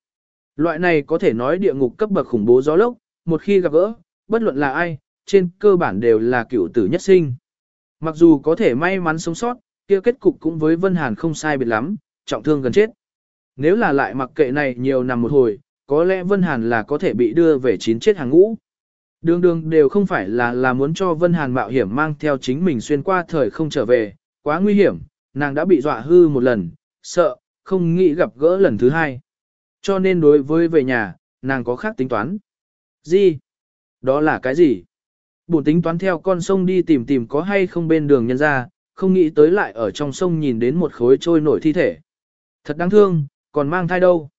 Loại này có thể nói địa ngục cấp bậc khủng bố gió lốc, một khi gặp gỡ, bất luận là ai, trên cơ bản đều là cựu tử nhất sinh. Mặc dù có thể may mắn sống sót, kia kết cục cũng với Vân Hàn không sai biệt lắm, trọng thương gần chết. Nếu là lại mặc kệ này nhiều năm một hồi, có lẽ Vân Hàn là có thể bị đưa về chín chết hàng ngũ. Đường đường đều không phải là là muốn cho Vân Hàn mạo hiểm mang theo chính mình xuyên qua thời không trở về, quá nguy hiểm, nàng đã bị dọa hư một lần, sợ, không nghĩ gặp gỡ lần thứ hai. Cho nên đối với về nhà, nàng có khác tính toán. Gì? Đó là cái gì? Bổn tính toán theo con sông đi tìm tìm có hay không bên đường nhân ra, không nghĩ tới lại ở trong sông nhìn đến một khối trôi nổi thi thể. Thật đáng thương, còn mang thai đâu.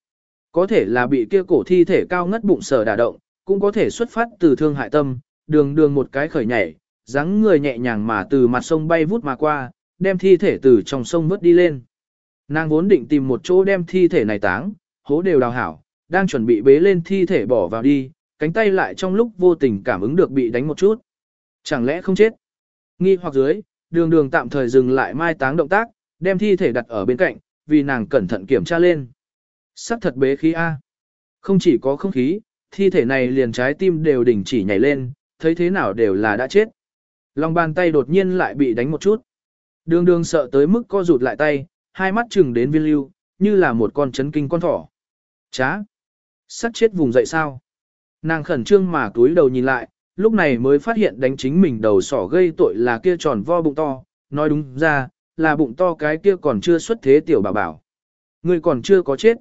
Có thể là bị kia cổ thi thể cao ngất bụng sở đả động, cũng có thể xuất phát từ thương hại tâm, đường đường một cái khởi nhảy, dáng người nhẹ nhàng mà từ mặt sông bay vút mà qua, đem thi thể từ trong sông vớt đi lên. Nàng vốn định tìm một chỗ đem thi thể này táng, hố đều đào hảo, đang chuẩn bị bế lên thi thể bỏ vào đi, cánh tay lại trong lúc vô tình cảm ứng được bị đánh một chút. Chẳng lẽ không chết? Nghi hoặc dưới, đường đường tạm thời dừng lại mai táng động tác, đem thi thể đặt ở bên cạnh, vì nàng cẩn thận kiểm tra lên. Sắc thật bế khí A. Không chỉ có không khí, thi thể này liền trái tim đều đình chỉ nhảy lên, thấy thế nào đều là đã chết. Lòng bàn tay đột nhiên lại bị đánh một chút. Đường đường sợ tới mức co rụt lại tay, hai mắt chừng đến viên lưu, như là một con chấn kinh con thỏ. Chá! Sắc chết vùng dậy sao? Nàng khẩn trương mà túi đầu nhìn lại, lúc này mới phát hiện đánh chính mình đầu sỏ gây tội là kia tròn vo bụng to, nói đúng ra, là bụng to cái kia còn chưa xuất thế tiểu bảo bảo. Người còn chưa có chết.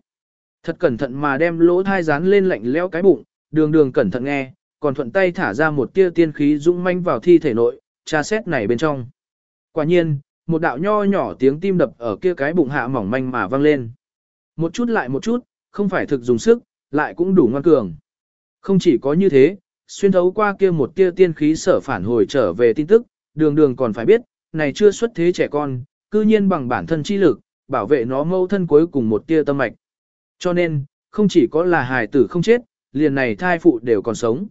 Thật cẩn thận mà đem lỗ thai dán lên lạnh leo cái bụng, đường đường cẩn thận nghe, còn thuận tay thả ra một tia tiên khí dũng manh vào thi thể nội, tra xét này bên trong. Quả nhiên, một đạo nho nhỏ tiếng tim đập ở kia cái bụng hạ mỏng manh mà vang lên. Một chút lại một chút, không phải thực dùng sức, lại cũng đủ ngoan cường. Không chỉ có như thế, xuyên thấu qua kia một tia tiên khí sở phản hồi trở về tin tức, đường đường còn phải biết, này chưa xuất thế trẻ con, cư nhiên bằng bản thân chi lực, bảo vệ nó mâu thân cuối cùng một tia tâm mạch. Cho nên, không chỉ có là hài tử không chết, liền này thai phụ đều còn sống.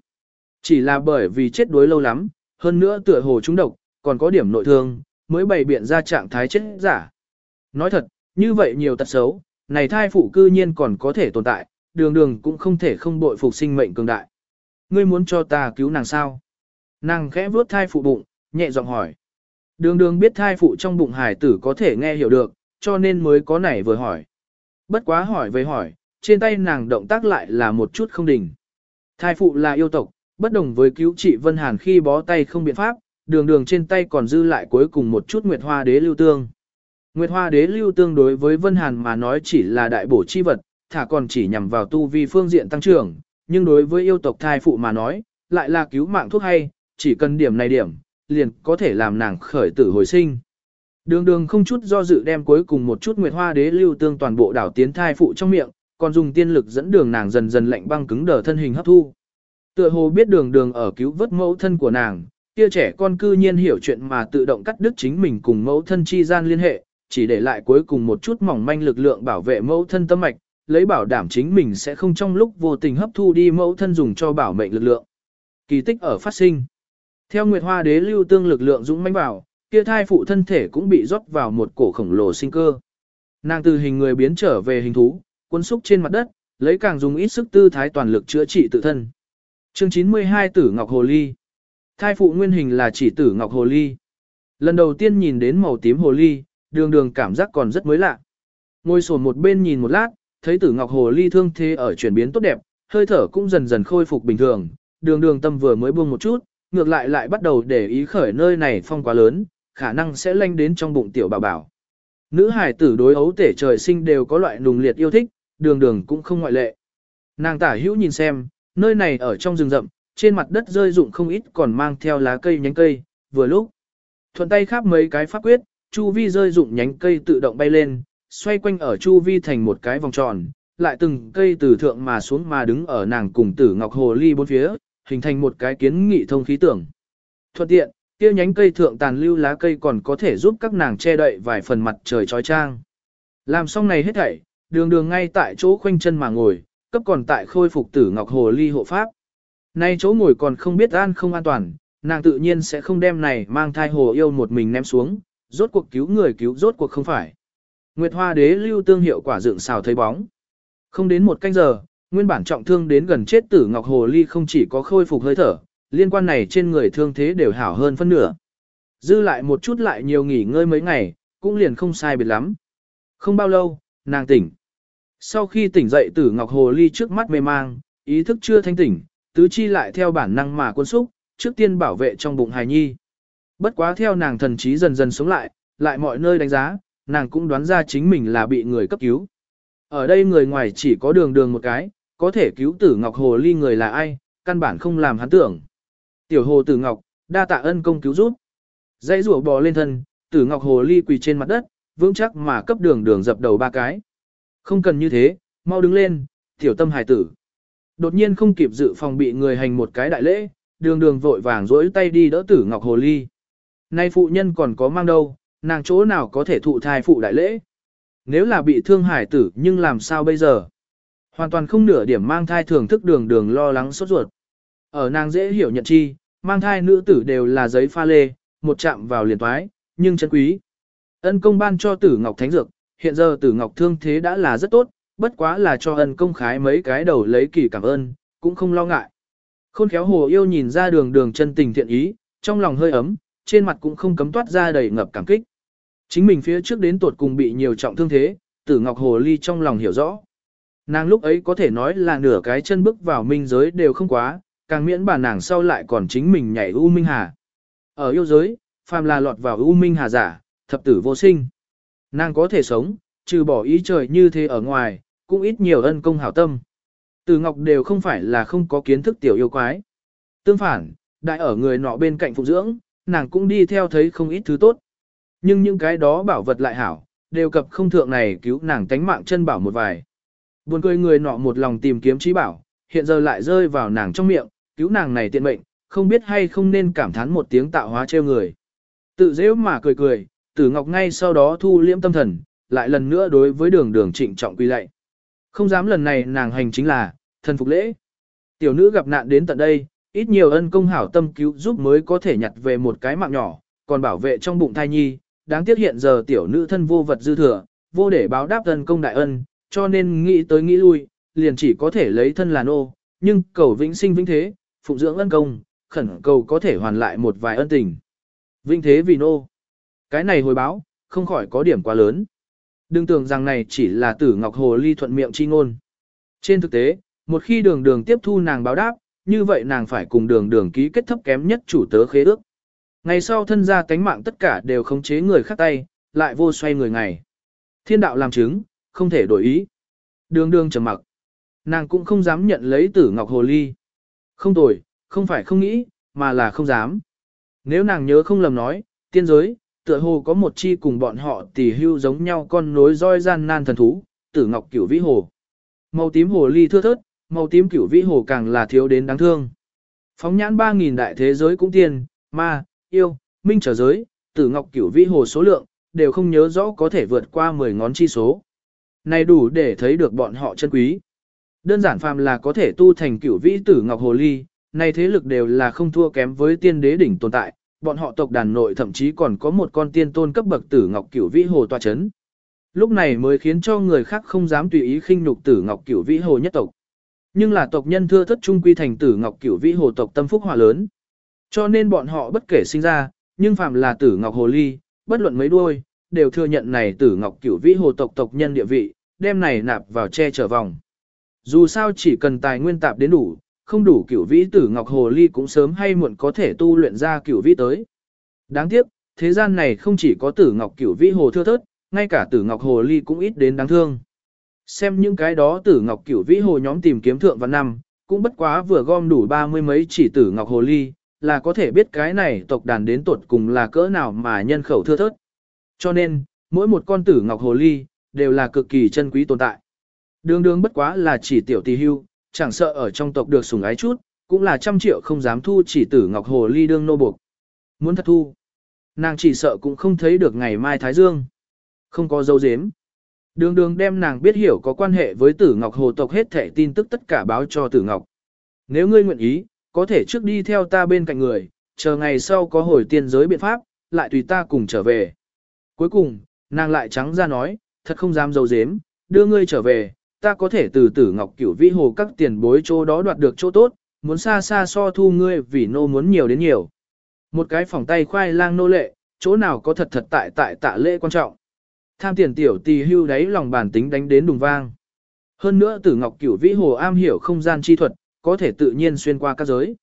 Chỉ là bởi vì chết đuối lâu lắm, hơn nữa tựa hồ trúng độc, còn có điểm nội thương, mới bày biện ra trạng thái chết giả. Nói thật, như vậy nhiều tật xấu, này thai phụ cư nhiên còn có thể tồn tại, đường đường cũng không thể không bội phục sinh mệnh cường đại. Ngươi muốn cho ta cứu nàng sao? Nàng khẽ vuốt thai phụ bụng, nhẹ giọng hỏi. Đường đường biết thai phụ trong bụng hải tử có thể nghe hiểu được, cho nên mới có nảy vừa hỏi. Bất quá hỏi với hỏi, trên tay nàng động tác lại là một chút không đỉnh. Thai phụ là yêu tộc, bất đồng với cứu trị Vân Hàn khi bó tay không biện pháp, đường đường trên tay còn dư lại cuối cùng một chút Nguyệt Hoa Đế Lưu Tương. Nguyệt Hoa Đế Lưu Tương đối với Vân Hàn mà nói chỉ là đại bổ chi vật, thả còn chỉ nhằm vào tu vi phương diện tăng trưởng, nhưng đối với yêu tộc thai phụ mà nói, lại là cứu mạng thuốc hay, chỉ cần điểm này điểm, liền có thể làm nàng khởi tử hồi sinh. Đường đường không chút do dự đem cuối cùng một chút Nguyệt Hoa Đế Lưu Tương toàn bộ đảo tiến thai phụ trong miệng, còn dùng tiên lực dẫn đường nàng dần dần lạnh băng cứng đờ thân hình hấp thu. Tựa hồ biết đường đường ở cứu vớt mẫu thân của nàng, kia trẻ con cư nhiên hiểu chuyện mà tự động cắt đứt chính mình cùng mẫu thân chi gian liên hệ, chỉ để lại cuối cùng một chút mỏng manh lực lượng bảo vệ mẫu thân tâm mạch, lấy bảo đảm chính mình sẽ không trong lúc vô tình hấp thu đi mẫu thân dùng cho bảo mệnh lực lượng. Kỳ tích ở phát sinh. Theo Nguyệt Hoa Đế lưu tương lực lượng dũng mãnh bảo, kia thai phụ thân thể cũng bị rót vào một cổ khổng lồ sinh cơ. Nàng từ hình người biến trở về hình thú, cuốn xúc trên mặt đất, lấy càng dùng ít sức tư thái toàn lực chữa trị tự thân. Chương 92 Tử Ngọc Hồ Ly Thai phụ nguyên hình là chỉ Tử Ngọc Hồ Ly. Lần đầu tiên nhìn đến màu tím hồ ly, đường đường cảm giác còn rất mới lạ. Ngồi sồn một bên nhìn một lát, thấy Tử Ngọc Hồ Ly thương thế ở chuyển biến tốt đẹp, hơi thở cũng dần dần khôi phục bình thường, đường đường tâm vừa mới buông một chút, ngược lại lại bắt đầu để ý khởi nơi này phong quá lớn, khả năng sẽ lanh đến trong bụng tiểu bảo bảo. Nữ hải tử đối ấu tể trời sinh đều có loại nùng liệt yêu thích, đường đường cũng không ngoại lệ. Nàng tả hữu nhìn xem, nơi này ở trong rừng rậm, trên mặt đất rơi rụng không ít còn mang theo lá cây nhánh cây, vừa lúc. Thuận tay khắp mấy cái pháp quyết, chu vi rơi rụng nhánh cây tự động bay lên, xoay quanh ở chu vi thành một cái vòng tròn, lại từng cây từ thượng mà xuống mà đứng ở nàng cùng tử ngọc hồ ly bốn phía, hình thành một cái kiến nghị thông khí tưởng. Thuận tiện, kia nhánh cây thượng tàn lưu lá cây còn có thể giúp các nàng che đậy vài phần mặt trời trói trang. Làm xong này hết thảy, đường đường ngay tại chỗ khoanh chân mà ngồi, cấp còn tại khôi phục tử ngọc hồ ly hộ pháp. Nay chỗ ngồi còn không biết an không an toàn, nàng tự nhiên sẽ không đem này mang thai hồ yêu một mình ném xuống, rốt cuộc cứu người cứu rốt cuộc không phải. Nguyệt Hoa Đế lưu tương hiệu quả dựng xào thấy bóng. Không đến một canh giờ, nguyên bản trọng thương đến gần chết tử Ngọc Hồ Ly không chỉ có khôi phục hơi thở, liên quan này trên người thương thế đều hảo hơn phân nửa. Dư lại một chút lại nhiều nghỉ ngơi mấy ngày, cũng liền không sai biệt lắm. Không bao lâu, nàng tỉnh. Sau khi tỉnh dậy tử Ngọc Hồ Ly trước mắt mê mang, ý thức chưa thanh tỉnh, tứ chi lại theo bản năng mà quân xúc, trước tiên bảo vệ trong bụng hài nhi. Bất quá theo nàng thần trí dần dần sống lại, lại mọi nơi đánh giá, nàng cũng đoán ra chính mình là bị người cấp cứu. Ở đây người ngoài chỉ có đường đường một cái, có thể cứu tử Ngọc Hồ Ly người là ai, căn bản không làm hắn tưởng. Tiểu Hồ Tử Ngọc, đa tạ ân công cứu giúp. Dãy rủa bò lên thân, Tử Ngọc Hồ Ly quỳ trên mặt đất, vững chắc mà cấp đường đường dập đầu ba cái. Không cần như thế, mau đứng lên, tiểu tâm hài tử. Đột nhiên không kịp dự phòng bị người hành một cái đại lễ, đường đường vội vàng rỗi tay đi đỡ Tử Ngọc Hồ Ly. Nay phụ nhân còn có mang đâu, nàng chỗ nào có thể thụ thai phụ đại lễ. Nếu là bị thương hải tử nhưng làm sao bây giờ? Hoàn toàn không nửa điểm mang thai thưởng thức đường đường lo lắng sốt ruột. Ở nàng dễ hiểu nhận chi, mang thai nữ tử đều là giấy pha lê, một chạm vào liền toái, nhưng chân quý. Ân công ban cho tử ngọc thánh dược, hiện giờ tử ngọc thương thế đã là rất tốt, bất quá là cho ân công khái mấy cái đầu lấy kỳ cảm ơn, cũng không lo ngại. Khôn khéo hồ yêu nhìn ra đường đường chân tình thiện ý, trong lòng hơi ấm, trên mặt cũng không cấm toát ra đầy ngập cảm kích. Chính mình phía trước đến tuột cùng bị nhiều trọng thương thế, tử ngọc hồ ly trong lòng hiểu rõ. Nàng lúc ấy có thể nói là nửa cái chân bước vào minh giới đều không quá, càng miễn bà nàng sau lại còn chính mình nhảy U Minh Hà. Ở yêu giới, phàm là lọt vào U Minh Hà giả, thập tử vô sinh. Nàng có thể sống, trừ bỏ ý trời như thế ở ngoài, cũng ít nhiều ân công hảo tâm. Từ Ngọc đều không phải là không có kiến thức tiểu yêu quái. Tương phản, đại ở người nọ bên cạnh phụ dưỡng, nàng cũng đi theo thấy không ít thứ tốt. Nhưng những cái đó bảo vật lại hảo, đều cập không thượng này cứu nàng tánh mạng chân bảo một vài. Buồn cười người nọ một lòng tìm kiếm trí bảo, hiện giờ lại rơi vào nàng trong miệng, cứu nàng này tiện mệnh, không biết hay không nên cảm thán một tiếng tạo hóa treo người. Tự dễ mà cười cười, tử ngọc ngay sau đó thu liễm tâm thần, lại lần nữa đối với đường đường trịnh trọng quy lạy. Không dám lần này nàng hành chính là, thần phục lễ. Tiểu nữ gặp nạn đến tận đây, ít nhiều ân công hảo tâm cứu giúp mới có thể nhặt về một cái mạng nhỏ, còn bảo vệ trong bụng thai nhi, đáng tiếc hiện giờ tiểu nữ thân vô vật dư thừa, vô để báo đáp ân công đại ân, cho nên nghĩ tới nghĩ lui, liền chỉ có thể lấy thân là nô, nhưng cầu vĩnh sinh vĩnh thế, phụng dưỡng ân công, khẩn cầu có thể hoàn lại một vài ân tình. vinh thế vì nô. Cái này hồi báo, không khỏi có điểm quá lớn. Đừng tưởng rằng này chỉ là tử ngọc hồ ly thuận miệng chi ngôn. Trên thực tế, một khi đường đường tiếp thu nàng báo đáp, như vậy nàng phải cùng đường đường ký kết thấp kém nhất chủ tớ khế ước. Ngày sau thân gia cánh mạng tất cả đều khống chế người khác tay, lại vô xoay người ngày. Thiên đạo làm chứng, không thể đổi ý. Đường đường trầm mặc. Nàng cũng không dám nhận lấy tử ngọc hồ ly. Không tồi, không phải không nghĩ, mà là không dám. Nếu nàng nhớ không lầm nói, tiên giới, tựa hồ có một chi cùng bọn họ tỷ hưu giống nhau con nối roi gian nan thần thú, tử ngọc cửu vĩ hồ. Màu tím hồ ly thưa thớt, màu tím cửu vĩ hồ càng là thiếu đến đáng thương. Phóng nhãn 3.000 đại thế giới cũng tiền, ma, yêu, minh trở giới, tử ngọc cửu vĩ hồ số lượng, đều không nhớ rõ có thể vượt qua 10 ngón chi số. Này đủ để thấy được bọn họ chân quý. Đơn giản phàm là có thể tu thành cửu vĩ tử ngọc hồ ly, này thế lực đều là không thua kém với tiên đế đỉnh tồn tại, bọn họ tộc đàn nội thậm chí còn có một con tiên tôn cấp bậc tử ngọc cửu vĩ hồ tòa chấn. Lúc này mới khiến cho người khác không dám tùy ý khinh nhục tử ngọc cửu vĩ hồ nhất tộc. Nhưng là tộc nhân thưa thất trung quy thành tử ngọc cửu vĩ hồ tộc tâm phúc hòa lớn. Cho nên bọn họ bất kể sinh ra, nhưng phàm là tử ngọc hồ ly, bất luận mấy đuôi, đều thừa nhận này tử ngọc cửu vĩ hồ tộc tộc nhân địa vị, đem này nạp vào che chở vòng. Dù sao chỉ cần tài nguyên tạp đến đủ, không đủ cửu vĩ tử ngọc hồ ly cũng sớm hay muộn có thể tu luyện ra cửu vĩ tới. Đáng tiếc, thế gian này không chỉ có tử ngọc cửu vĩ hồ thưa thớt, ngay cả tử ngọc hồ ly cũng ít đến đáng thương. Xem những cái đó tử ngọc cửu vĩ hồ nhóm tìm kiếm thượng văn năm, cũng bất quá vừa gom đủ ba mươi mấy chỉ tử ngọc hồ ly, là có thể biết cái này tộc đàn đến tuột cùng là cỡ nào mà nhân khẩu thưa thớt. Cho nên, mỗi một con tử ngọc hồ ly, đều là cực kỳ chân quý tồn tại. Đường đường bất quá là chỉ tiểu tỷ hưu, chẳng sợ ở trong tộc được sủng ái chút, cũng là trăm triệu không dám thu chỉ tử ngọc hồ ly đương nô buộc. Muốn thật thu, nàng chỉ sợ cũng không thấy được ngày mai Thái Dương. Không có dấu dếm. Đường đường đem nàng biết hiểu có quan hệ với tử ngọc hồ tộc hết thể tin tức tất cả báo cho tử ngọc. Nếu ngươi nguyện ý, có thể trước đi theo ta bên cạnh người, chờ ngày sau có hồi tiên giới biện pháp, lại tùy ta cùng trở về. Cuối cùng, nàng lại trắng ra nói, thật không dám dấu dếm, đưa ngươi trở về, ta có thể từ tử ngọc cửu vĩ hồ các tiền bối chỗ đó đoạt được chỗ tốt, muốn xa xa so thu ngươi vì nô muốn nhiều đến nhiều. Một cái phòng tay khoai lang nô lệ, chỗ nào có thật thật tại tại tạ lễ quan trọng. Tham tiền tiểu tì hưu đáy lòng bản tính đánh đến đùng vang. Hơn nữa tử ngọc cửu vĩ hồ am hiểu không gian chi thuật, có thể tự nhiên xuyên qua các giới.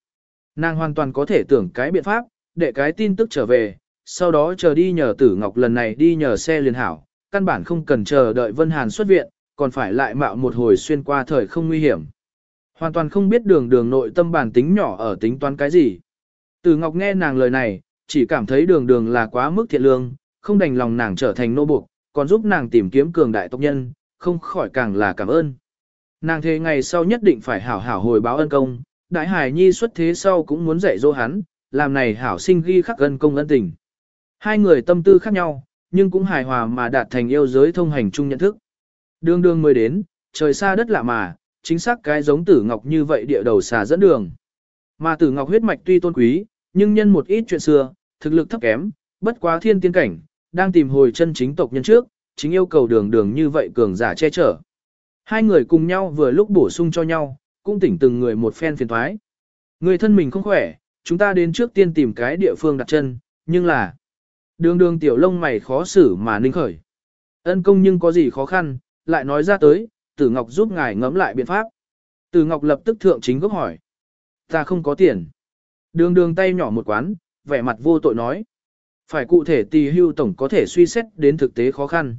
Nàng hoàn toàn có thể tưởng cái biện pháp, để cái tin tức trở về, sau đó chờ đi nhờ tử ngọc lần này đi nhờ xe liền hảo, căn bản không cần chờ đợi Vân Hàn xuất viện, còn phải lại mạo một hồi xuyên qua thời không nguy hiểm. Hoàn toàn không biết đường đường nội tâm bản tính nhỏ ở tính toán cái gì. Từ Ngọc nghe nàng lời này, chỉ cảm thấy đường đường là quá mức thiện lương, không đành lòng nàng trở thành nô buộc, còn giúp nàng tìm kiếm cường đại tộc nhân, không khỏi càng là cảm ơn. Nàng thế ngày sau nhất định phải hảo hảo hồi báo ân công, đại hải nhi xuất thế sau cũng muốn dạy dỗ hắn, làm này hảo sinh ghi khắc ân công ân tình. Hai người tâm tư khác nhau, nhưng cũng hài hòa mà đạt thành yêu giới thông hành chung nhận thức. Đường đường mới đến, trời xa đất lạ mà, chính xác cái giống tử ngọc như vậy địa đầu xà dẫn đường. Mà tử ngọc huyết mạch tuy tôn quý, nhưng nhân một ít chuyện xưa, thực lực thấp kém, bất quá thiên tiên cảnh, đang tìm hồi chân chính tộc nhân trước, chính yêu cầu đường đường như vậy cường giả che chở. Hai người cùng nhau vừa lúc bổ sung cho nhau, cũng tỉnh từng người một phen phiền thoái. Người thân mình không khỏe, chúng ta đến trước tiên tìm cái địa phương đặt chân, nhưng là đường đường tiểu lông mày khó xử mà ninh khởi. Ân công nhưng có gì khó khăn, lại nói ra tới, tử ngọc giúp ngài ngẫm lại biện pháp. Tử ngọc lập tức thượng chính gốc hỏi. Ta không có tiền. Đường đường tay nhỏ một quán, vẻ mặt vô tội nói. Phải cụ thể tì hưu tổng có thể suy xét đến thực tế khó khăn.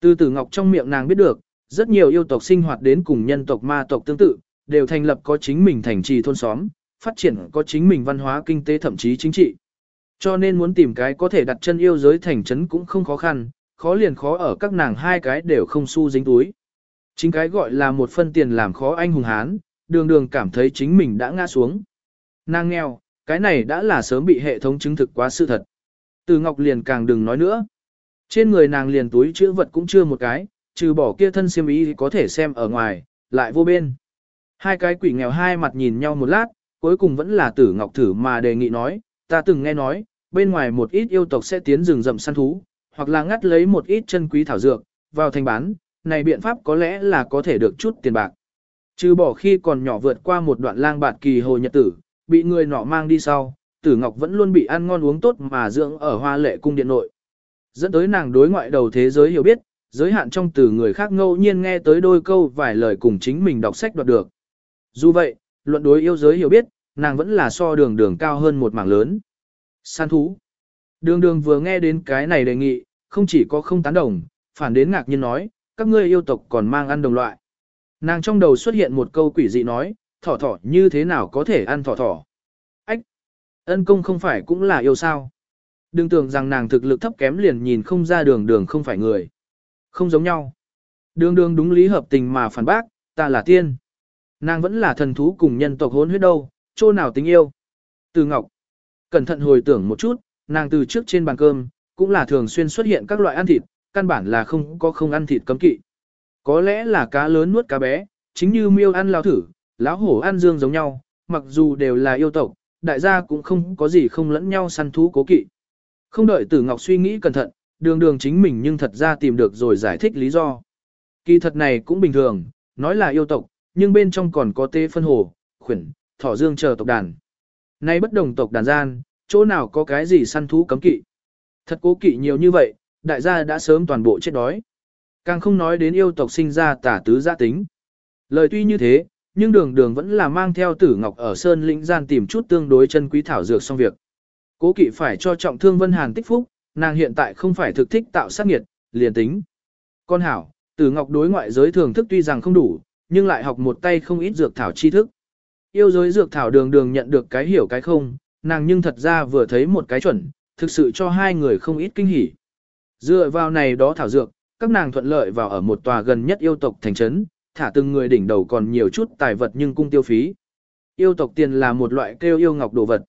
Từ tử ngọc trong miệng nàng biết được, rất nhiều yêu tộc sinh hoạt đến cùng nhân tộc ma tộc tương tự, đều thành lập có chính mình thành trì thôn xóm, phát triển có chính mình văn hóa kinh tế thậm chí chính trị. Cho nên muốn tìm cái có thể đặt chân yêu giới thành trấn cũng không khó khăn, khó liền khó ở các nàng hai cái đều không xu dính túi. Chính cái gọi là một phân tiền làm khó anh hùng hán, đường đường cảm thấy chính mình đã ngã xuống. Nàng nghèo, cái này đã là sớm bị hệ thống chứng thực quá sự thật. Từ Ngọc liền càng đừng nói nữa. Trên người nàng liền túi chữ vật cũng chưa một cái, trừ bỏ kia thân xiêm thì có thể xem ở ngoài, lại vô bên. Hai cái quỷ nghèo hai mặt nhìn nhau một lát, cuối cùng vẫn là tử ngọc thử mà đề nghị nói, ta từng nghe nói, bên ngoài một ít yêu tộc sẽ tiến rừng rậm săn thú, hoặc là ngắt lấy một ít chân quý thảo dược, vào thành bán, này biện pháp có lẽ là có thể được chút tiền bạc. Trừ bỏ khi còn nhỏ vượt qua một đoạn lang bạt kỳ hồ nhật tử, bị người nọ mang đi sau, tử ngọc vẫn luôn bị ăn ngon uống tốt mà dưỡng ở hoa lệ cung điện nội. Dẫn tới nàng đối ngoại đầu thế giới hiểu biết, giới hạn trong từ người khác ngẫu nhiên nghe tới đôi câu vài lời cùng chính mình đọc sách đoạt được. Dù vậy, luận đối yêu giới hiểu biết, nàng vẫn là so đường đường cao hơn một mảng lớn. San thú. Đường đường vừa nghe đến cái này đề nghị, không chỉ có không tán đồng, phản đến ngạc nhiên nói, các ngươi yêu tộc còn mang ăn đồng loại. Nàng trong đầu xuất hiện một câu quỷ dị nói, thỏ thỏ như thế nào có thể ăn thỏ thỏ. Ách! Ân công không phải cũng là yêu sao. Đừng tưởng rằng nàng thực lực thấp kém liền nhìn không ra đường đường không phải người. Không giống nhau. Đường đường đúng lý hợp tình mà phản bác, ta là tiên. Nàng vẫn là thần thú cùng nhân tộc hôn huyết đâu, chỗ nào tình yêu. Từ Ngọc. Cẩn thận hồi tưởng một chút, nàng từ trước trên bàn cơm, cũng là thường xuyên xuất hiện các loại ăn thịt, căn bản là không có không ăn thịt cấm kỵ. Có lẽ là cá lớn nuốt cá bé, chính như miêu ăn lao thử, lão hổ ăn dương giống nhau, mặc dù đều là yêu tộc, đại gia cũng không có gì không lẫn nhau săn thú cố kỵ. Không đợi Tử Ngọc suy nghĩ cẩn thận, đường đường chính mình nhưng thật ra tìm được rồi giải thích lý do. Kỳ thật này cũng bình thường, nói là yêu tộc, nhưng bên trong còn có tê phân hồ, khuyển, thỏ dương chờ tộc đàn. Nay bất đồng tộc đàn gian, chỗ nào có cái gì săn thú cấm kỵ. Thật cố kỵ nhiều như vậy, đại gia đã sớm toàn bộ chết đói. Càng không nói đến yêu tộc sinh ra tả tứ gia tính. Lời tuy như thế, nhưng đường đường vẫn là mang theo tử ngọc ở sơn lĩnh gian tìm chút tương đối chân quý thảo dược xong việc. Cố kỵ phải cho trọng thương Vân Hàn tích phúc, nàng hiện tại không phải thực thích tạo sát nghiệt, liền tính. Con hảo, tử ngọc đối ngoại giới thường thức tuy rằng không đủ, nhưng lại học một tay không ít dược thảo tri thức. Yêu giới dược thảo đường đường nhận được cái hiểu cái không, nàng nhưng thật ra vừa thấy một cái chuẩn, thực sự cho hai người không ít kinh hỉ. Dựa vào này đó thảo dược, các nàng thuận lợi vào ở một tòa gần nhất yêu tộc thành trấn, thả từng người đỉnh đầu còn nhiều chút tài vật nhưng cung tiêu phí. Yêu tộc tiền là một loại kêu yêu ngọc đồ vật.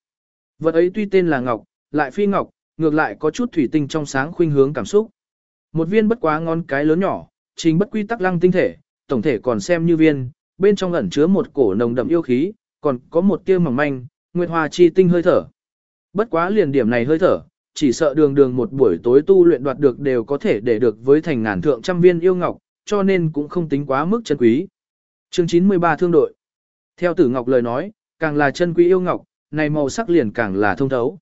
Vật ấy tuy tên là ngọc, lại phi ngọc, ngược lại có chút thủy tinh trong sáng khuynh hướng cảm xúc. Một viên bất quá ngon cái lớn nhỏ, chính bất quy tắc lăng tinh thể, tổng thể còn xem như viên, bên trong ẩn chứa một cổ nồng đậm yêu khí, còn có một tia mỏng manh, nguyệt hoa chi tinh hơi thở. Bất quá liền điểm này hơi thở, chỉ sợ đường đường một buổi tối tu luyện đoạt được đều có thể để được với thành ngàn thượng trăm viên yêu ngọc, cho nên cũng không tính quá mức chân quý. Chương 93 Thương đội Theo tử ngọc lời nói, càng là chân quý yêu ngọc, này màu sắc liền càng là thông thấu.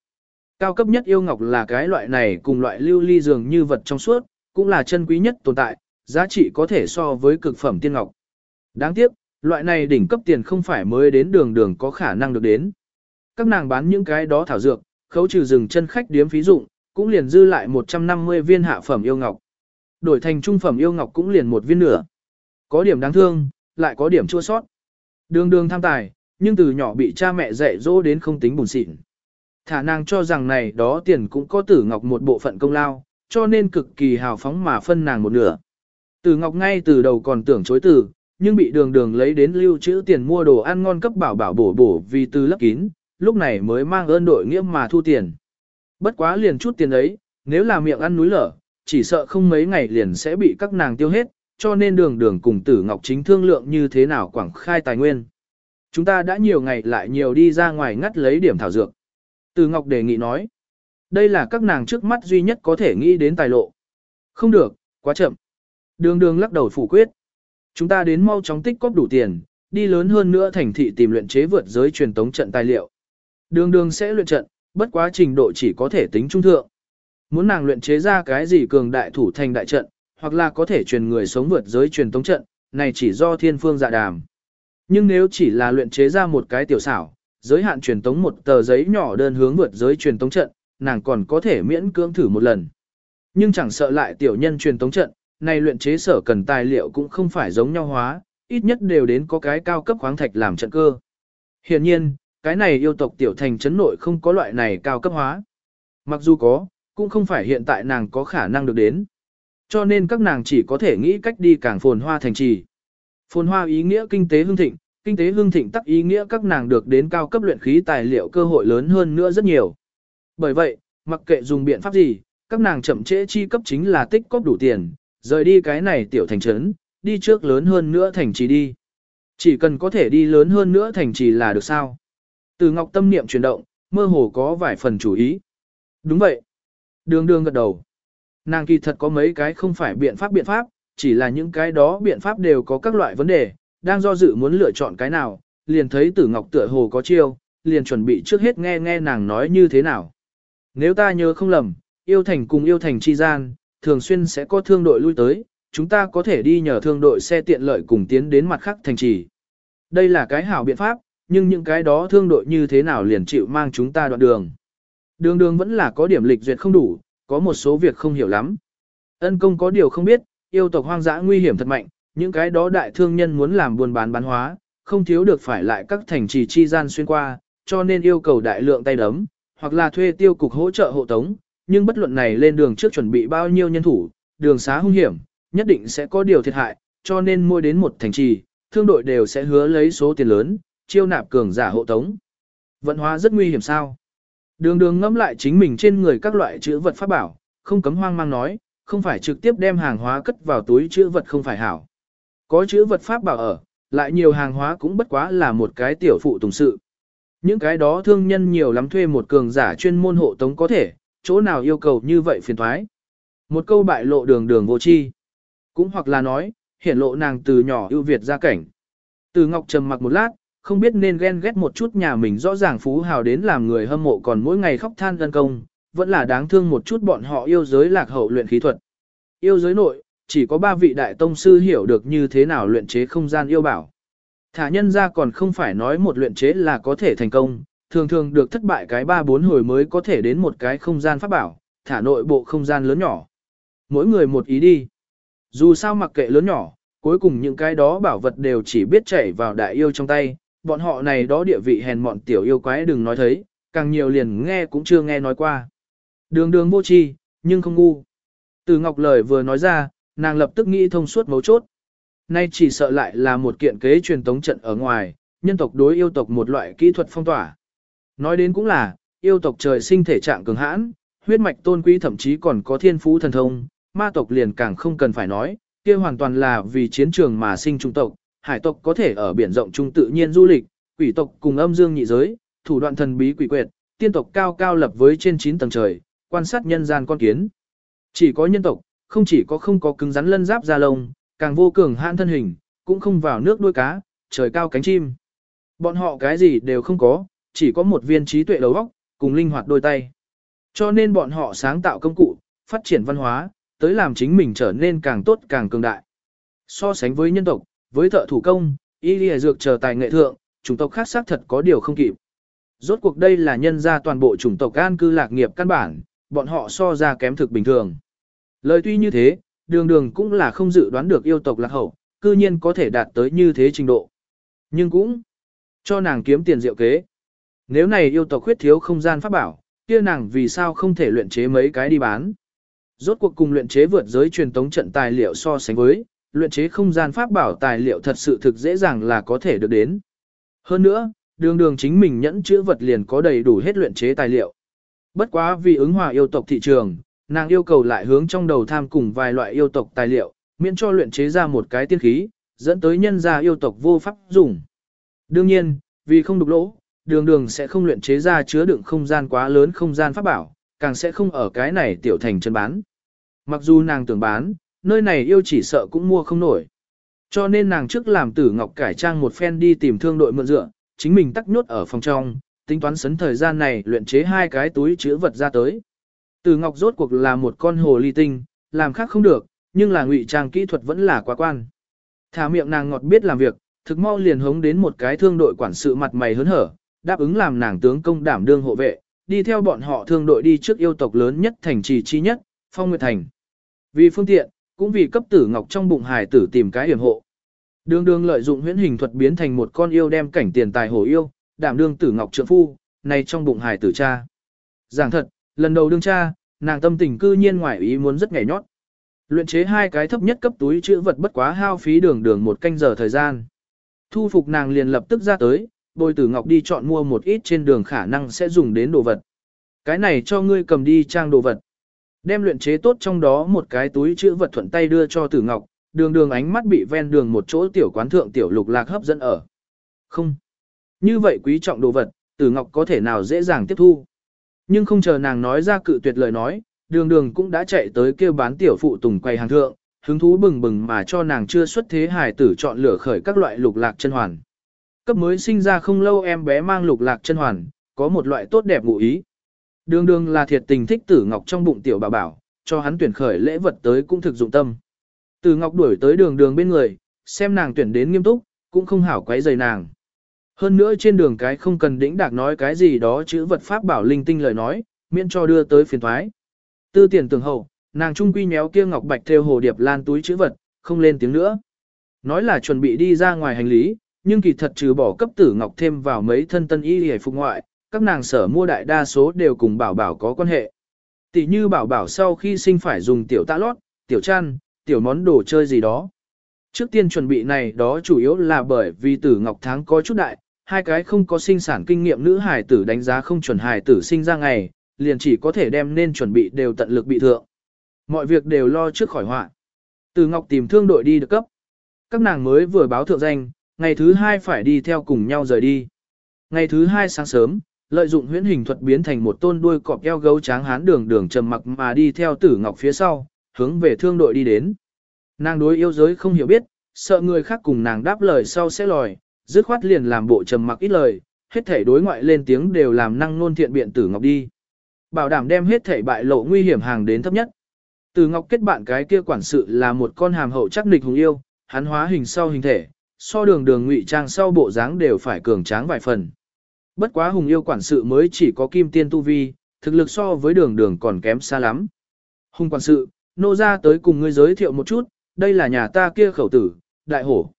Cao cấp nhất yêu ngọc là cái loại này cùng loại lưu ly dường như vật trong suốt, cũng là chân quý nhất tồn tại, giá trị có thể so với cực phẩm tiên ngọc. Đáng tiếc, loại này đỉnh cấp tiền không phải mới đến đường đường có khả năng được đến. Các nàng bán những cái đó thảo dược, khấu trừ rừng chân khách điếm phí dụng, cũng liền dư lại 150 viên hạ phẩm yêu ngọc. Đổi thành trung phẩm yêu ngọc cũng liền một viên nửa. Có điểm đáng thương, lại có điểm chua sót. Đường đường tham tài, nhưng từ nhỏ bị cha mẹ dạy dỗ đến không tính bùn xịn. Thả nàng cho rằng này đó tiền cũng có tử ngọc một bộ phận công lao, cho nên cực kỳ hào phóng mà phân nàng một nửa. Tử ngọc ngay từ đầu còn tưởng chối từ, nhưng bị đường đường lấy đến lưu trữ tiền mua đồ ăn ngon cấp bảo bảo bổ bổ vì từ lấp kín, lúc này mới mang ơn đội nghĩa mà thu tiền. Bất quá liền chút tiền ấy, nếu là miệng ăn núi lở, chỉ sợ không mấy ngày liền sẽ bị các nàng tiêu hết, cho nên đường đường cùng tử ngọc chính thương lượng như thế nào quảng khai tài nguyên. Chúng ta đã nhiều ngày lại nhiều đi ra ngoài ngắt lấy điểm thảo dược. Tử ngọc đề nghị nói, đây là các nàng trước mắt duy nhất có thể nghĩ đến tài lộ. Không được, quá chậm. Đường đường lắc đầu phủ quyết. Chúng ta đến mau chóng tích cóp đủ tiền, đi lớn hơn nữa thành thị tìm luyện chế vượt giới truyền tống trận tài liệu. Đường đường sẽ luyện trận, bất quá trình độ chỉ có thể tính trung thượng. Muốn nàng luyện chế ra cái gì cường đại thủ thành đại trận, hoặc là có thể truyền người sống vượt giới truyền tống trận, này chỉ do thiên phương dạ đàm. Nhưng nếu chỉ là luyện chế ra một cái tiểu xảo, giới hạn truyền tống một tờ giấy nhỏ đơn hướng vượt giới truyền tống trận, nàng còn có thể miễn cưỡng thử một lần. Nhưng chẳng sợ lại tiểu nhân truyền tống trận, này luyện chế sở cần tài liệu cũng không phải giống nhau hóa, ít nhất đều đến có cái cao cấp khoáng thạch làm trận cơ. Hiện nhiên, cái này yêu tộc tiểu thành chấn nội không có loại này cao cấp hóa. Mặc dù có, cũng không phải hiện tại nàng có khả năng được đến. Cho nên các nàng chỉ có thể nghĩ cách đi càng phồn hoa thành trì. Phồn hoa ý nghĩa kinh tế hương thịnh, kinh tế hương thịnh tắc ý nghĩa các nàng được đến cao cấp luyện khí tài liệu cơ hội lớn hơn nữa rất nhiều. Bởi vậy, mặc kệ dùng biện pháp gì, các nàng chậm trễ chi cấp chính là tích cóp đủ tiền, rời đi cái này tiểu thành trấn, đi trước lớn hơn nữa thành trì đi. Chỉ cần có thể đi lớn hơn nữa thành trì là được sao. Từ ngọc tâm niệm chuyển động, mơ hồ có vài phần chủ ý. Đúng vậy. Đường đường gật đầu. Nàng kỳ thật có mấy cái không phải biện pháp biện pháp, chỉ là những cái đó biện pháp đều có các loại vấn đề, đang do dự muốn lựa chọn cái nào, liền thấy tử ngọc tựa hồ có chiêu, liền chuẩn bị trước hết nghe nghe nàng nói như thế nào. Nếu ta nhớ không lầm, yêu thành cùng yêu thành chi gian, thường xuyên sẽ có thương đội lui tới, chúng ta có thể đi nhờ thương đội xe tiện lợi cùng tiến đến mặt khác thành trì. Đây là cái hảo biện pháp, nhưng những cái đó thương đội như thế nào liền chịu mang chúng ta đoạn đường. Đường đường vẫn là có điểm lịch duyệt không đủ, có một số việc không hiểu lắm. Ân công có điều không biết, yêu tộc hoang dã nguy hiểm thật mạnh, những cái đó đại thương nhân muốn làm buôn bán bán hóa, không thiếu được phải lại các thành trì chi gian xuyên qua, cho nên yêu cầu đại lượng tay đấm, hoặc là thuê tiêu cục hỗ trợ hộ tống, nhưng bất luận này lên đường trước chuẩn bị bao nhiêu nhân thủ, đường xá hung hiểm, nhất định sẽ có điều thiệt hại, cho nên mua đến một thành trì, thương đội đều sẽ hứa lấy số tiền lớn, chiêu nạp cường giả hộ tống. Vận hóa rất nguy hiểm sao? Đường đường ngẫm lại chính mình trên người các loại chữ vật pháp bảo, không cấm hoang mang nói, không phải trực tiếp đem hàng hóa cất vào túi chữ vật không phải hảo. Có chữ vật pháp bảo ở, lại nhiều hàng hóa cũng bất quá là một cái tiểu phụ tùng sự. Những cái đó thương nhân nhiều lắm thuê một cường giả chuyên môn hộ tống có thể, chỗ nào yêu cầu như vậy phiền thoái. Một câu bại lộ đường đường vô chi. Cũng hoặc là nói, hiển lộ nàng từ nhỏ ưu việt ra cảnh. Từ Ngọc trầm mặc một lát, không biết nên ghen ghét một chút nhà mình rõ ràng phú hào đến làm người hâm mộ còn mỗi ngày khóc than gân công, vẫn là đáng thương một chút bọn họ yêu giới lạc hậu luyện khí thuật. Yêu giới nội, chỉ có ba vị đại tông sư hiểu được như thế nào luyện chế không gian yêu bảo. Thả nhân ra còn không phải nói một luyện chế là có thể thành công, thường thường được thất bại cái ba bốn hồi mới có thể đến một cái không gian pháp bảo, thả nội bộ không gian lớn nhỏ. Mỗi người một ý đi. Dù sao mặc kệ lớn nhỏ, cuối cùng những cái đó bảo vật đều chỉ biết chảy vào đại yêu trong tay, bọn họ này đó địa vị hèn mọn tiểu yêu quái đừng nói thấy, càng nhiều liền nghe cũng chưa nghe nói qua. Đường đường vô tri, nhưng không ngu. Từ Ngọc lời vừa nói ra, nàng lập tức nghĩ thông suốt mấu chốt. Nay chỉ sợ lại là một kiện kế truyền tống trận ở ngoài, nhân tộc đối yêu tộc một loại kỹ thuật phong tỏa. Nói đến cũng là, yêu tộc trời sinh thể trạng cường hãn, huyết mạch tôn quý thậm chí còn có thiên phú thần thông, ma tộc liền càng không cần phải nói, kia hoàn toàn là vì chiến trường mà sinh trung tộc, hải tộc có thể ở biển rộng trung tự nhiên du lịch, quỷ tộc cùng âm dương nhị giới, thủ đoạn thần bí quỷ quyệt, tiên tộc cao cao lập với trên 9 tầng trời, quan sát nhân gian con kiến. Chỉ có nhân tộc, không chỉ có không có cứng rắn lân giáp da lông, càng vô cường hãn thân hình, cũng không vào nước đuôi cá, trời cao cánh chim. Bọn họ cái gì đều không có, chỉ có một viên trí tuệ đầu óc, cùng linh hoạt đôi tay. Cho nên bọn họ sáng tạo công cụ, phát triển văn hóa, tới làm chính mình trở nên càng tốt càng cường đại. So sánh với nhân tộc, với thợ thủ công, y lìa dược chờ tài nghệ thượng, chủng tộc khác xác thật có điều không kịp. Rốt cuộc đây là nhân ra toàn bộ chủng tộc an cư lạc nghiệp căn bản, bọn họ so ra kém thực bình thường. Lời tuy như thế, đường đường cũng là không dự đoán được yêu tộc lạc hậu, cư nhiên có thể đạt tới như thế trình độ. Nhưng cũng cho nàng kiếm tiền diệu kế. Nếu này yêu tộc khuyết thiếu không gian pháp bảo, kia nàng vì sao không thể luyện chế mấy cái đi bán. Rốt cuộc cùng luyện chế vượt giới truyền tống trận tài liệu so sánh với, luyện chế không gian pháp bảo tài liệu thật sự thực dễ dàng là có thể được đến. Hơn nữa, đường đường chính mình nhẫn chữ vật liền có đầy đủ hết luyện chế tài liệu. Bất quá vì ứng hòa yêu tộc thị trường, nàng yêu cầu lại hướng trong đầu tham cùng vài loại yêu tộc tài liệu, miễn cho luyện chế ra một cái tiên khí, dẫn tới nhân gia yêu tộc vô pháp dùng. Đương nhiên, vì không đục lỗ, đường đường sẽ không luyện chế ra chứa đựng không gian quá lớn không gian pháp bảo, càng sẽ không ở cái này tiểu thành chân bán. Mặc dù nàng tưởng bán, nơi này yêu chỉ sợ cũng mua không nổi. Cho nên nàng trước làm tử ngọc cải trang một phen đi tìm thương đội mượn dựa, chính mình tắc nhốt ở phòng trong, tính toán sấn thời gian này luyện chế hai cái túi chứa vật ra tới. Tử ngọc rốt cuộc là một con hồ ly tinh, làm khác không được, nhưng là ngụy trang kỹ thuật vẫn là quá quan. Thả miệng nàng ngọt biết làm việc, thực mau liền hống đến một cái thương đội quản sự mặt mày hớn hở, đáp ứng làm nàng tướng công đảm đương hộ vệ, đi theo bọn họ thương đội đi trước yêu tộc lớn nhất thành trì chi nhất, Phong Nguyệt Thành. Vì phương tiện, cũng vì cấp tử ngọc trong bụng hài tử tìm cái hiểm hộ. Đường đường lợi dụng huyễn hình thuật biến thành một con yêu đem cảnh tiền tài hổ yêu, đảm đương tử ngọc trượng phu, này trong bụng hài tử cha. Giảng thật, lần đầu đương cha, nàng tâm tình cư nhiên ngoài ý muốn rất nhảy nhót. Luyện chế hai cái thấp nhất cấp túi chữ vật bất quá hao phí đường đường một canh giờ thời gian. Thu phục nàng liền lập tức ra tới, bồi tử ngọc đi chọn mua một ít trên đường khả năng sẽ dùng đến đồ vật. Cái này cho ngươi cầm đi trang đồ vật. Đem luyện chế tốt trong đó một cái túi chữ vật thuận tay đưa cho tử ngọc, đường đường ánh mắt bị ven đường một chỗ tiểu quán thượng tiểu lục lạc hấp dẫn ở. Không. Như vậy quý trọng đồ vật, tử ngọc có thể nào dễ dàng tiếp thu. Nhưng không chờ nàng nói ra cự tuyệt lời nói, đường đường cũng đã chạy tới kêu bán tiểu phụ tùng quay hàng thượng, hứng thú bừng bừng mà cho nàng chưa xuất thế hài tử chọn lựa khởi các loại lục lạc chân hoàn. Cấp mới sinh ra không lâu em bé mang lục lạc chân hoàn, có một loại tốt đẹp ngụ ý. Đường đường là thiệt tình thích tử ngọc trong bụng tiểu bà bảo, cho hắn tuyển khởi lễ vật tới cũng thực dụng tâm. Tử ngọc đuổi tới đường đường bên người, xem nàng tuyển đến nghiêm túc, cũng không hảo quấy rầy nàng. Hơn nữa trên đường cái không cần đĩnh đạc nói cái gì đó chữ vật pháp bảo linh tinh lời nói, miễn cho đưa tới phiền thoái. Tư tiền tường hậu, nàng trung quy nhéo kia ngọc bạch theo hồ điệp lan túi chữ vật, không lên tiếng nữa. Nói là chuẩn bị đi ra ngoài hành lý, nhưng kỳ thật trừ bỏ cấp tử ngọc thêm vào mấy thân tân y hề phục ngoại, các nàng sở mua đại đa số đều cùng bảo bảo có quan hệ. Tỷ như bảo bảo sau khi sinh phải dùng tiểu tạ lót, tiểu chăn, tiểu món đồ chơi gì đó. Trước tiên chuẩn bị này đó chủ yếu là bởi vì tử ngọc tháng có chút đại, hai cái không có sinh sản kinh nghiệm nữ hài tử đánh giá không chuẩn hài tử sinh ra ngày, liền chỉ có thể đem nên chuẩn bị đều tận lực bị thượng. Mọi việc đều lo trước khỏi họa. Tử ngọc tìm thương đội đi được cấp. Các nàng mới vừa báo thượng danh, ngày thứ hai phải đi theo cùng nhau rời đi. Ngày thứ hai sáng sớm, lợi dụng huyễn hình thuật biến thành một tôn đuôi cọp eo gấu tráng hán đường đường trầm mặc mà đi theo tử ngọc phía sau, hướng về thương đội đi đến. Nàng đối yêu giới không hiểu biết, sợ người khác cùng nàng đáp lời sau sẽ lòi, dứt khoát liền làm bộ trầm mặc ít lời, hết thể đối ngoại lên tiếng đều làm năng nôn thiện biện tử ngọc đi. Bảo đảm đem hết thể bại lộ nguy hiểm hàng đến thấp nhất. Tử ngọc kết bạn cái kia quản sự là một con hàm hậu chắc nịch hùng yêu, hắn hóa hình sau hình thể, so đường đường ngụy trang sau bộ dáng đều phải cường tráng vài phần. Bất quá hùng yêu quản sự mới chỉ có kim tiên tu vi, thực lực so với đường đường còn kém xa lắm. Hùng quản sự, nô ra tới cùng ngươi giới thiệu một chút, đây là nhà ta kia khẩu tử, đại hổ.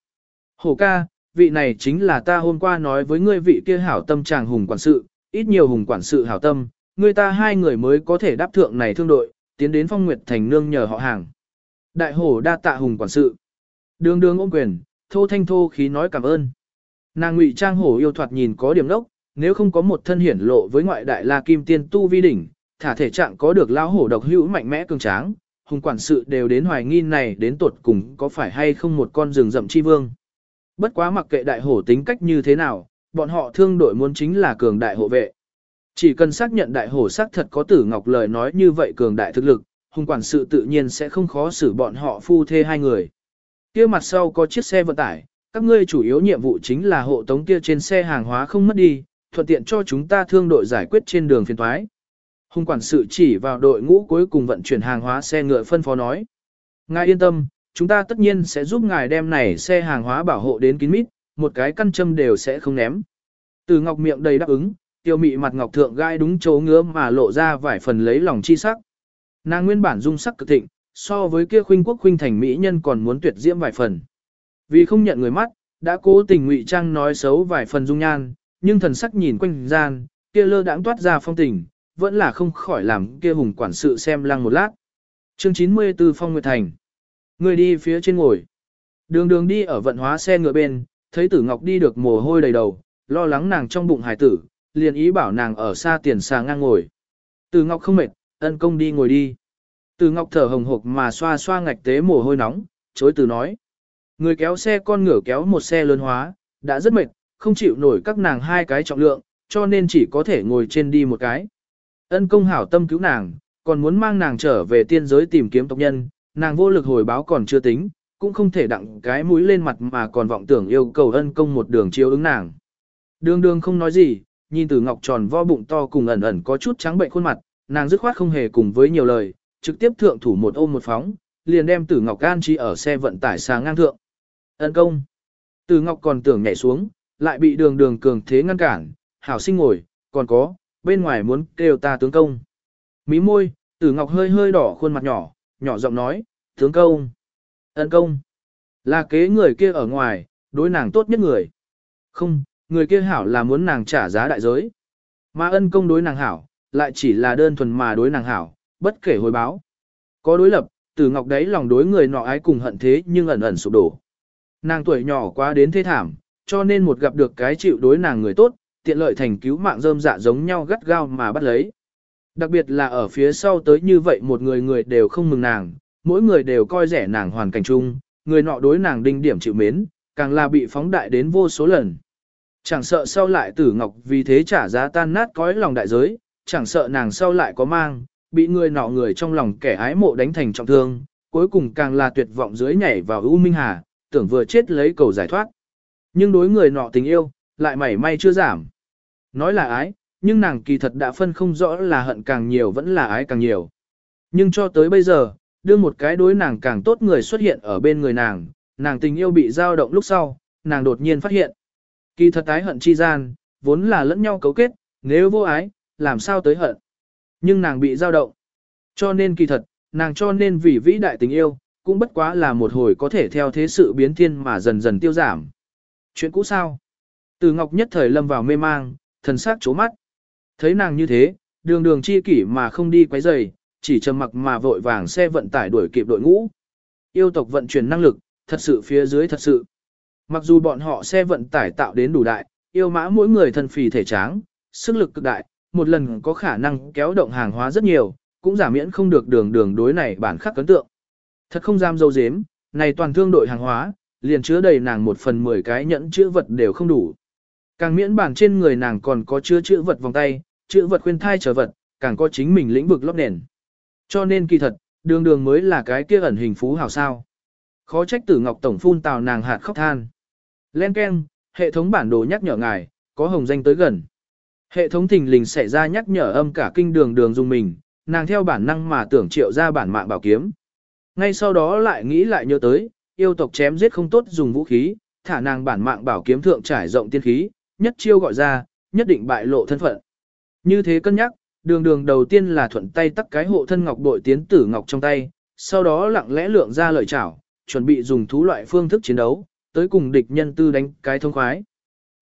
Hổ ca, vị này chính là ta hôm qua nói với ngươi vị kia hảo tâm chàng hùng quản sự, ít nhiều hùng quản sự hảo tâm, người ta hai người mới có thể đáp thượng này thương đội, tiến đến phong nguyệt thành nương nhờ họ hàng. Đại hổ đa tạ hùng quản sự. Đường đường ôm quyền, thô thanh thô khí nói cảm ơn. Nàng ngụy trang hổ yêu thoạt nhìn có điểm đốc, nếu không có một thân hiển lộ với ngoại đại la kim tiên tu vi đỉnh, thả thể trạng có được lão hổ độc hữu mạnh mẽ cường tráng, hùng quản sự đều đến hoài nghi này đến tột cùng có phải hay không một con rừng rậm chi vương. Bất quá mặc kệ đại hổ tính cách như thế nào, bọn họ thương đội muốn chính là cường đại hộ vệ. Chỉ cần xác nhận đại hổ xác thật có tử ngọc lời nói như vậy cường đại thực lực, hùng quản sự tự nhiên sẽ không khó xử bọn họ phu thê hai người. kia mặt sau có chiếc xe vận tải, các ngươi chủ yếu nhiệm vụ chính là hộ tống kia trên xe hàng hóa không mất đi, thuận tiện cho chúng ta thương đội giải quyết trên đường phiền thoái. Hùng quản sự chỉ vào đội ngũ cuối cùng vận chuyển hàng hóa xe ngựa phân phó nói. Ngài yên tâm, chúng ta tất nhiên sẽ giúp ngài đem này xe hàng hóa bảo hộ đến kín mít, một cái căn châm đều sẽ không ném. Từ ngọc miệng đầy đáp ứng, tiêu mị mặt ngọc thượng gai đúng chỗ ngứa mà lộ ra vài phần lấy lòng chi sắc. Nàng nguyên bản dung sắc cực thịnh, so với kia khuynh quốc khuynh thành mỹ nhân còn muốn tuyệt diễm vài phần. Vì không nhận người mắt, đã cố tình ngụy trang nói xấu vài phần dung nhan, nhưng thần sắc nhìn quanh gian, kia lơ đãng toát ra phong tình, vẫn là không khỏi làm kia hùng quản sự xem lăng một lát. Chương 94 Phong Nguyệt Thành Người đi phía trên ngồi. Đường đường đi ở vận hóa xe ngựa bên, thấy tử ngọc đi được mồ hôi đầy đầu, lo lắng nàng trong bụng hải tử, liền ý bảo nàng ở xa tiền xà ngang ngồi. Tử ngọc không mệt, ân công đi ngồi đi. Tử ngọc thở hồng hộc mà xoa xoa ngạch tế mồ hôi nóng, chối từ nói. Người kéo xe con ngựa kéo một xe lớn hóa, đã rất mệt, không chịu nổi các nàng hai cái trọng lượng, cho nên chỉ có thể ngồi trên đi một cái. Ân công hảo tâm cứu nàng, còn muốn mang nàng trở về tiên giới tìm kiếm tộc nhân, nàng vô lực hồi báo còn chưa tính, cũng không thể đặng cái mũi lên mặt mà còn vọng tưởng yêu cầu ân công một đường chiếu ứng nàng. Đường đường không nói gì, nhìn từ ngọc tròn vo bụng to cùng ẩn ẩn có chút trắng bệnh khuôn mặt, nàng dứt khoát không hề cùng với nhiều lời, trực tiếp thượng thủ một ôm một phóng, liền đem tử ngọc an chi ở xe vận tải sang ngang thượng. Ân công. Từ ngọc còn tưởng nhảy xuống, lại bị đường đường cường thế ngăn cản, hảo sinh ngồi, còn có, bên ngoài muốn kêu ta tướng công. Mí môi, tử ngọc hơi hơi đỏ khuôn mặt nhỏ, nhỏ giọng nói, tướng công. Ân công. Là kế người kia ở ngoài, đối nàng tốt nhất người. Không, người kia hảo là muốn nàng trả giá đại giới. Mà ân công đối nàng hảo, lại chỉ là đơn thuần mà đối nàng hảo, bất kể hồi báo. Có đối lập, tử ngọc đấy lòng đối người nọ ái cùng hận thế nhưng ẩn ẩn sụp đổ. Nàng tuổi nhỏ quá đến thế thảm, cho nên một gặp được cái chịu đối nàng người tốt, tiện lợi thành cứu mạng rơm dạ giống nhau gắt gao mà bắt lấy. Đặc biệt là ở phía sau tới như vậy một người người đều không mừng nàng, mỗi người đều coi rẻ nàng hoàn cảnh chung, người nọ đối nàng đinh điểm chịu mến, càng là bị phóng đại đến vô số lần. Chẳng sợ sau lại tử ngọc vì thế trả giá tan nát cõi lòng đại giới, chẳng sợ nàng sau lại có mang, bị người nọ người trong lòng kẻ ái mộ đánh thành trọng thương, cuối cùng càng là tuyệt vọng dưới nhảy vào U Minh Hà, tưởng vừa chết lấy cầu giải thoát. Nhưng đối người nọ tình yêu, lại mảy may chưa giảm. Nói là ái, nhưng nàng kỳ thật đã phân không rõ là hận càng nhiều vẫn là ái càng nhiều. Nhưng cho tới bây giờ, đưa một cái đối nàng càng tốt người xuất hiện ở bên người nàng, nàng tình yêu bị dao động lúc sau, nàng đột nhiên phát hiện. Kỳ thật ái hận chi gian, vốn là lẫn nhau cấu kết, nếu vô ái, làm sao tới hận. Nhưng nàng bị dao động. Cho nên kỳ thật, nàng cho nên vì vĩ đại tình yêu, cũng bất quá là một hồi có thể theo thế sự biến thiên mà dần dần tiêu giảm. Chuyện cũ sao? Từ Ngọc nhất thời lâm vào mê mang, thần sắc chố mắt. Thấy nàng như thế, đường đường chi kỷ mà không đi quấy rầy, chỉ trầm mặc mà vội vàng xe vận tải đuổi kịp đội ngũ. Yêu tộc vận chuyển năng lực, thật sự phía dưới thật sự. Mặc dù bọn họ xe vận tải tạo đến đủ đại, yêu mã mỗi người thân phì thể tráng, sức lực cực đại, một lần có khả năng kéo động hàng hóa rất nhiều, cũng giảm miễn không được đường đường đối này bản khắc ấn tượng. Thật không dám dâu dếm, này toàn thương đội hàng hóa, liền chứa đầy nàng một phần mười cái nhẫn chữ vật đều không đủ. Càng miễn bản trên người nàng còn có chứa chữ vật vòng tay, chữ vật khuyên thai trở vật, càng có chính mình lĩnh vực lót nền. Cho nên kỳ thật, đường đường mới là cái kia ẩn hình phú hào sao. Khó trách tử ngọc tổng phun tào nàng hạt khóc than. Len Ken, hệ thống bản đồ nhắc nhở ngài, có hồng danh tới gần. Hệ thống thình lình xảy ra nhắc nhở âm cả kinh đường đường dùng mình, nàng theo bản năng mà tưởng triệu ra bản mạng bảo kiếm. Ngay sau đó lại nghĩ lại nhớ tới, yêu tộc chém giết không tốt dùng vũ khí, thả nàng bản mạng bảo kiếm thượng trải rộng tiên khí, nhất chiêu gọi ra, nhất định bại lộ thân phận. Như thế cân nhắc, đường đường đầu tiên là thuận tay tắt cái hộ thân ngọc bội tiến tử ngọc trong tay, sau đó lặng lẽ lượng ra lợi chảo, chuẩn bị dùng thú loại phương thức chiến đấu, tới cùng địch nhân tư đánh cái thông khoái.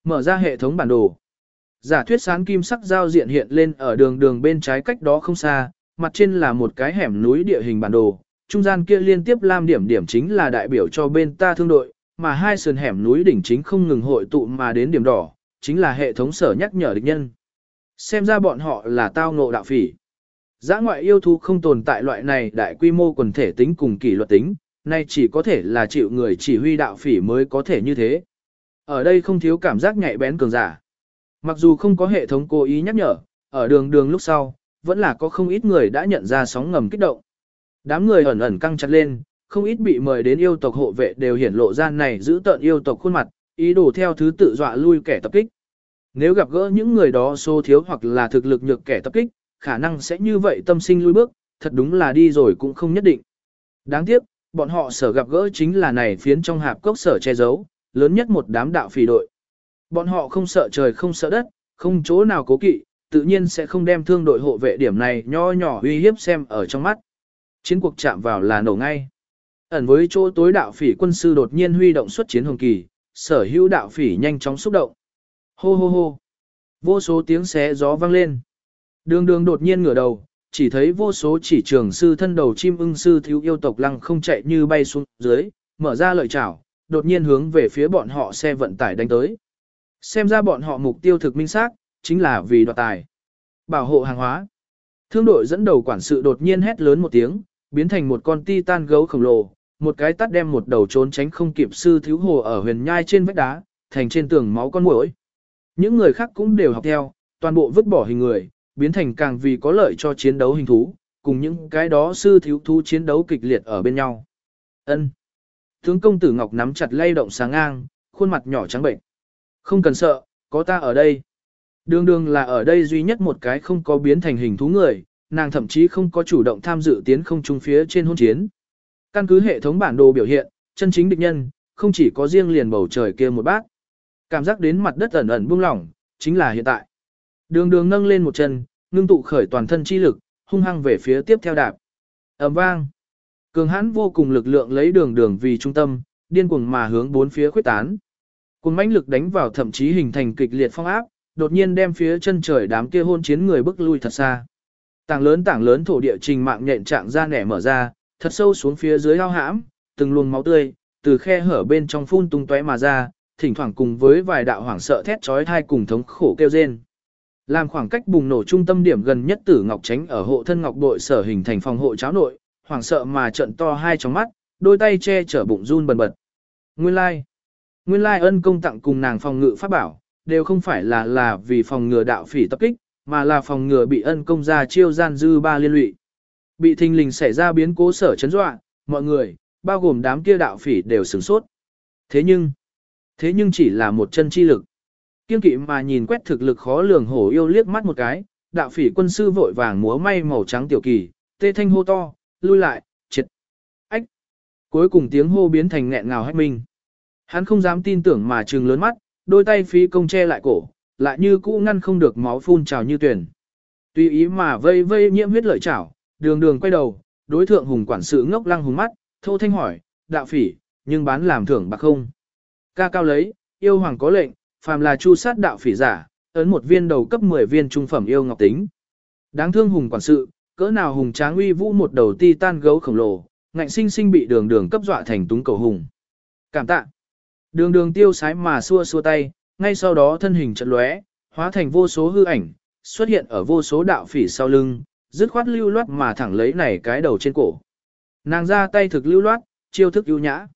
Mở ra hệ thống bản đồ. Giả thuyết sáng kim sắc giao diện hiện lên ở đường đường bên trái cách đó không xa, mặt trên là một cái hẻm núi địa hình bản đồ, trung gian kia liên tiếp lam điểm điểm chính là đại biểu cho bên ta thương đội, mà hai sườn hẻm núi đỉnh chính không ngừng hội tụ mà đến điểm đỏ, chính là hệ thống sở nhắc nhở địch nhân. Xem ra bọn họ là tao ngộ đạo phỉ. Giã ngoại yêu thú không tồn tại loại này đại quy mô quần thể tính cùng kỷ luật tính, nay chỉ có thể là chịu người chỉ huy đạo phỉ mới có thể như thế. Ở đây không thiếu cảm giác nhạy bén cường giả. Mặc dù không có hệ thống cố ý nhắc nhở, ở đường đường lúc sau, vẫn là có không ít người đã nhận ra sóng ngầm kích động. Đám người ẩn ẩn căng chặt lên, không ít bị mời đến yêu tộc hộ vệ đều hiển lộ ra này giữ tợn yêu tộc khuôn mặt, ý đồ theo thứ tự dọa lui kẻ tập kích. Nếu gặp gỡ những người đó số thiếu hoặc là thực lực nhược kẻ tập kích, khả năng sẽ như vậy tâm sinh lui bước, thật đúng là đi rồi cũng không nhất định. Đáng tiếc, bọn họ sở gặp gỡ chính là này phiến trong hạp cốc sở che giấu, lớn nhất một đám đạo phỉ đội. Bọn họ không sợ trời không sợ đất, không chỗ nào cố kỵ, tự nhiên sẽ không đem thương đội hộ vệ điểm này nho nhỏ uy hiếp xem ở trong mắt chiến cuộc chạm vào là nổ ngay. Ẩn với chỗ tối đạo phỉ quân sư đột nhiên huy động xuất chiến hồng kỳ, sở hữu đạo phỉ nhanh chóng xúc động. Hô hô hô. Vô số tiếng xé gió vang lên. Đường đường đột nhiên ngửa đầu, chỉ thấy vô số chỉ trường sư thân đầu chim ưng sư thiếu yêu tộc lăng không chạy như bay xuống dưới, mở ra lợi chảo, đột nhiên hướng về phía bọn họ xe vận tải đánh tới. Xem ra bọn họ mục tiêu thực minh xác, chính là vì đoạt tài. Bảo hộ hàng hóa. Thương đội dẫn đầu quản sự đột nhiên hét lớn một tiếng, biến thành một con titan gấu khổng lồ, một cái tắt đem một đầu trốn tránh không kịp sư thiếu hồ ở huyền nhai trên vách đá, thành trên tường máu con muỗi. Những người khác cũng đều học theo, toàn bộ vứt bỏ hình người, biến thành càng vì có lợi cho chiến đấu hình thú, cùng những cái đó sư thiếu thú chiến đấu kịch liệt ở bên nhau. Ân. Tướng công tử Ngọc nắm chặt lay động sáng ngang, khuôn mặt nhỏ trắng bệnh. Không cần sợ, có ta ở đây. Đường đường là ở đây duy nhất một cái không có biến thành hình thú người, nàng thậm chí không có chủ động tham dự tiến không trung phía trên hôn chiến. Căn cứ hệ thống bản đồ biểu hiện, chân chính địch nhân, không chỉ có riêng liền bầu trời kia một bát. Cảm giác đến mặt đất ẩn ẩn buông lỏng, chính là hiện tại. Đường đường nâng lên một chân, ngưng tụ khởi toàn thân chi lực, hung hăng về phía tiếp theo đạp. ầm vang. Cường hãn vô cùng lực lượng lấy đường đường vì trung tâm, điên cuồng mà hướng bốn phía khuyết tán. Cùng mãnh lực đánh vào thậm chí hình thành kịch liệt phong áp, đột nhiên đem phía chân trời đám kia hôn chiến người bức lui thật xa. Tảng lớn tảng lớn thổ địa trình mạng nhện trạng ra nẻ mở ra, thật sâu xuống phía dưới ao hãm, từng luồng máu tươi, từ khe hở bên trong phun tung tóe mà ra, thỉnh thoảng cùng với vài đạo hoảng sợ thét chói thai cùng thống khổ kêu rên. Làm khoảng cách bùng nổ trung tâm điểm gần nhất Tử Ngọc tránh ở hộ thân ngọc bội sở hình thành phòng hộ cháo nội, hoảng sợ mà trận to hai tròng mắt, đôi tay che chở bụng run bần bật. Nguyên lai, nguyên lai ân công tặng cùng nàng phòng ngự pháp bảo, đều không phải là là vì phòng ngừa đạo phỉ tập kích, mà là phòng ngừa bị ân công gia chiêu gian dư ba liên lụy. Bị thình lình xảy ra biến cố sở chấn dọa, mọi người, bao gồm đám kia đạo phỉ đều sửng sốt. Thế nhưng, thế nhưng chỉ là một chân chi lực. Kiên kỵ mà nhìn quét thực lực khó lường hổ yêu liếc mắt một cái, đạo phỉ quân sư vội vàng múa may màu trắng tiểu kỳ, tê thanh hô to, lui lại, triệt, ách. Cuối cùng tiếng hô biến thành nghẹn ngào hách minh. Hắn không dám tin tưởng mà trừng lớn mắt, đôi tay phí công che lại cổ, lại như cũ ngăn không được máu phun trào như tuyển. Tùy ý mà vây vây nhiễm huyết lợi chảo, đường đường quay đầu, đối thượng hùng quản sự ngốc lăng hùng mắt, thô thanh hỏi, đạo phỉ, nhưng bán làm thưởng bạc không. Ca cao lấy, yêu hoàng có lệnh, phàm là chu sát đạo phỉ giả, ấn một viên đầu cấp 10 viên trung phẩm yêu ngọc tính. Đáng thương hùng quản sự, cỡ nào hùng tráng uy vũ một đầu ti tan gấu khổng lồ, ngạnh sinh sinh bị đường đường cấp dọa thành túng cầu hùng. Cảm tạ. Đường đường tiêu sái mà xua xua tay, ngay sau đó thân hình trận lóe, hóa thành vô số hư ảnh, xuất hiện ở vô số đạo phỉ sau lưng, dứt khoát lưu loát mà thẳng lấy này cái đầu trên cổ. Nàng ra tay thực lưu loát, chiêu thức ưu nhã.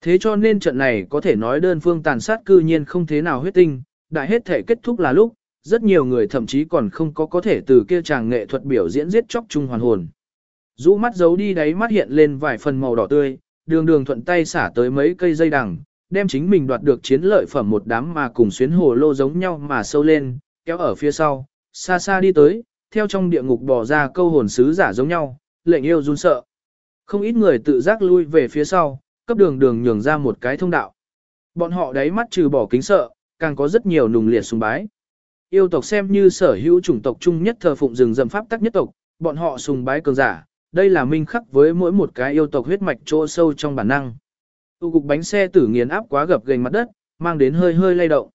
Thế cho nên trận này có thể nói đơn phương tàn sát cư nhiên không thế nào huyết tinh, đại hết thể kết thúc là lúc, rất nhiều người thậm chí còn không có có thể từ kia chàng nghệ thuật biểu diễn giết chóc chung hoàn hồn. Rũ mắt giấu đi đáy mắt hiện lên vài phần màu đỏ tươi, đường đường thuận tay xả tới mấy cây dây đằng, đem chính mình đoạt được chiến lợi phẩm một đám mà cùng xuyến hồ lô giống nhau mà sâu lên, kéo ở phía sau, xa xa đi tới, theo trong địa ngục bò ra câu hồn sứ giả giống nhau, lệnh yêu run sợ. Không ít người tự giác lui về phía sau, cấp đường đường nhường ra một cái thông đạo. Bọn họ đáy mắt trừ bỏ kính sợ, càng có rất nhiều nùng liệt sùng bái. Yêu tộc xem như sở hữu chủng tộc chung nhất thờ phụng rừng rậm pháp tắc nhất tộc, bọn họ sùng bái cường giả, đây là minh khắc với mỗi một cái yêu tộc huyết mạch chỗ sâu trong bản năng. Tu cục bánh xe tử nghiền áp quá gập gành mặt đất, mang đến hơi hơi lay động.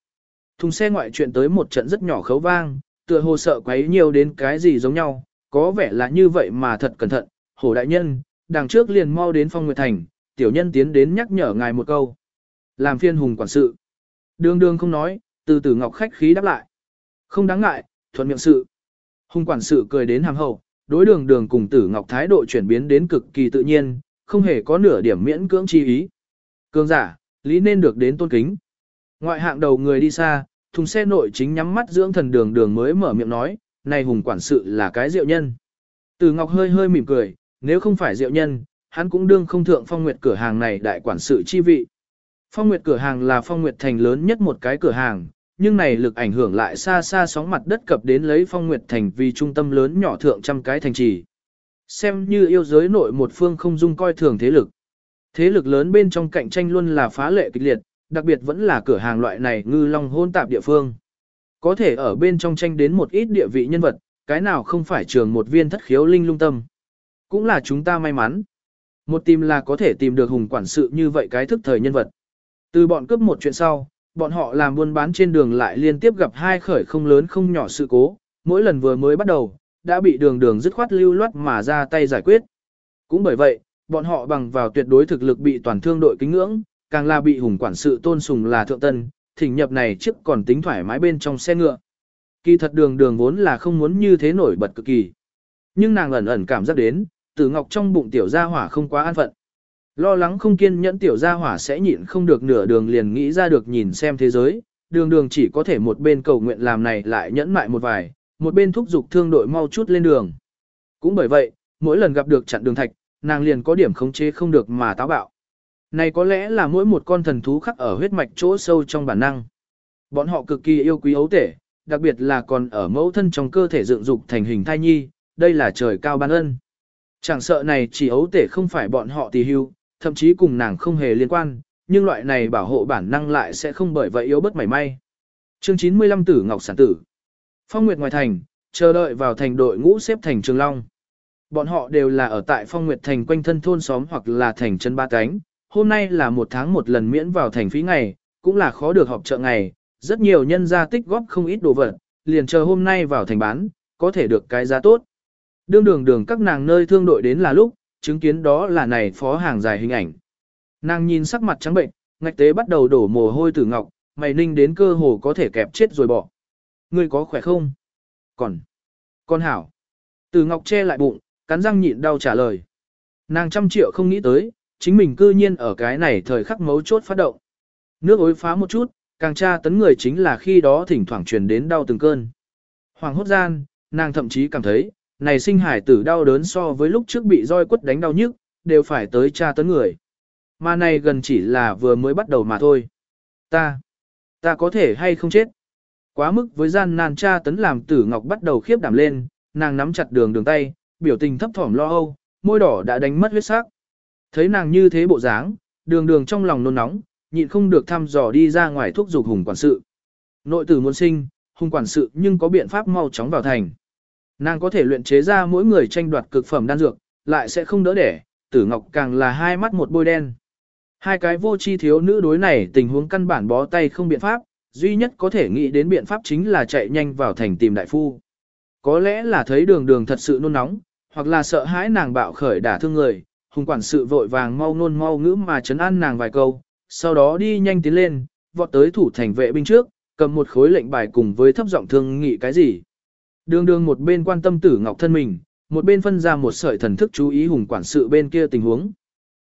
Thùng xe ngoại chuyện tới một trận rất nhỏ khấu vang, tựa hồ sợ quấy nhiều đến cái gì giống nhau, có vẻ là như vậy mà thật cẩn thận, hổ đại nhân, đằng trước liền mau đến phong nguyệt thành, tiểu nhân tiến đến nhắc nhở ngài một câu. Làm phiên hùng quản sự. Đường đường không nói, từ từ ngọc khách khí đáp lại. Không đáng ngại, thuận miệng sự. Hùng quản sự cười đến hàng hậu, đối đường đường cùng tử ngọc thái độ chuyển biến đến cực kỳ tự nhiên, không hề có nửa điểm miễn cưỡng chi ý. Cường giả, lý nên được đến tôn kính. Ngoại hạng đầu người đi xa, thùng xe nội chính nhắm mắt dưỡng thần đường đường mới mở miệng nói, này hùng quản sự là cái diệu nhân. Từ Ngọc hơi hơi mỉm cười, nếu không phải diệu nhân, hắn cũng đương không thượng phong nguyệt cửa hàng này đại quản sự chi vị. Phong nguyệt cửa hàng là phong nguyệt thành lớn nhất một cái cửa hàng, nhưng này lực ảnh hưởng lại xa xa sóng mặt đất cập đến lấy phong nguyệt thành vì trung tâm lớn nhỏ thượng trăm cái thành trì. Xem như yêu giới nội một phương không dung coi thường thế lực. Thế lực lớn bên trong cạnh tranh luôn là phá lệ kịch liệt, đặc biệt vẫn là cửa hàng loại này ngư long hôn tạp địa phương. Có thể ở bên trong tranh đến một ít địa vị nhân vật, cái nào không phải trường một viên thất khiếu linh lung tâm. Cũng là chúng ta may mắn. Một tìm là có thể tìm được hùng quản sự như vậy cái thức thời nhân vật. Từ bọn cướp một chuyện sau, bọn họ làm buôn bán trên đường lại liên tiếp gặp hai khởi không lớn không nhỏ sự cố, mỗi lần vừa mới bắt đầu, đã bị đường đường dứt khoát lưu loát mà ra tay giải quyết. Cũng bởi vậy, bọn họ bằng vào tuyệt đối thực lực bị toàn thương đội kính ngưỡng, càng là bị hùng quản sự tôn sùng là thượng tân, thỉnh nhập này trước còn tính thoải mái bên trong xe ngựa. Kỳ thật đường đường vốn là không muốn như thế nổi bật cực kỳ. Nhưng nàng ẩn ẩn cảm giác đến, tử ngọc trong bụng tiểu gia hỏa không quá an phận. Lo lắng không kiên nhẫn tiểu gia hỏa sẽ nhịn không được nửa đường liền nghĩ ra được nhìn xem thế giới, đường đường chỉ có thể một bên cầu nguyện làm này lại nhẫn mại một vài, một bên thúc giục thương đội mau chút lên đường. Cũng bởi vậy, mỗi lần gặp được chặn đường thạch, nàng liền có điểm khống chế không được mà táo bạo. Này có lẽ là mỗi một con thần thú khắc ở huyết mạch chỗ sâu trong bản năng. Bọn họ cực kỳ yêu quý ấu tể, đặc biệt là còn ở mẫu thân trong cơ thể dựng dục thành hình thai nhi, đây là trời cao ban ân. Chẳng sợ này chỉ ấu tể không phải bọn họ tì hưu, thậm chí cùng nàng không hề liên quan, nhưng loại này bảo hộ bản năng lại sẽ không bởi vậy yếu bất mảy may. Chương 95 Tử Ngọc Sản Tử Phong Nguyệt ngoài thành, chờ đợi vào thành đội ngũ xếp thành Trường Long. Bọn họ đều là ở tại Phong Nguyệt thành quanh thân thôn xóm hoặc là thành chân ba cánh. Hôm nay là một tháng một lần miễn vào thành phí ngày, cũng là khó được họp chợ ngày. Rất nhiều nhân gia tích góp không ít đồ vật, liền chờ hôm nay vào thành bán, có thể được cái giá tốt. Đương đường đường các nàng nơi thương đội đến là lúc, chứng kiến đó là này phó hàng dài hình ảnh. Nàng nhìn sắc mặt trắng bệnh, ngạch tế bắt đầu đổ mồ hôi tử ngọc, mày ninh đến cơ hồ có thể kẹp chết rồi bỏ. Ngươi có khỏe không? Còn, con hảo. Tử ngọc che lại bụng, cắn răng nhịn đau trả lời. Nàng trăm triệu không nghĩ tới, chính mình cư nhiên ở cái này thời khắc mấu chốt phát động. Nước ối phá một chút, càng tra tấn người chính là khi đó thỉnh thoảng truyền đến đau từng cơn. Hoàng hốt gian, nàng thậm chí cảm thấy, này sinh hải tử đau đớn so với lúc trước bị roi quất đánh đau nhức, đều phải tới tra tấn người. Mà này gần chỉ là vừa mới bắt đầu mà thôi. Ta, ta có thể hay không chết. Quá mức với gian nan tra tấn làm tử ngọc bắt đầu khiếp đảm lên, nàng nắm chặt đường đường tay, biểu tình thấp thỏm lo âu, môi đỏ đã đánh mất huyết sắc. Thấy nàng như thế bộ dáng, đường đường trong lòng nôn nóng, nhịn không được thăm dò đi ra ngoài thuốc dục hùng quản sự. Nội tử muốn sinh, hùng quản sự nhưng có biện pháp mau chóng vào thành. Nàng có thể luyện chế ra mỗi người tranh đoạt cực phẩm đan dược, lại sẽ không đỡ đẻ, tử ngọc càng là hai mắt một bôi đen. Hai cái vô chi thiếu nữ đối này tình huống căn bản bó tay không biện pháp, duy nhất có thể nghĩ đến biện pháp chính là chạy nhanh vào thành tìm đại phu. Có lẽ là thấy đường đường thật sự nôn nóng, hoặc là sợ hãi nàng bạo khởi đả thương người, hùng quản sự vội vàng mau nôn mau ngữ mà chấn an nàng vài câu, sau đó đi nhanh tiến lên, vọt tới thủ thành vệ binh trước, cầm một khối lệnh bài cùng với thấp giọng thương nghị cái gì. Đường đường một bên quan tâm tử ngọc thân mình, một bên phân ra một sợi thần thức chú ý hùng quản sự bên kia tình huống.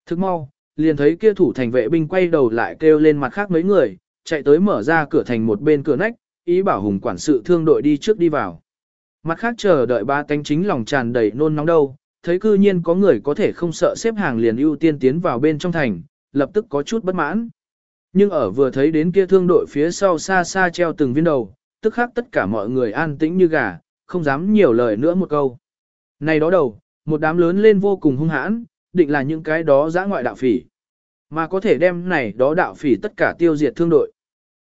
Thức mau, liền thấy kia thủ thành vệ binh quay đầu lại kêu lên mặt khác mấy người, chạy tới mở ra cửa thành một bên cửa nách, ý bảo hùng quản sự thương đội đi trước đi vào. Mặt khác chờ đợi ba cánh chính lòng tràn đầy nôn nóng đâu, thấy cư nhiên có người có thể không sợ xếp hàng liền ưu tiên tiến vào bên trong thành, lập tức có chút bất mãn. Nhưng ở vừa thấy đến kia thương đội phía sau xa xa treo từng viên đầu, tức khắc tất cả mọi người an tĩnh như gà, không dám nhiều lời nữa một câu. Này đó đầu, một đám lớn lên vô cùng hung hãn, định là những cái đó giã ngoại đạo phỉ. Mà có thể đem này đó đạo phỉ tất cả tiêu diệt thương đội.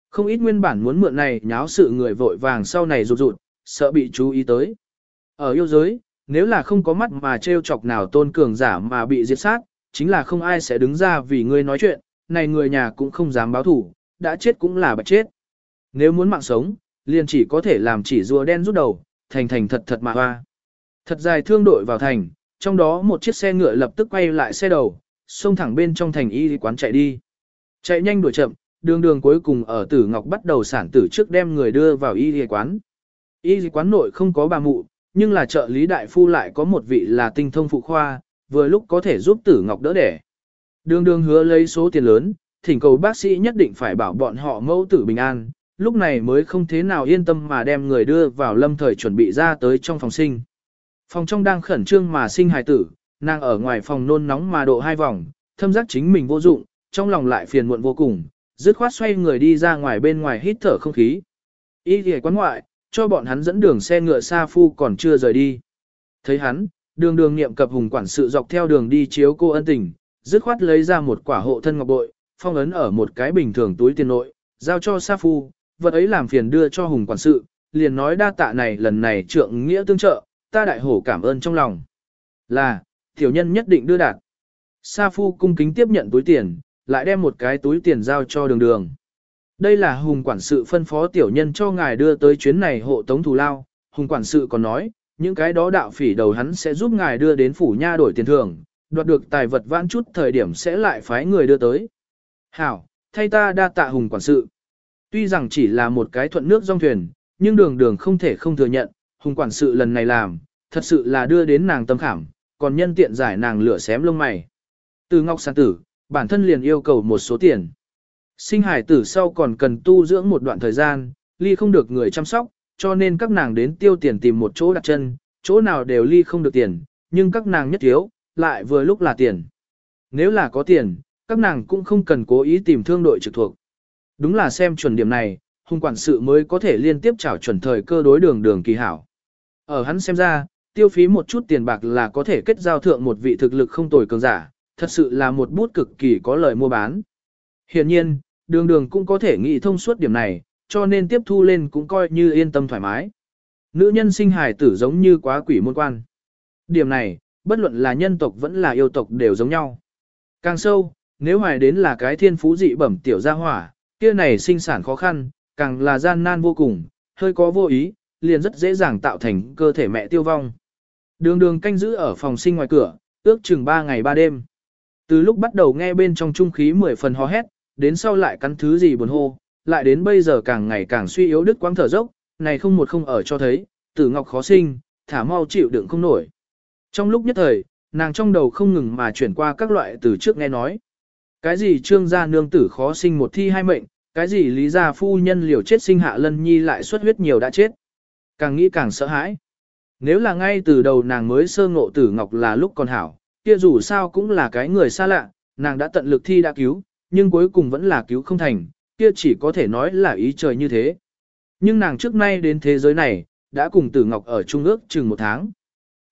Không ít nguyên bản muốn mượn này nháo sự người vội vàng sau này rụt rụt, sợ bị chú ý tới. Ở yêu giới, nếu là không có mắt mà trêu chọc nào tôn cường giả mà bị diệt sát, chính là không ai sẽ đứng ra vì ngươi nói chuyện, này người nhà cũng không dám báo thủ, đã chết cũng là bạch chết. Nếu muốn mạng sống, liền chỉ có thể làm chỉ rùa đen rút đầu, thành thành thật thật mà hoa. Thật dài thương đội vào thành, trong đó một chiếc xe ngựa lập tức quay lại xe đầu, xông thẳng bên trong thành y quán chạy đi. Chạy nhanh đuổi chậm, đường đường cuối cùng ở tử ngọc bắt đầu sản tử trước đem người đưa vào y quán. Y quán nội không có bà mụ, nhưng là trợ lý đại phu lại có một vị là tinh thông phụ khoa, vừa lúc có thể giúp tử ngọc đỡ đẻ. Đường đường hứa lấy số tiền lớn, thỉnh cầu bác sĩ nhất định phải bảo bọn họ mẫu tử bình an, lúc này mới không thế nào yên tâm mà đem người đưa vào lâm thời chuẩn bị ra tới trong phòng sinh. Phòng trong đang khẩn trương mà sinh hài tử, nàng ở ngoài phòng nôn nóng mà độ hai vòng, thâm giác chính mình vô dụng, trong lòng lại phiền muộn vô cùng, dứt khoát xoay người đi ra ngoài bên ngoài hít thở không khí. Y thì quán ngoại, cho bọn hắn dẫn đường xe ngựa xa phu còn chưa rời đi. Thấy hắn, đường đường niệm cập hùng quản sự dọc theo đường đi chiếu cô ân tình, dứt khoát lấy ra một quả hộ thân ngọc bội, phong ấn ở một cái bình thường túi tiền nội, giao cho sa phu, vật ấy làm phiền đưa cho hùng quản sự, liền nói đa tạ này lần này trượng nghĩa tương trợ, ta đại hổ cảm ơn trong lòng. Là, tiểu nhân nhất định đưa đạt. Sa phu cung kính tiếp nhận túi tiền, lại đem một cái túi tiền giao cho đường đường. Đây là hùng quản sự phân phó tiểu nhân cho ngài đưa tới chuyến này hộ tống thù lao, hùng quản sự còn nói, những cái đó đạo phỉ đầu hắn sẽ giúp ngài đưa đến phủ nha đổi tiền thưởng, đoạt được tài vật vãn chút thời điểm sẽ lại phái người đưa tới. Hảo, thay ta đa tạ hùng quản sự. Tuy rằng chỉ là một cái thuận nước dong thuyền, nhưng đường đường không thể không thừa nhận, hùng quản sự lần này làm, thật sự là đưa đến nàng tâm khảm, còn nhân tiện giải nàng lửa xém lông mày. Từ ngọc sản tử, bản thân liền yêu cầu một số tiền. Sinh hải tử sau còn cần tu dưỡng một đoạn thời gian, ly không được người chăm sóc, cho nên các nàng đến tiêu tiền tìm một chỗ đặt chân, chỗ nào đều ly không được tiền, nhưng các nàng nhất thiếu, lại vừa lúc là tiền. Nếu là có tiền, các nàng cũng không cần cố ý tìm thương đội trực thuộc. Đúng là xem chuẩn điểm này, hung quản sự mới có thể liên tiếp trảo chuẩn thời cơ đối đường đường kỳ hảo. Ở hắn xem ra, tiêu phí một chút tiền bạc là có thể kết giao thượng một vị thực lực không tồi cường giả, thật sự là một bút cực kỳ có lợi mua bán. Hiện nhiên, đường đường cũng có thể nghĩ thông suốt điểm này, cho nên tiếp thu lên cũng coi như yên tâm thoải mái. Nữ nhân sinh hài tử giống như quá quỷ môn quan. Điểm này, bất luận là nhân tộc vẫn là yêu tộc đều giống nhau. Càng sâu, nếu hoài đến là cái thiên phú dị bẩm tiểu gia hỏa, kia này sinh sản khó khăn, càng là gian nan vô cùng, hơi có vô ý, liền rất dễ dàng tạo thành cơ thể mẹ tiêu vong. Đường đường canh giữ ở phòng sinh ngoài cửa, ước chừng 3 ngày 3 đêm. Từ lúc bắt đầu nghe bên trong trung khí 10 phần hò hét, đến sau lại cắn thứ gì buồn hô, lại đến bây giờ càng ngày càng suy yếu đứt quãng thở dốc, này không một không ở cho thấy, tử ngọc khó sinh, thả mau chịu đựng không nổi. Trong lúc nhất thời, nàng trong đầu không ngừng mà chuyển qua các loại từ trước nghe nói. Cái gì trương gia nương tử khó sinh một thi hai mệnh, cái gì lý gia phu nhân liều chết sinh hạ lân nhi lại xuất huyết nhiều đã chết. Càng nghĩ càng sợ hãi. Nếu là ngay từ đầu nàng mới sơ ngộ tử ngọc là lúc còn hảo, kia dù sao cũng là cái người xa lạ, nàng đã tận lực thi đã cứu, nhưng cuối cùng vẫn là cứu không thành, kia chỉ có thể nói là ý trời như thế. Nhưng nàng trước nay đến thế giới này, đã cùng tử ngọc ở Trung ước chừng một tháng.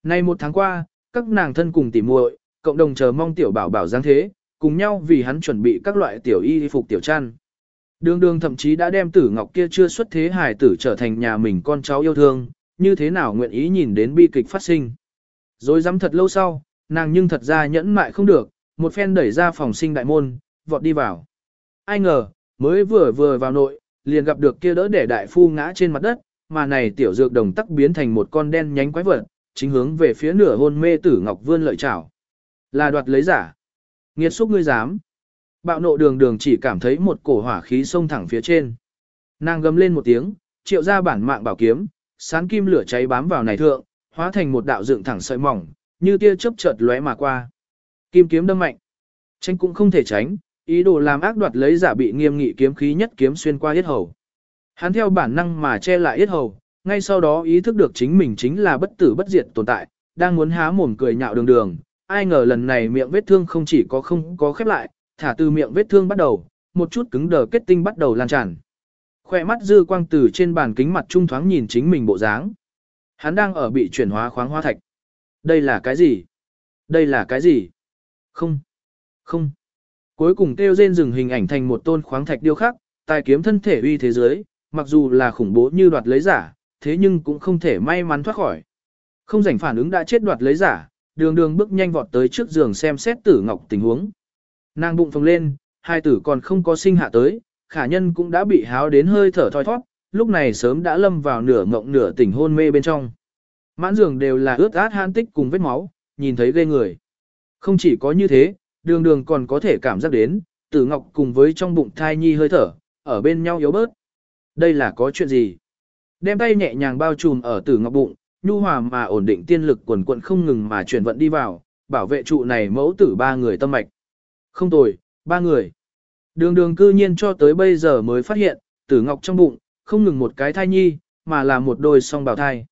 Nay một tháng qua, các nàng thân cùng tỉ muội, cộng đồng chờ mong tiểu bảo bảo giáng thế, cùng nhau vì hắn chuẩn bị các loại tiểu y phục tiểu chăn. Đường đường thậm chí đã đem tử ngọc kia chưa xuất thế hài tử trở thành nhà mình con cháu yêu thương, như thế nào nguyện ý nhìn đến bi kịch phát sinh. Rồi dám thật lâu sau, nàng nhưng thật ra nhẫn mại không được, một phen đẩy ra phòng sinh đại môn, vọt đi vào. Ai ngờ, mới vừa vừa vào nội, liền gặp được kia đỡ để đại phu ngã trên mặt đất, mà này tiểu dược đồng tắc biến thành một con đen nhánh quái vật, chính hướng về phía nửa hôn mê tử ngọc vươn lợi chảo. Là đoạt lấy giả. Nghiệt xúc ngươi dám. Bạo nộ đường đường chỉ cảm thấy một cổ hỏa khí xông thẳng phía trên. Nàng gầm lên một tiếng, triệu ra bản mạng bảo kiếm, sán kim lửa cháy bám vào này thượng, hóa thành một đạo dựng thẳng sợi mỏng, như tia chớp chợt lóe mà qua. Kim kiếm đâm mạnh. Tránh cũng không thể tránh, ý đồ làm ác đoạt lấy giả bị nghiêm nghị kiếm khí nhất kiếm xuyên qua yết hầu. Hắn theo bản năng mà che lại yết hầu, ngay sau đó ý thức được chính mình chính là bất tử bất diệt tồn tại, đang muốn há mồm cười nhạo đường đường, ai ngờ lần này miệng vết thương không chỉ có không có khép lại, thả từ miệng vết thương bắt đầu, một chút cứng đờ kết tinh bắt đầu lan tràn. Khoe mắt dư quang từ trên bàn kính mặt trung thoáng nhìn chính mình bộ dáng. Hắn đang ở bị chuyển hóa khoáng hoa thạch. Đây là cái gì? Đây là cái gì? Không. Không. Cuối cùng tiêu rên rừng hình ảnh thành một tôn khoáng thạch điêu khắc, tài kiếm thân thể uy thế giới, mặc dù là khủng bố như đoạt lấy giả, thế nhưng cũng không thể may mắn thoát khỏi. Không rảnh phản ứng đã chết đoạt lấy giả, đường đường bước nhanh vọt tới trước giường xem xét tử ngọc tình huống. Nàng bụng phồng lên, hai tử còn không có sinh hạ tới, khả nhân cũng đã bị háo đến hơi thở thoi thoát, lúc này sớm đã lâm vào nửa ngộng nửa tỉnh hôn mê bên trong. Mãn giường đều là ướt át han tích cùng vết máu, nhìn thấy ghê người. Không chỉ có như thế, đường đường còn có thể cảm giác đến, tử ngọc cùng với trong bụng thai nhi hơi thở, ở bên nhau yếu bớt. Đây là có chuyện gì? Đem tay nhẹ nhàng bao trùm ở tử ngọc bụng, nhu hòa mà ổn định tiên lực quần quận không ngừng mà chuyển vận đi vào, bảo vệ trụ này mẫu tử ba người tâm mạch. Không tồi, ba người. Đường đường cư nhiên cho tới bây giờ mới phát hiện, tử ngọc trong bụng, không ngừng một cái thai nhi, mà là một đôi song bào thai.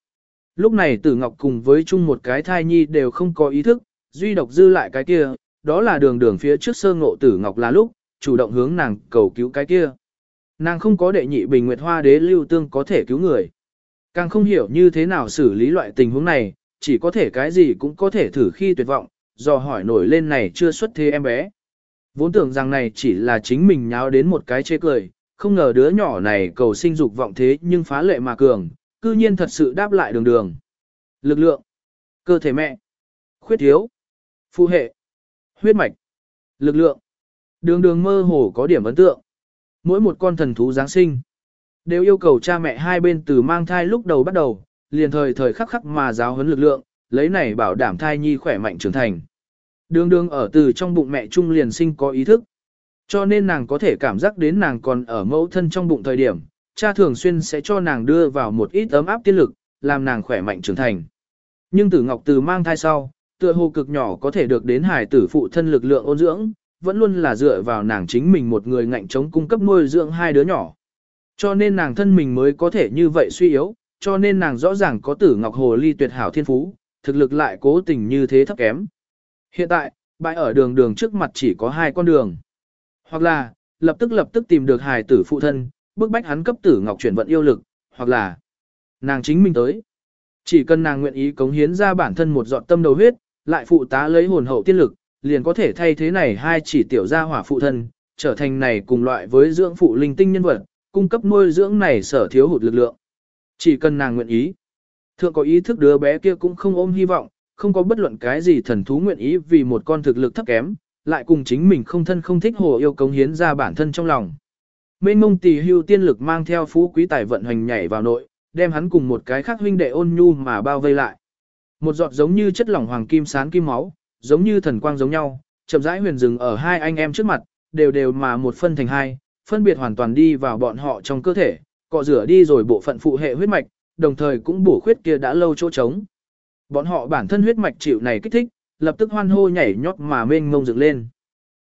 Lúc này tử ngọc cùng với chung một cái thai nhi đều không có ý thức, duy độc dư lại cái kia, đó là đường đường phía trước sơ ngộ tử ngọc là lúc, chủ động hướng nàng cầu cứu cái kia. Nàng không có đệ nhị bình nguyệt hoa đế lưu tương có thể cứu người. Càng không hiểu như thế nào xử lý loại tình huống này, chỉ có thể cái gì cũng có thể thử khi tuyệt vọng, do hỏi nổi lên này chưa xuất thế em bé. Vốn tưởng rằng này chỉ là chính mình nháo đến một cái chê cười, không ngờ đứa nhỏ này cầu sinh dục vọng thế nhưng phá lệ mà cường, cư nhiên thật sự đáp lại đường đường. Lực lượng, cơ thể mẹ, khuyết thiếu, Phụ hệ, huyết mạch, lực lượng. Đường đường mơ hồ có điểm ấn tượng. Mỗi một con thần thú Giáng sinh, đều yêu cầu cha mẹ hai bên từ mang thai lúc đầu bắt đầu, liền thời thời khắc khắc mà giáo huấn lực lượng, lấy này bảo đảm thai nhi khỏe mạnh trưởng thành. Đường đường ở từ trong bụng mẹ trung liền sinh có ý thức. Cho nên nàng có thể cảm giác đến nàng còn ở mẫu thân trong bụng thời điểm, cha thường xuyên sẽ cho nàng đưa vào một ít ấm áp tiên lực, làm nàng khỏe mạnh trưởng thành. Nhưng tử ngọc từ mang thai sau, tựa hồ cực nhỏ có thể được đến hải tử phụ thân lực lượng ôn dưỡng, vẫn luôn là dựa vào nàng chính mình một người ngạnh chống cung cấp nuôi dưỡng hai đứa nhỏ. Cho nên nàng thân mình mới có thể như vậy suy yếu, cho nên nàng rõ ràng có tử ngọc hồ ly tuyệt hảo thiên phú, thực lực lại cố tình như thế thấp kém. Hiện tại, bãi ở đường đường trước mặt chỉ có hai con đường. Hoặc là, lập tức lập tức tìm được hài tử phụ thân, bức bách hắn cấp tử ngọc chuyển vận yêu lực, hoặc là nàng chính mình tới. Chỉ cần nàng nguyện ý cống hiến ra bản thân một giọt tâm đầu huyết, lại phụ tá lấy hồn hậu tiên lực, liền có thể thay thế này hai chỉ tiểu gia hỏa phụ thân, trở thành này cùng loại với dưỡng phụ linh tinh nhân vật, cung cấp nuôi dưỡng này sở thiếu hụt lực lượng. Chỉ cần nàng nguyện ý. Thượng có ý thức đứa bé kia cũng không ôm hy vọng, không có bất luận cái gì thần thú nguyện ý vì một con thực lực thấp kém, lại cùng chính mình không thân không thích hồ yêu cống hiến ra bản thân trong lòng. Mên mông tỷ hưu tiên lực mang theo phú quý tài vận hành nhảy vào nội, đem hắn cùng một cái khác huynh đệ ôn nhu mà bao vây lại. Một giọt giống như chất lỏng hoàng kim sán kim máu, giống như thần quang giống nhau, chậm rãi huyền dừng ở hai anh em trước mặt, đều đều mà một phân thành hai, phân biệt hoàn toàn đi vào bọn họ trong cơ thể, cọ rửa đi rồi bộ phận phụ hệ huyết mạch, đồng thời cũng bổ khuyết kia đã lâu chỗ trống. Bọn họ bản thân huyết mạch chịu này kích thích, lập tức hoan hô nhảy nhót mà mênh mông dựng lên.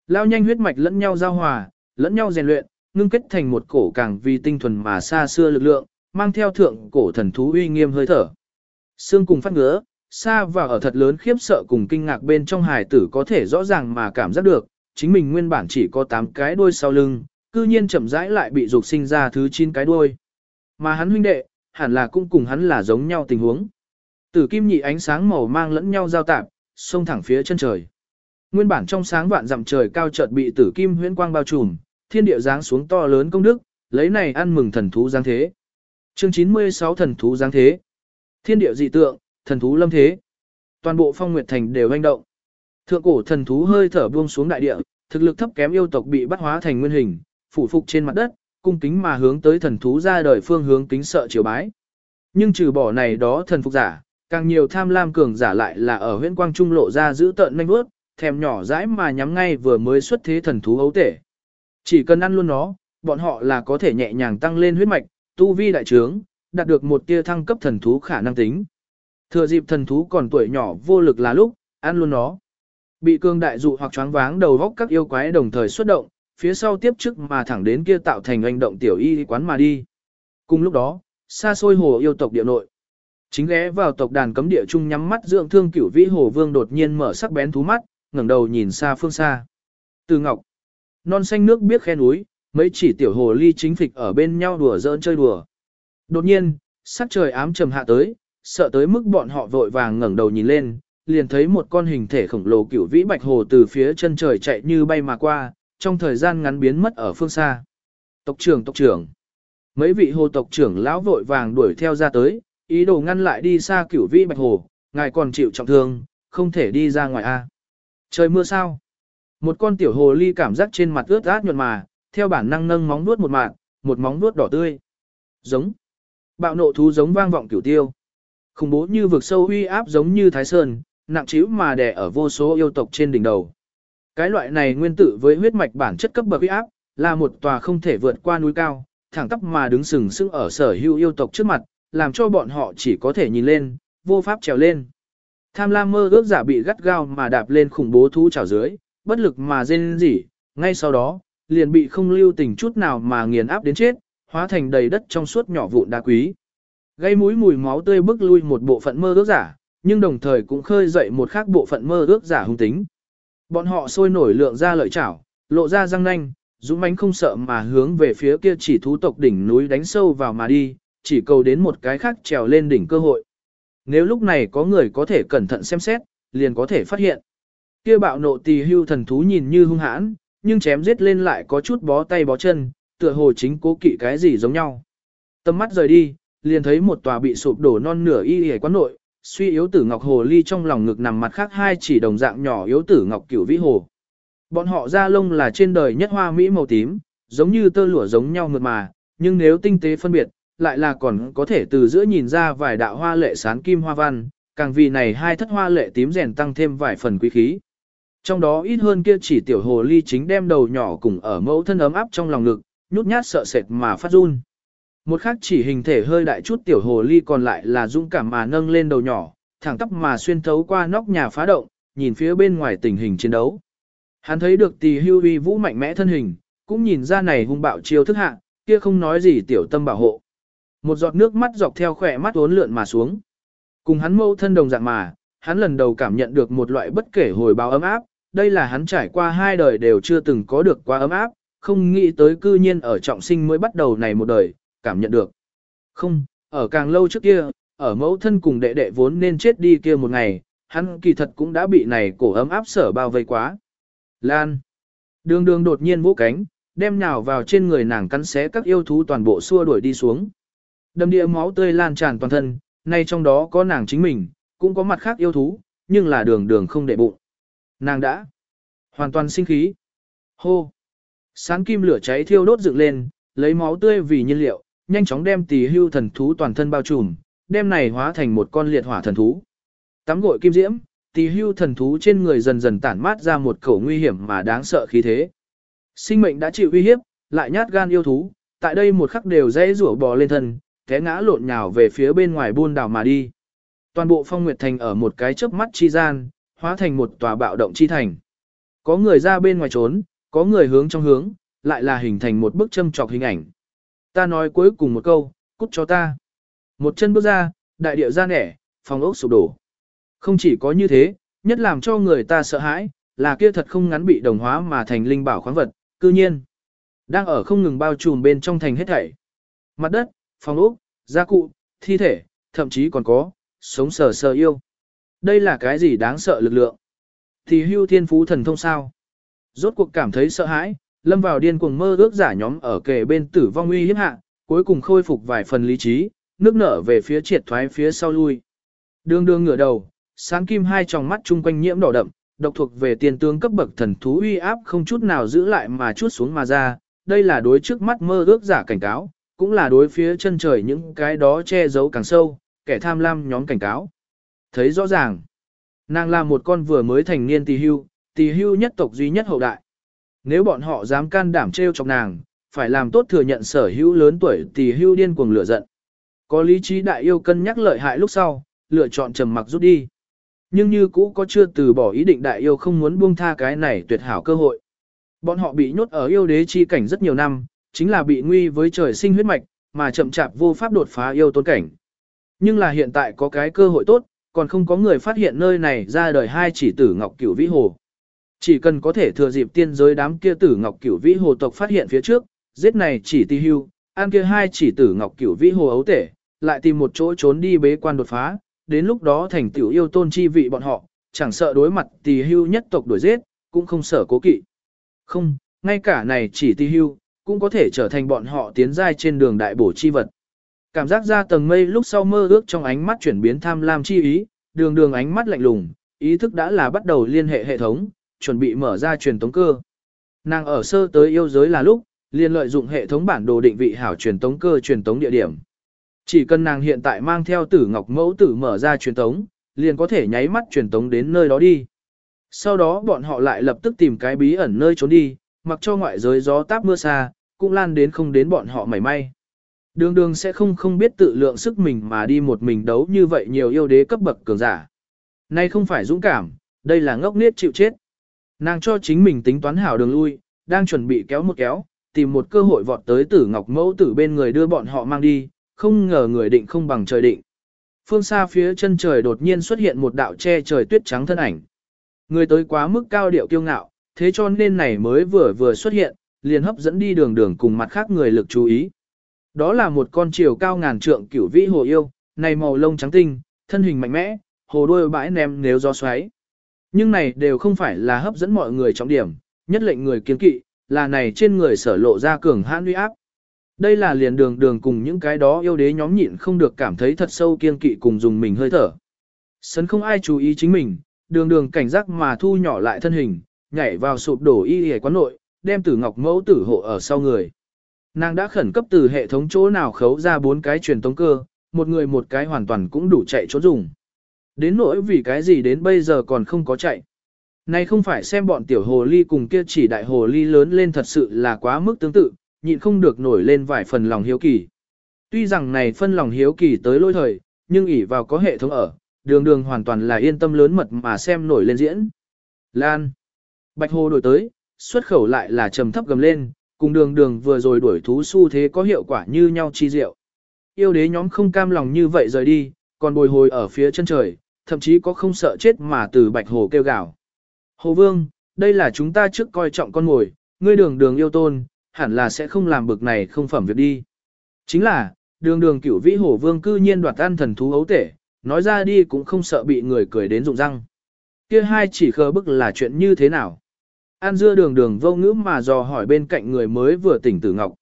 Lao nhanh huyết mạch lẫn nhau giao hòa, lẫn nhau rèn luyện, ngưng kết thành một cổ càng vì tinh thuần mà xa xưa lực lượng, mang theo thượng cổ thần thú uy nghiêm hơi thở. Xương cùng phát ngứa, xa và ở thật lớn khiếp sợ cùng kinh ngạc bên trong hài tử có thể rõ ràng mà cảm giác được, chính mình nguyên bản chỉ có 8 cái đuôi sau lưng, cư nhiên chậm rãi lại bị dục sinh ra thứ 9 cái đuôi. Mà hắn huynh đệ, hẳn là cũng cùng hắn là giống nhau tình huống. Tử kim nhị ánh sáng màu mang lẫn nhau giao tạp, xông thẳng phía chân trời. Nguyên bản trong sáng vạn dặm trời cao chợt bị tử kim huyễn quang bao trùm, thiên địa giáng xuống to lớn công đức, lấy này ăn mừng thần thú giáng thế. Chương 96 thần thú giáng thế. Thiên địa dị tượng, thần thú lâm thế. Toàn bộ phong nguyệt thành đều hành động. Thượng cổ thần thú hơi thở buông xuống đại địa, thực lực thấp kém yêu tộc bị bắt hóa thành nguyên hình, phủ phục trên mặt đất, cung kính mà hướng tới thần thú ra đời phương hướng kính sợ triều bái. Nhưng trừ bỏ này đó thần phục giả, càng nhiều tham lam cường giả lại là ở huyễn quang trung lộ ra giữ tợn manh bước, thèm nhỏ dãi mà nhắm ngay vừa mới xuất thế thần thú ấu tể. Chỉ cần ăn luôn nó, bọn họ là có thể nhẹ nhàng tăng lên huyết mạch, tu vi đại trướng, đạt được một tia thăng cấp thần thú khả năng tính. Thừa dịp thần thú còn tuổi nhỏ vô lực là lúc, ăn luôn nó. Bị cương đại dụ hoặc choáng váng đầu góc các yêu quái đồng thời xuất động, phía sau tiếp chức mà thẳng đến kia tạo thành hành động tiểu y quán mà đi. Cùng lúc đó, xa xôi hồ yêu tộc địa nội. Chính ghé vào tộc đàn cấm địa trung nhắm mắt dưỡng thương cửu vĩ hồ vương đột nhiên mở sắc bén thú mắt, ngẩng đầu nhìn xa phương xa. Từ ngọc, non xanh nước biết khe núi, mấy chỉ tiểu hồ ly chính phịch ở bên nhau đùa giỡn chơi đùa. Đột nhiên, sắc trời ám trầm hạ tới, sợ tới mức bọn họ vội vàng ngẩng đầu nhìn lên, liền thấy một con hình thể khổng lồ cửu vĩ bạch hồ từ phía chân trời chạy như bay mà qua, trong thời gian ngắn biến mất ở phương xa. Tộc trưởng tộc trưởng. Mấy vị hồ tộc trưởng lão vội vàng đuổi theo ra tới, ý đồ ngăn lại đi xa cửu vĩ bạch hồ, ngài còn chịu trọng thương, không thể đi ra ngoài a. Trời mưa sao? Một con tiểu hồ ly cảm giác trên mặt ướt át nhuận mà, theo bản năng nâng móng nuốt một mạng, một móng nuốt đỏ tươi. Giống. Bạo nộ thú giống vang vọng cửu tiêu. Khủng bố như vực sâu uy áp giống như thái sơn, nặng trĩu mà đè ở vô số yêu tộc trên đỉnh đầu. Cái loại này nguyên tử với huyết mạch bản chất cấp bậc uy áp, là một tòa không thể vượt qua núi cao, thẳng tắp mà đứng sừng sững ở sở hữu yêu tộc trước mặt, làm cho bọn họ chỉ có thể nhìn lên, vô pháp trèo lên. Tham lam mơ ước giả bị gắt gao mà đạp lên khủng bố thú trào dưới, bất lực mà rên rỉ, ngay sau đó, liền bị không lưu tình chút nào mà nghiền áp đến chết, hóa thành đầy đất trong suốt nhỏ vụn đá quý. Gây mũi mùi máu tươi bức lui một bộ phận mơ ước giả, nhưng đồng thời cũng khơi dậy một khác bộ phận mơ ước giả hung tính. Bọn họ sôi nổi lượng ra lợi chảo, lộ ra răng nanh, dũng mãnh không sợ mà hướng về phía kia chỉ thú tộc đỉnh núi đánh sâu vào mà đi, chỉ cầu đến một cái khác trèo lên đỉnh cơ hội. Nếu lúc này có người có thể cẩn thận xem xét, liền có thể phát hiện. Kia bạo nộ tỳ hưu thần thú nhìn như hung hãn, nhưng chém giết lên lại có chút bó tay bó chân, tựa hồ chính cố kỵ cái gì giống nhau. Tâm mắt rời đi, liền thấy một tòa bị sụp đổ non nửa y y quán nội, suy yếu tử ngọc hồ ly trong lòng ngực nằm mặt khác hai chỉ đồng dạng nhỏ yếu tử ngọc cửu vĩ hồ. Bọn họ da lông là trên đời nhất hoa mỹ màu tím, giống như tơ lụa giống nhau mượt mà, nhưng nếu tinh tế phân biệt, lại là còn có thể từ giữa nhìn ra vài đạo hoa lệ sán kim hoa văn, càng vì này hai thất hoa lệ tím rèn tăng thêm vài phần quý khí. Trong đó ít hơn kia chỉ tiểu hồ ly chính đem đầu nhỏ cùng ở mẫu thân ấm áp trong lòng ngực, nhút nhát sợ sệt mà phát run. Một khác chỉ hình thể hơi đại chút tiểu hồ ly còn lại là dũng cảm mà nâng lên đầu nhỏ, thẳng tắp mà xuyên thấu qua nóc nhà phá động, nhìn phía bên ngoài tình hình chiến đấu. Hắn thấy được tỷ hưu uy vũ mạnh mẽ thân hình, cũng nhìn ra này hung bạo chiêu thức hạ, kia không nói gì tiểu tâm bảo hộ. Một giọt nước mắt dọc theo khỏe mắt uốn lượn mà xuống. Cùng hắn mâu thân đồng dạng mà, hắn lần đầu cảm nhận được một loại bất kể hồi báo ấm áp, đây là hắn trải qua hai đời đều chưa từng có được quá ấm áp, không nghĩ tới cư nhiên ở trọng sinh mới bắt đầu này một đời, cảm nhận được. Không, ở càng lâu trước kia, ở mẫu thân cùng đệ đệ vốn nên chết đi kia một ngày, hắn kỳ thật cũng đã bị này cổ ấm áp sở bao vây quá. Lan. Đường đường đột nhiên vỗ cánh, đem nhào vào trên người nàng cắn xé các yêu thú toàn bộ xua đuổi đi xuống. Đầm địa máu tươi lan tràn toàn thân, nay trong đó có nàng chính mình, cũng có mặt khác yêu thú, nhưng là đường đường không để bụng. Nàng đã hoàn toàn sinh khí. Hô! Sáng kim lửa cháy thiêu đốt dựng lên, lấy máu tươi vì nhiên liệu, nhanh chóng đem tỷ hưu thần thú toàn thân bao trùm, đem này hóa thành một con liệt hỏa thần thú. Tắm gội kim diễm, tỷ hưu thần thú trên người dần dần tản mát ra một khẩu nguy hiểm mà đáng sợ khí thế. Sinh mệnh đã chịu uy hiếp, lại nhát gan yêu thú, tại đây một khắc đều dễ rủa bò lên thân, té ngã lộn nhào về phía bên ngoài buôn đảo mà đi. Toàn bộ phong nguyệt thành ở một cái chớp mắt chi gian, hóa thành một tòa bạo động chi thành. Có người ra bên ngoài trốn, có người hướng trong hướng, lại là hình thành một bức châm trọc hình ảnh. Ta nói cuối cùng một câu, cút cho ta. Một chân bước ra, đại địa ra nẻ, phòng ốc sụp đổ. Không chỉ có như thế, nhất làm cho người ta sợ hãi, là kia thật không ngắn bị đồng hóa mà thành linh bảo khoáng vật, cư nhiên. Đang ở không ngừng bao trùm bên trong thành hết thảy. Mặt đất, phòng ốc, gia cụ, thi thể, thậm chí còn có, sống sờ sờ yêu. Đây là cái gì đáng sợ lực lượng? Thì hưu thiên phú thần thông sao? Rốt cuộc cảm thấy sợ hãi, lâm vào điên cuồng mơ ước giả nhóm ở kề bên tử vong uy hiếp hạ, cuối cùng khôi phục vài phần lý trí, nước nở về phía triệt thoái phía sau lui. Đường đường ngửa đầu, sáng kim hai tròng mắt chung quanh nhiễm đỏ đậm, độc thuộc về tiền tướng cấp bậc thần thú uy áp không chút nào giữ lại mà chút xuống mà ra, đây là đối trước mắt mơ ước giả cảnh cáo, cũng là đối phía chân trời những cái đó che giấu càng sâu, kẻ tham lam nhóm cảnh cáo. Thấy rõ ràng, nàng là một con vừa mới thành niên tỳ hưu, tỳ hưu nhất tộc duy nhất hậu đại. Nếu bọn họ dám can đảm trêu chọc nàng, phải làm tốt thừa nhận sở hữu lớn tuổi thì hưu điên cuồng lửa giận. Có lý trí đại yêu cân nhắc lợi hại lúc sau, lựa chọn trầm mặc rút đi. Nhưng như cũ có chưa từ bỏ ý định đại yêu không muốn buông tha cái này tuyệt hảo cơ hội. Bọn họ bị nhốt ở yêu đế chi cảnh rất nhiều năm, chính là bị nguy với trời sinh huyết mạch, mà chậm chạp vô pháp đột phá yêu tôn cảnh. Nhưng là hiện tại có cái cơ hội tốt, còn không có người phát hiện nơi này ra đời hai chỉ tử ngọc cửu vĩ hồ. Chỉ cần có thể thừa dịp tiên giới đám kia tử ngọc cửu vĩ hồ tộc phát hiện phía trước, giết này chỉ ti hưu, an kia hai chỉ tử ngọc cửu vĩ hồ ấu tể, lại tìm một chỗ trốn đi bế quan đột phá, đến lúc đó thành tiểu yêu tôn chi vị bọn họ, chẳng sợ đối mặt tì hưu nhất tộc đuổi giết, cũng không sợ cố kỵ. Không, ngay cả này chỉ tì hưu, cũng có thể trở thành bọn họ tiến giai trên đường đại bổ chi vật. Cảm giác ra tầng mây lúc sau mơ ước trong ánh mắt chuyển biến tham lam chi ý, đường đường ánh mắt lạnh lùng, ý thức đã là bắt đầu liên hệ hệ thống, chuẩn bị mở ra truyền tống cơ. Nàng ở sơ tới yêu giới là lúc, liền lợi dụng hệ thống bản đồ định vị hảo truyền tống cơ truyền tống địa điểm. Chỉ cần nàng hiện tại mang theo tử ngọc mẫu tử mở ra truyền tống, liền có thể nháy mắt truyền tống đến nơi đó đi. Sau đó bọn họ lại lập tức tìm cái bí ẩn nơi trốn đi, mặc cho ngoại giới gió táp mưa xa, cũng lan đến không đến bọn họ mảy may. Đường đường sẽ không không biết tự lượng sức mình mà đi một mình đấu như vậy nhiều yêu đế cấp bậc cường giả. Nay không phải dũng cảm, đây là ngốc nết chịu chết. Nàng cho chính mình tính toán hảo đường lui, đang chuẩn bị kéo một kéo, tìm một cơ hội vọt tới tử ngọc mẫu tử bên người đưa bọn họ mang đi, không ngờ người định không bằng trời định. Phương xa phía chân trời đột nhiên xuất hiện một đạo che trời tuyết trắng thân ảnh. Người tới quá mức cao điệu kiêu ngạo, thế cho nên này mới vừa vừa xuất hiện, liền hấp dẫn đi đường đường cùng mặt khác người lực chú ý. Đó là một con chiều cao ngàn trượng cửu vĩ hồ yêu, này màu lông trắng tinh, thân hình mạnh mẽ, hồ đuôi bãi ném nếu gió xoáy. Nhưng này đều không phải là hấp dẫn mọi người trọng điểm, nhất lệnh người kiên kỵ, là này trên người sở lộ ra cường hãn uy áp. Đây là liền đường đường cùng những cái đó yêu đế nhóm nhịn không được cảm thấy thật sâu kiên kỵ cùng dùng mình hơi thở. Sấn không ai chú ý chính mình, đường đường cảnh giác mà thu nhỏ lại thân hình, nhảy vào sụp đổ y hề quán nội, đem tử ngọc mẫu tử hộ ở sau người. Nàng đã khẩn cấp từ hệ thống chỗ nào khấu ra bốn cái truyền tống cơ, một người một cái hoàn toàn cũng đủ chạy chỗ dùng. Đến nỗi vì cái gì đến bây giờ còn không có chạy. Này không phải xem bọn tiểu hồ ly cùng kia chỉ đại hồ ly lớn lên thật sự là quá mức tương tự, nhịn không được nổi lên vài phần lòng hiếu kỳ. Tuy rằng này phân lòng hiếu kỳ tới lôi thời, nhưng ỷ vào có hệ thống ở, đường đường hoàn toàn là yên tâm lớn mật mà xem nổi lên diễn. Lan. Bạch hồ đổi tới, xuất khẩu lại là trầm thấp gầm lên, cùng đường đường vừa rồi đuổi thú xu thế có hiệu quả như nhau chi diệu. Yêu đế nhóm không cam lòng như vậy rời đi, còn bồi hồi ở phía chân trời, thậm chí có không sợ chết mà từ bạch hồ kêu gào. Hồ vương, đây là chúng ta trước coi trọng con ngồi, ngươi đường đường yêu tôn, hẳn là sẽ không làm bực này không phẩm việc đi. Chính là, đường đường cửu vĩ hồ vương cư nhiên đoạt ăn thần thú ấu tể, nói ra đi cũng không sợ bị người cười đến rụng răng. Kia hai chỉ khờ bức là chuyện như thế nào? An dưa đường đường vô ngữ mà dò hỏi bên cạnh người mới vừa tỉnh tử ngọc.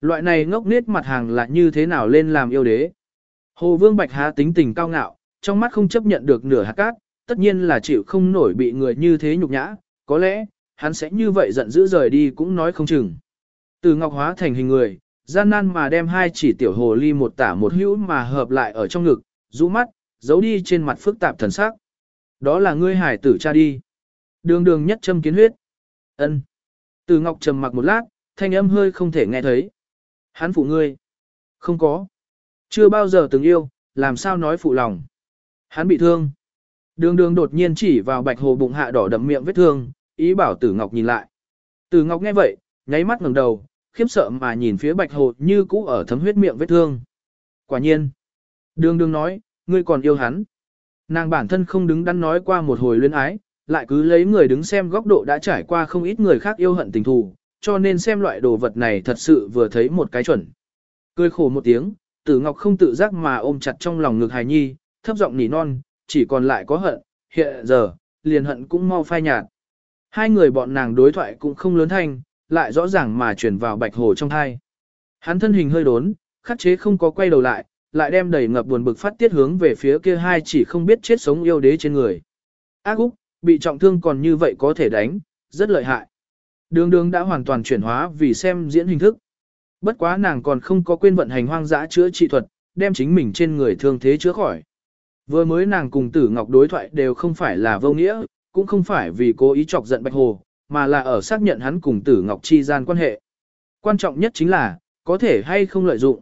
Loại này ngốc nết mặt hàng là như thế nào lên làm yêu đế? Hồ Vương Bạch Há tính tình cao ngạo, trong mắt không chấp nhận được nửa hạt cát, tất nhiên là chịu không nổi bị người như thế nhục nhã, có lẽ, hắn sẽ như vậy giận dữ rời đi cũng nói không chừng. Từ ngọc hóa thành hình người, gian nan mà đem hai chỉ tiểu hồ ly một tả một hữu mà hợp lại ở trong ngực, rũ mắt, giấu đi trên mặt phức tạp thần sắc. Đó là ngươi hải tử cha đi. Đường đường nhất châm kiến huyết. ân Từ ngọc trầm mặc một lát, thanh âm hơi không thể nghe thấy. Hắn phụ ngươi. Không có. Chưa bao giờ từng yêu, làm sao nói phụ lòng. Hắn bị thương. Đường đường đột nhiên chỉ vào bạch hồ bụng hạ đỏ đậm miệng vết thương, ý bảo tử ngọc nhìn lại. Tử ngọc nghe vậy, nháy mắt ngẩng đầu, khiếp sợ mà nhìn phía bạch hồ như cũ ở thấm huyết miệng vết thương. Quả nhiên. Đường đường nói, ngươi còn yêu hắn. Nàng bản thân không đứng đắn nói qua một hồi luyến ái, lại cứ lấy người đứng xem góc độ đã trải qua không ít người khác yêu hận tình thù, cho nên xem loại đồ vật này thật sự vừa thấy một cái chuẩn. Cười khổ một tiếng, tử ngọc không tự giác mà ôm chặt trong lòng ngực hài nhi, thấp giọng nỉ non, chỉ còn lại có hận, hiện giờ, liền hận cũng mau phai nhạt. Hai người bọn nàng đối thoại cũng không lớn thanh, lại rõ ràng mà chuyển vào bạch hồ trong thai. Hắn thân hình hơi đốn, khắc chế không có quay đầu lại, lại đem đầy ngập buồn bực phát tiết hướng về phía kia hai chỉ không biết chết sống yêu đế trên người. Ác Úc, bị trọng thương còn như vậy có thể đánh, rất lợi hại. Đường đường đã hoàn toàn chuyển hóa vì xem diễn hình thức. Bất quá nàng còn không có quên vận hành hoang dã chữa trị thuật, đem chính mình trên người thương thế chữa khỏi. Vừa mới nàng cùng tử ngọc đối thoại đều không phải là vô nghĩa, cũng không phải vì cố ý chọc giận Bạch Hồ, mà là ở xác nhận hắn cùng tử ngọc chi gian quan hệ. Quan trọng nhất chính là, có thể hay không lợi dụng.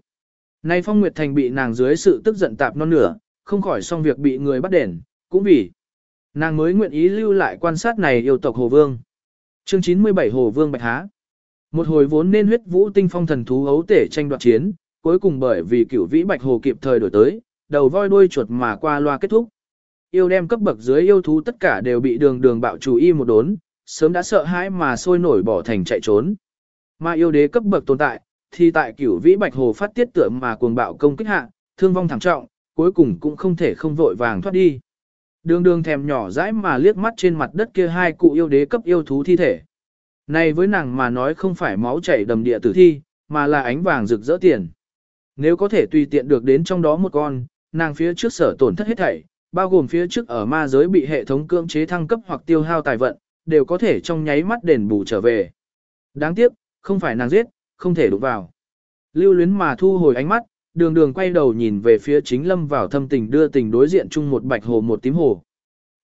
Nay Phong Nguyệt Thành bị nàng dưới sự tức giận tạp non nửa, không khỏi xong việc bị người bắt đền, cũng vì nàng mới nguyện ý lưu lại quan sát này yêu tộc Hồ Vương. Chương 97 Hồ Vương Bạch Há Một hồi vốn nên huyết vũ tinh phong thần thú hấu tể tranh đoạt chiến, cuối cùng bởi vì cửu vĩ Bạch Hồ kịp thời đổi tới, đầu voi đuôi chuột mà qua loa kết thúc. Yêu đem cấp bậc dưới yêu thú tất cả đều bị đường đường bạo chủ y một đốn, sớm đã sợ hãi mà sôi nổi bỏ thành chạy trốn. Mà yêu đế cấp bậc tồn tại, thì tại cửu vĩ bạch hồ phát tiết tượng mà cuồng bạo công kích hạ, thương vong thảm trọng, cuối cùng cũng không thể không vội vàng thoát đi. Đường đường thèm nhỏ dãi mà liếc mắt trên mặt đất kia hai cụ yêu đế cấp yêu thú thi thể. Này với nàng mà nói không phải máu chảy đầm địa tử thi, mà là ánh vàng rực rỡ tiền. Nếu có thể tùy tiện được đến trong đó một con, nàng phía trước sở tổn thất hết thảy, bao gồm phía trước ở ma giới bị hệ thống cưỡng chế thăng cấp hoặc tiêu hao tài vận, đều có thể trong nháy mắt đền bù trở về. Đáng tiếc, không phải nàng giết, không thể đụng vào. Lưu luyến mà thu hồi ánh mắt, đường đường quay đầu nhìn về phía chính lâm vào thâm tình đưa tình đối diện chung một bạch hồ một tím hồ.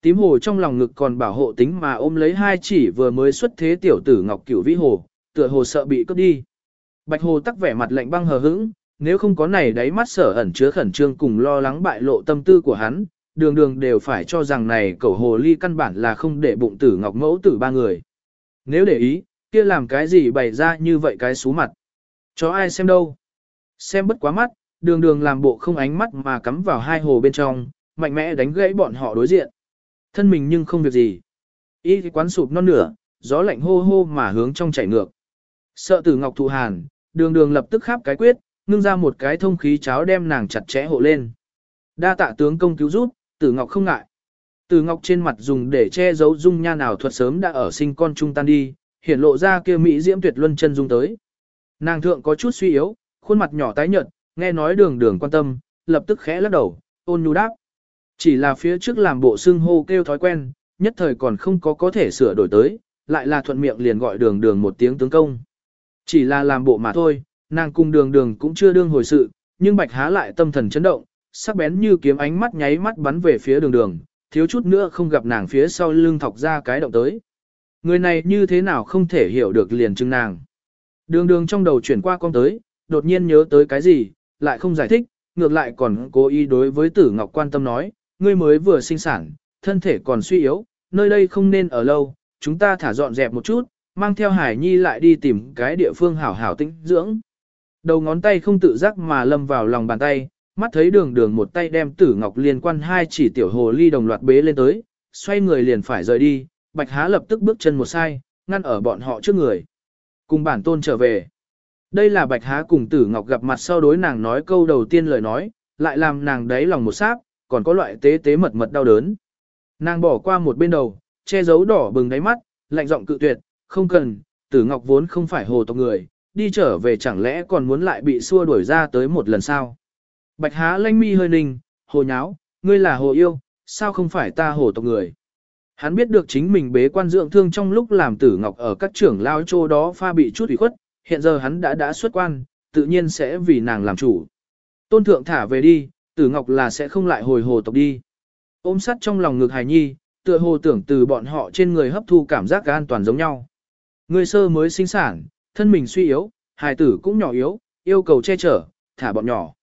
Tím hồ trong lòng ngực còn bảo hộ tính mà ôm lấy hai chỉ vừa mới xuất thế tiểu tử ngọc cửu vĩ hồ, tựa hồ sợ bị cướp đi. Bạch hồ tắc vẻ mặt lạnh băng hờ hững, nếu không có này đáy mắt sở ẩn chứa khẩn trương cùng lo lắng bại lộ tâm tư của hắn, đường đường đều phải cho rằng này cẩu hồ ly căn bản là không để bụng tử ngọc mẫu tử ba người. Nếu để ý, kia làm cái gì bày ra như vậy cái xú mặt. Cho ai xem đâu. Xem bất quá mắt, đường đường làm bộ không ánh mắt mà cắm vào hai hồ bên trong, mạnh mẽ đánh gãy bọn họ đối diện. Thân mình nhưng không việc gì. Y quán sụp non nửa, gió lạnh hô hô mà hướng trong chảy ngược. Sợ tử ngọc thụ hàn, đường đường lập tức khắp cái quyết, ngưng ra một cái thông khí cháo đem nàng chặt chẽ hộ lên. Đa tạ tướng công cứu giúp, tử ngọc không ngại. Tử ngọc trên mặt dùng để che giấu dung nha nào thuật sớm đã ở sinh con trung tan đi, hiển lộ ra kia mỹ diễm tuyệt luân chân dung tới. Nàng thượng có chút suy yếu, khuôn mặt nhỏ tái nhợt, nghe nói đường đường quan tâm, lập tức khẽ lắc đầu, ôn nhu đáp. Chỉ là phía trước làm bộ xương hô kêu thói quen, nhất thời còn không có có thể sửa đổi tới, lại là thuận miệng liền gọi đường đường một tiếng tướng công. Chỉ là làm bộ mà thôi, nàng cùng đường đường cũng chưa đương hồi sự, nhưng bạch há lại tâm thần chấn động, sắc bén như kiếm ánh mắt nháy mắt bắn về phía đường đường, thiếu chút nữa không gặp nàng phía sau lưng thọc ra cái động tới. Người này như thế nào không thể hiểu được liền chừng nàng. Đường đường trong đầu chuyển qua con tới, đột nhiên nhớ tới cái gì, lại không giải thích, ngược lại còn cố ý đối với tử ngọc quan tâm nói, ngươi mới vừa sinh sản, thân thể còn suy yếu, nơi đây không nên ở lâu, chúng ta thả dọn dẹp một chút, mang theo hải nhi lại đi tìm cái địa phương hảo hảo tĩnh dưỡng. Đầu ngón tay không tự giác mà lâm vào lòng bàn tay, mắt thấy đường đường một tay đem tử ngọc liên quan hai chỉ tiểu hồ ly đồng loạt bế lên tới, xoay người liền phải rời đi, bạch há lập tức bước chân một sai, ngăn ở bọn họ trước người. Cùng bản tôn trở về. Đây là bạch há cùng tử ngọc gặp mặt sau đối nàng nói câu đầu tiên lời nói, lại làm nàng đáy lòng một sáp, còn có loại tế tế mật mật đau đớn. Nàng bỏ qua một bên đầu, che giấu đỏ bừng đáy mắt, lạnh giọng cự tuyệt, không cần, tử ngọc vốn không phải hồ tộc người, đi trở về chẳng lẽ còn muốn lại bị xua đuổi ra tới một lần sao. Bạch há lanh mi hơi ninh, hồ nháo, ngươi là hồ yêu, sao không phải ta hồ tộc người. Hắn biết được chính mình bế quan dưỡng thương trong lúc làm tử ngọc ở các trưởng lao chô đó pha bị chút ủy khuất, hiện giờ hắn đã đã xuất quan, tự nhiên sẽ vì nàng làm chủ. Tôn thượng thả về đi, tử ngọc là sẽ không lại hồi hồ tộc đi. Ôm sắt trong lòng ngực hài nhi, tựa hồ tưởng từ bọn họ trên người hấp thu cảm giác an toàn giống nhau. Người sơ mới sinh sản, thân mình suy yếu, hài tử cũng nhỏ yếu, yêu cầu che chở, thả bọn nhỏ.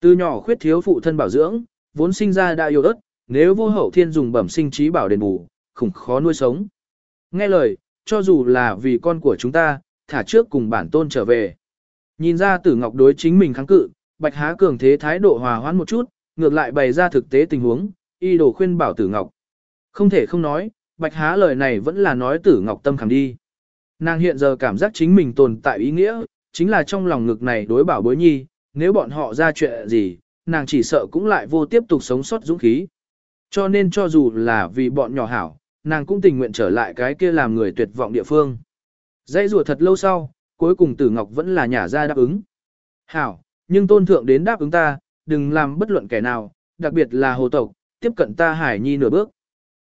Từ nhỏ khuyết thiếu phụ thân bảo dưỡng, vốn sinh ra đã yêu đất, nếu vô hậu thiên dùng bẩm sinh trí bảo đền bù, khủng khó nuôi sống. Nghe lời, cho dù là vì con của chúng ta, thả trước cùng bản tôn trở về. Nhìn ra tử ngọc đối chính mình kháng cự, bạch há cường thế thái độ hòa hoãn một chút, ngược lại bày ra thực tế tình huống, y đồ khuyên bảo tử ngọc. Không thể không nói, bạch há lời này vẫn là nói tử ngọc tâm khẳng đi. Nàng hiện giờ cảm giác chính mình tồn tại ý nghĩa, chính là trong lòng ngực này đối bảo bối nhi, nếu bọn họ ra chuyện gì, nàng chỉ sợ cũng lại vô tiếp tục sống sót dũng khí. Cho nên cho dù là vì bọn nhỏ hảo, nàng cũng tình nguyện trở lại cái kia làm người tuyệt vọng địa phương. Dãy rùa thật lâu sau, cuối cùng Tử Ngọc vẫn là nhả ra đáp ứng. Hảo, nhưng tôn thượng đến đáp ứng ta, đừng làm bất luận kẻ nào, đặc biệt là hồ tộc, tiếp cận ta hải nhi nửa bước.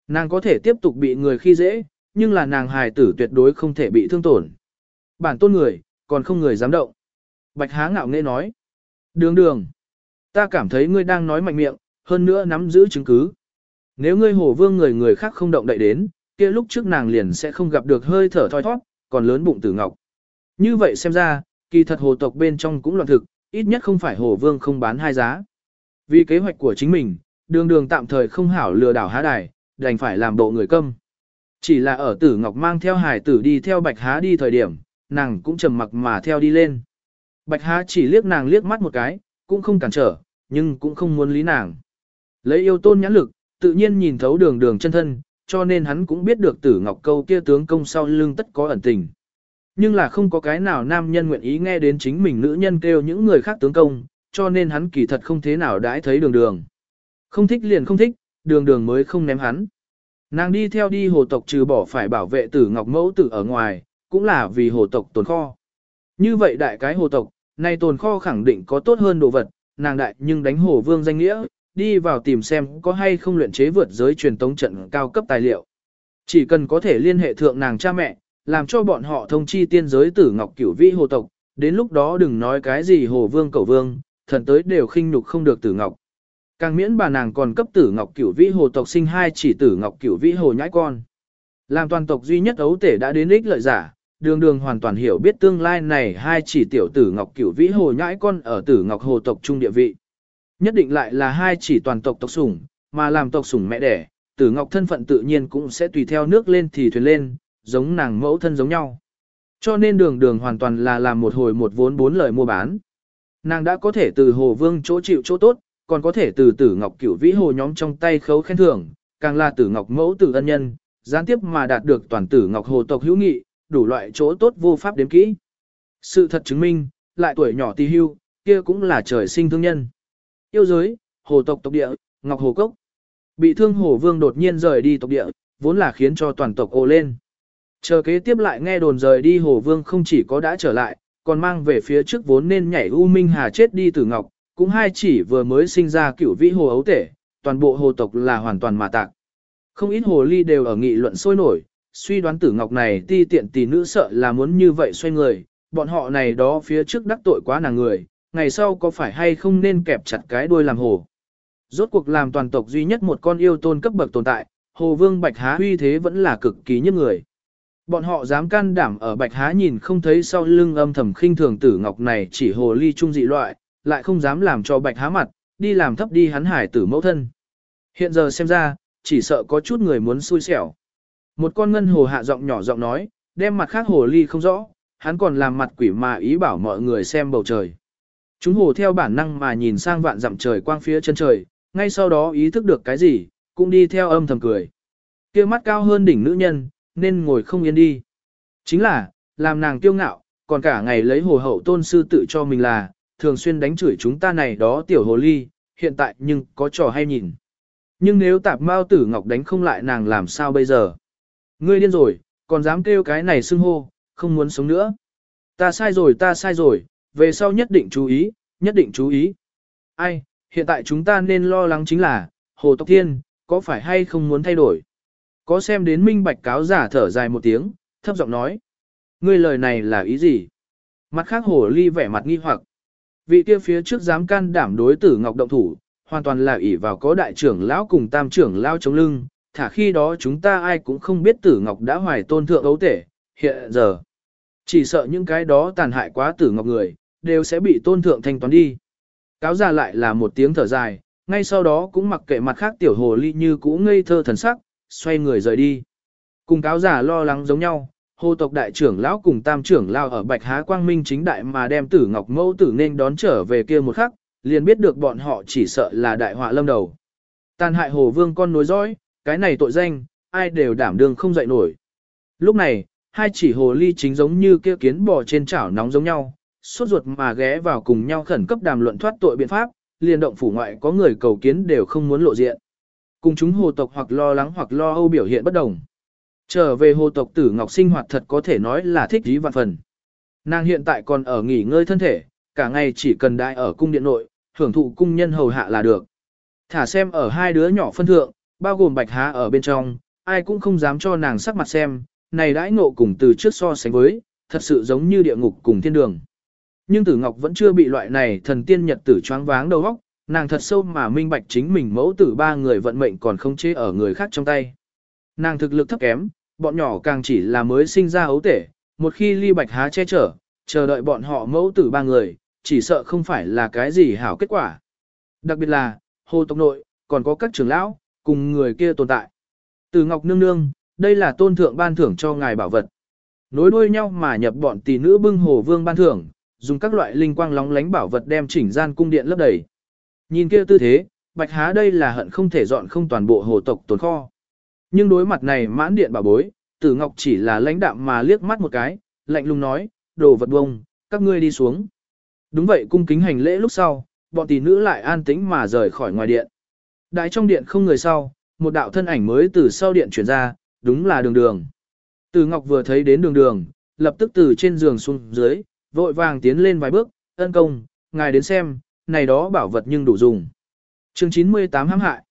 Nàng có thể tiếp tục bị người khi dễ, nhưng là nàng hài tử tuyệt đối không thể bị thương tổn. Bản tôn người, còn không người dám động. Bạch há ngạo nghễ nói. Đường đường. Ta cảm thấy ngươi đang nói mạnh miệng, hơn nữa nắm giữ chứng cứ. Nếu ngươi hồ vương người người khác không động đậy đến, kia lúc trước nàng liền sẽ không gặp được hơi thở thoi thoát, còn lớn bụng tử ngọc. Như vậy xem ra, kỳ thật hồ tộc bên trong cũng loạn thực, ít nhất không phải hồ vương không bán hai giá. Vì kế hoạch của chính mình, đường đường tạm thời không hảo lừa đảo há đài, đành phải làm bộ người câm. Chỉ là ở tử ngọc mang theo hải tử đi theo bạch há đi thời điểm, nàng cũng trầm mặc mà theo đi lên. Bạch há chỉ liếc nàng liếc mắt một cái, cũng không cản trở, nhưng cũng không muốn lý nàng. Lấy yêu tôn nhãn lực, tự nhiên nhìn thấu đường đường chân thân, cho nên hắn cũng biết được tử ngọc câu kia tướng công sau lưng tất có ẩn tình. Nhưng là không có cái nào nam nhân nguyện ý nghe đến chính mình nữ nhân kêu những người khác tướng công, cho nên hắn kỳ thật không thế nào đãi thấy đường đường. Không thích liền không thích, đường đường mới không ném hắn. Nàng đi theo đi hồ tộc trừ bỏ phải bảo vệ tử ngọc mẫu tử ở ngoài, cũng là vì hồ tộc tồn kho. Như vậy đại cái hồ tộc, này tồn kho khẳng định có tốt hơn đồ vật, nàng đại nhưng đánh hồ vương danh nghĩa, đi vào tìm xem có hay không luyện chế vượt giới truyền tống trận cao cấp tài liệu. Chỉ cần có thể liên hệ thượng nàng cha mẹ, làm cho bọn họ thông chi tiên giới tử ngọc cửu vĩ hồ tộc, đến lúc đó đừng nói cái gì hồ vương cầu vương, thần tới đều khinh nhục không được tử ngọc. Càng miễn bà nàng còn cấp tử ngọc cửu vĩ hồ tộc sinh hai chỉ tử ngọc cửu vĩ hồ nhãi con. Làm toàn tộc duy nhất ấu tể đã đến ích lợi giả, đường đường hoàn toàn hiểu biết tương lai này hai chỉ tiểu tử ngọc cửu vĩ hồ nhãi con ở tử ngọc hồ tộc trung địa vị. Nhất định lại là hai chỉ toàn tộc tộc sủng, mà làm tộc sủng mẹ đẻ, tử ngọc thân phận tự nhiên cũng sẽ tùy theo nước lên thì thuyền lên, giống nàng mẫu thân giống nhau. Cho nên đường đường hoàn toàn là làm một hồi một vốn bốn lời mua bán. Nàng đã có thể từ hồ vương chỗ chịu chỗ tốt, còn có thể từ tử ngọc cửu vĩ hồ nhóm trong tay khấu khen thưởng, càng là tử ngọc mẫu tử ân nhân, gián tiếp mà đạt được toàn tử ngọc hồ tộc hữu nghị, đủ loại chỗ tốt vô pháp đếm kỹ. Sự thật chứng minh, lại tuổi nhỏ tì hưu, kia cũng là trời sinh thương nhân. Yêu giới, hồ tộc tộc địa, ngọc hồ cốc. Bị thương hồ vương đột nhiên rời đi tộc địa, vốn là khiến cho toàn tộc ồ lên. Chờ kế tiếp lại nghe đồn rời đi hồ vương không chỉ có đã trở lại, còn mang về phía trước vốn nên nhảy U Minh Hà chết đi tử ngọc, cũng hai chỉ vừa mới sinh ra cửu vĩ hồ ấu tể, toàn bộ hồ tộc là hoàn toàn mà tạc. Không ít hồ ly đều ở nghị luận sôi nổi, suy đoán tử ngọc này ti tiện tỷ nữ sợ là muốn như vậy xoay người, bọn họ này đó phía trước đắc tội quá nàng người, ngày sau có phải hay không nên kẹp chặt cái đuôi làm hồ. Rốt cuộc làm toàn tộc duy nhất một con yêu tôn cấp bậc tồn tại, hồ vương bạch há huy thế vẫn là cực kỳ nhất người. Bọn họ dám can đảm ở bạch há nhìn không thấy sau lưng âm thầm khinh thường tử ngọc này chỉ hồ ly trung dị loại, lại không dám làm cho bạch há mặt, đi làm thấp đi hắn hải tử mẫu thân. Hiện giờ xem ra, chỉ sợ có chút người muốn xui xẻo. Một con ngân hồ hạ giọng nhỏ giọng nói, đem mặt khác hồ ly không rõ, hắn còn làm mặt quỷ mà ý bảo mọi người xem bầu trời. Chúng hồ theo bản năng mà nhìn sang vạn dặm trời quang phía chân trời, ngay sau đó ý thức được cái gì, cũng đi theo âm thầm cười. kia mắt cao hơn đỉnh nữ nhân, nên ngồi không yên đi. Chính là, làm nàng kiêu ngạo, còn cả ngày lấy hồ hậu tôn sư tự cho mình là, thường xuyên đánh chửi chúng ta này đó tiểu hồ ly, hiện tại nhưng có trò hay nhìn. Nhưng nếu tạp mao tử ngọc đánh không lại nàng làm sao bây giờ? Ngươi điên rồi, còn dám kêu cái này xưng hô, không muốn sống nữa. Ta sai rồi ta sai rồi, về sau nhất định chú ý, nhất định chú ý. Ai, hiện tại chúng ta nên lo lắng chính là, Hồ Tộc Thiên, có phải hay không muốn thay đổi? Có xem đến minh bạch cáo giả thở dài một tiếng, thấp giọng nói. Ngươi lời này là ý gì? Mặt khác hồ ly vẻ mặt nghi hoặc. Vị kia phía trước dám can đảm đối tử ngọc động thủ, hoàn toàn là ỷ vào có đại trưởng lão cùng tam trưởng lão chống lưng, thả khi đó chúng ta ai cũng không biết tử ngọc đã hoài tôn thượng ấu tể, hiện giờ. Chỉ sợ những cái đó tàn hại quá tử ngọc người, đều sẽ bị tôn thượng thanh toán đi. Cáo ra lại là một tiếng thở dài, ngay sau đó cũng mặc kệ mặt khác tiểu hồ ly như cũ ngây thơ thần sắc, xoay người rời đi. Cùng cáo giả lo lắng giống nhau, hồ tộc đại trưởng lão cùng tam trưởng lao ở bạch há quang minh chính đại mà đem tử ngọc mẫu tử nên đón trở về kia một khắc, liền biết được bọn họ chỉ sợ là đại họa lâm đầu. Tàn hại hồ vương con nối dõi, cái này tội danh, ai đều đảm đương không dậy nổi. Lúc này, hai chỉ hồ ly chính giống như kia kiến bò trên chảo nóng giống nhau, sốt ruột mà ghé vào cùng nhau khẩn cấp đàm luận thoát tội biện pháp, liền động phủ ngoại có người cầu kiến đều không muốn lộ diện. Cùng chúng hồ tộc hoặc lo lắng hoặc lo âu biểu hiện bất đồng. Trở về hồ tộc tử ngọc sinh hoạt thật có thể nói là thích dí vạn phần. Nàng hiện tại còn ở nghỉ ngơi thân thể, cả ngày chỉ cần đại ở cung điện nội, hưởng thụ cung nhân hầu hạ là được. Thả xem ở hai đứa nhỏ phân thượng, bao gồm bạch há ở bên trong, ai cũng không dám cho nàng sắc mặt xem, này đãi ngộ cùng từ trước so sánh với, thật sự giống như địa ngục cùng thiên đường. Nhưng tử ngọc vẫn chưa bị loại này thần tiên nhật tử choáng váng đầu óc, nàng thật sâu mà minh bạch chính mình mẫu tử ba người vận mệnh còn không chế ở người khác trong tay. Nàng thực lực thấp kém, bọn nhỏ càng chỉ là mới sinh ra ấu tể, một khi ly bạch há che chở, chờ đợi bọn họ mẫu tử ba người, chỉ sợ không phải là cái gì hảo kết quả. Đặc biệt là, hồ tộc nội, còn có các trưởng lão, cùng người kia tồn tại. Từ Ngọc Nương Nương, đây là tôn thượng ban thưởng cho ngài bảo vật. Nối đuôi nhau mà nhập bọn tỷ nữ bưng hồ vương ban thưởng, dùng các loại linh quang lóng lánh bảo vật đem chỉnh gian cung điện lấp đầy. Nhìn kia tư thế, bạch há đây là hận không thể dọn không toàn bộ hồ tộc tồn kho. Nhưng đối mặt này mãn điện bảo bối, tử ngọc chỉ là lãnh đạm mà liếc mắt một cái, lạnh lùng nói, đồ vật bông, các ngươi đi xuống. Đúng vậy cung kính hành lễ lúc sau, bọn tỷ nữ lại an tĩnh mà rời khỏi ngoài điện. Đại trong điện không người sau, một đạo thân ảnh mới từ sau điện chuyển ra, đúng là đường đường. Từ Ngọc vừa thấy đến đường đường, lập tức từ trên giường xuống dưới, vội vàng tiến lên vài bước, ân công, ngài đến xem, này đó bảo vật nhưng đủ dùng. chương 98 hãm hại.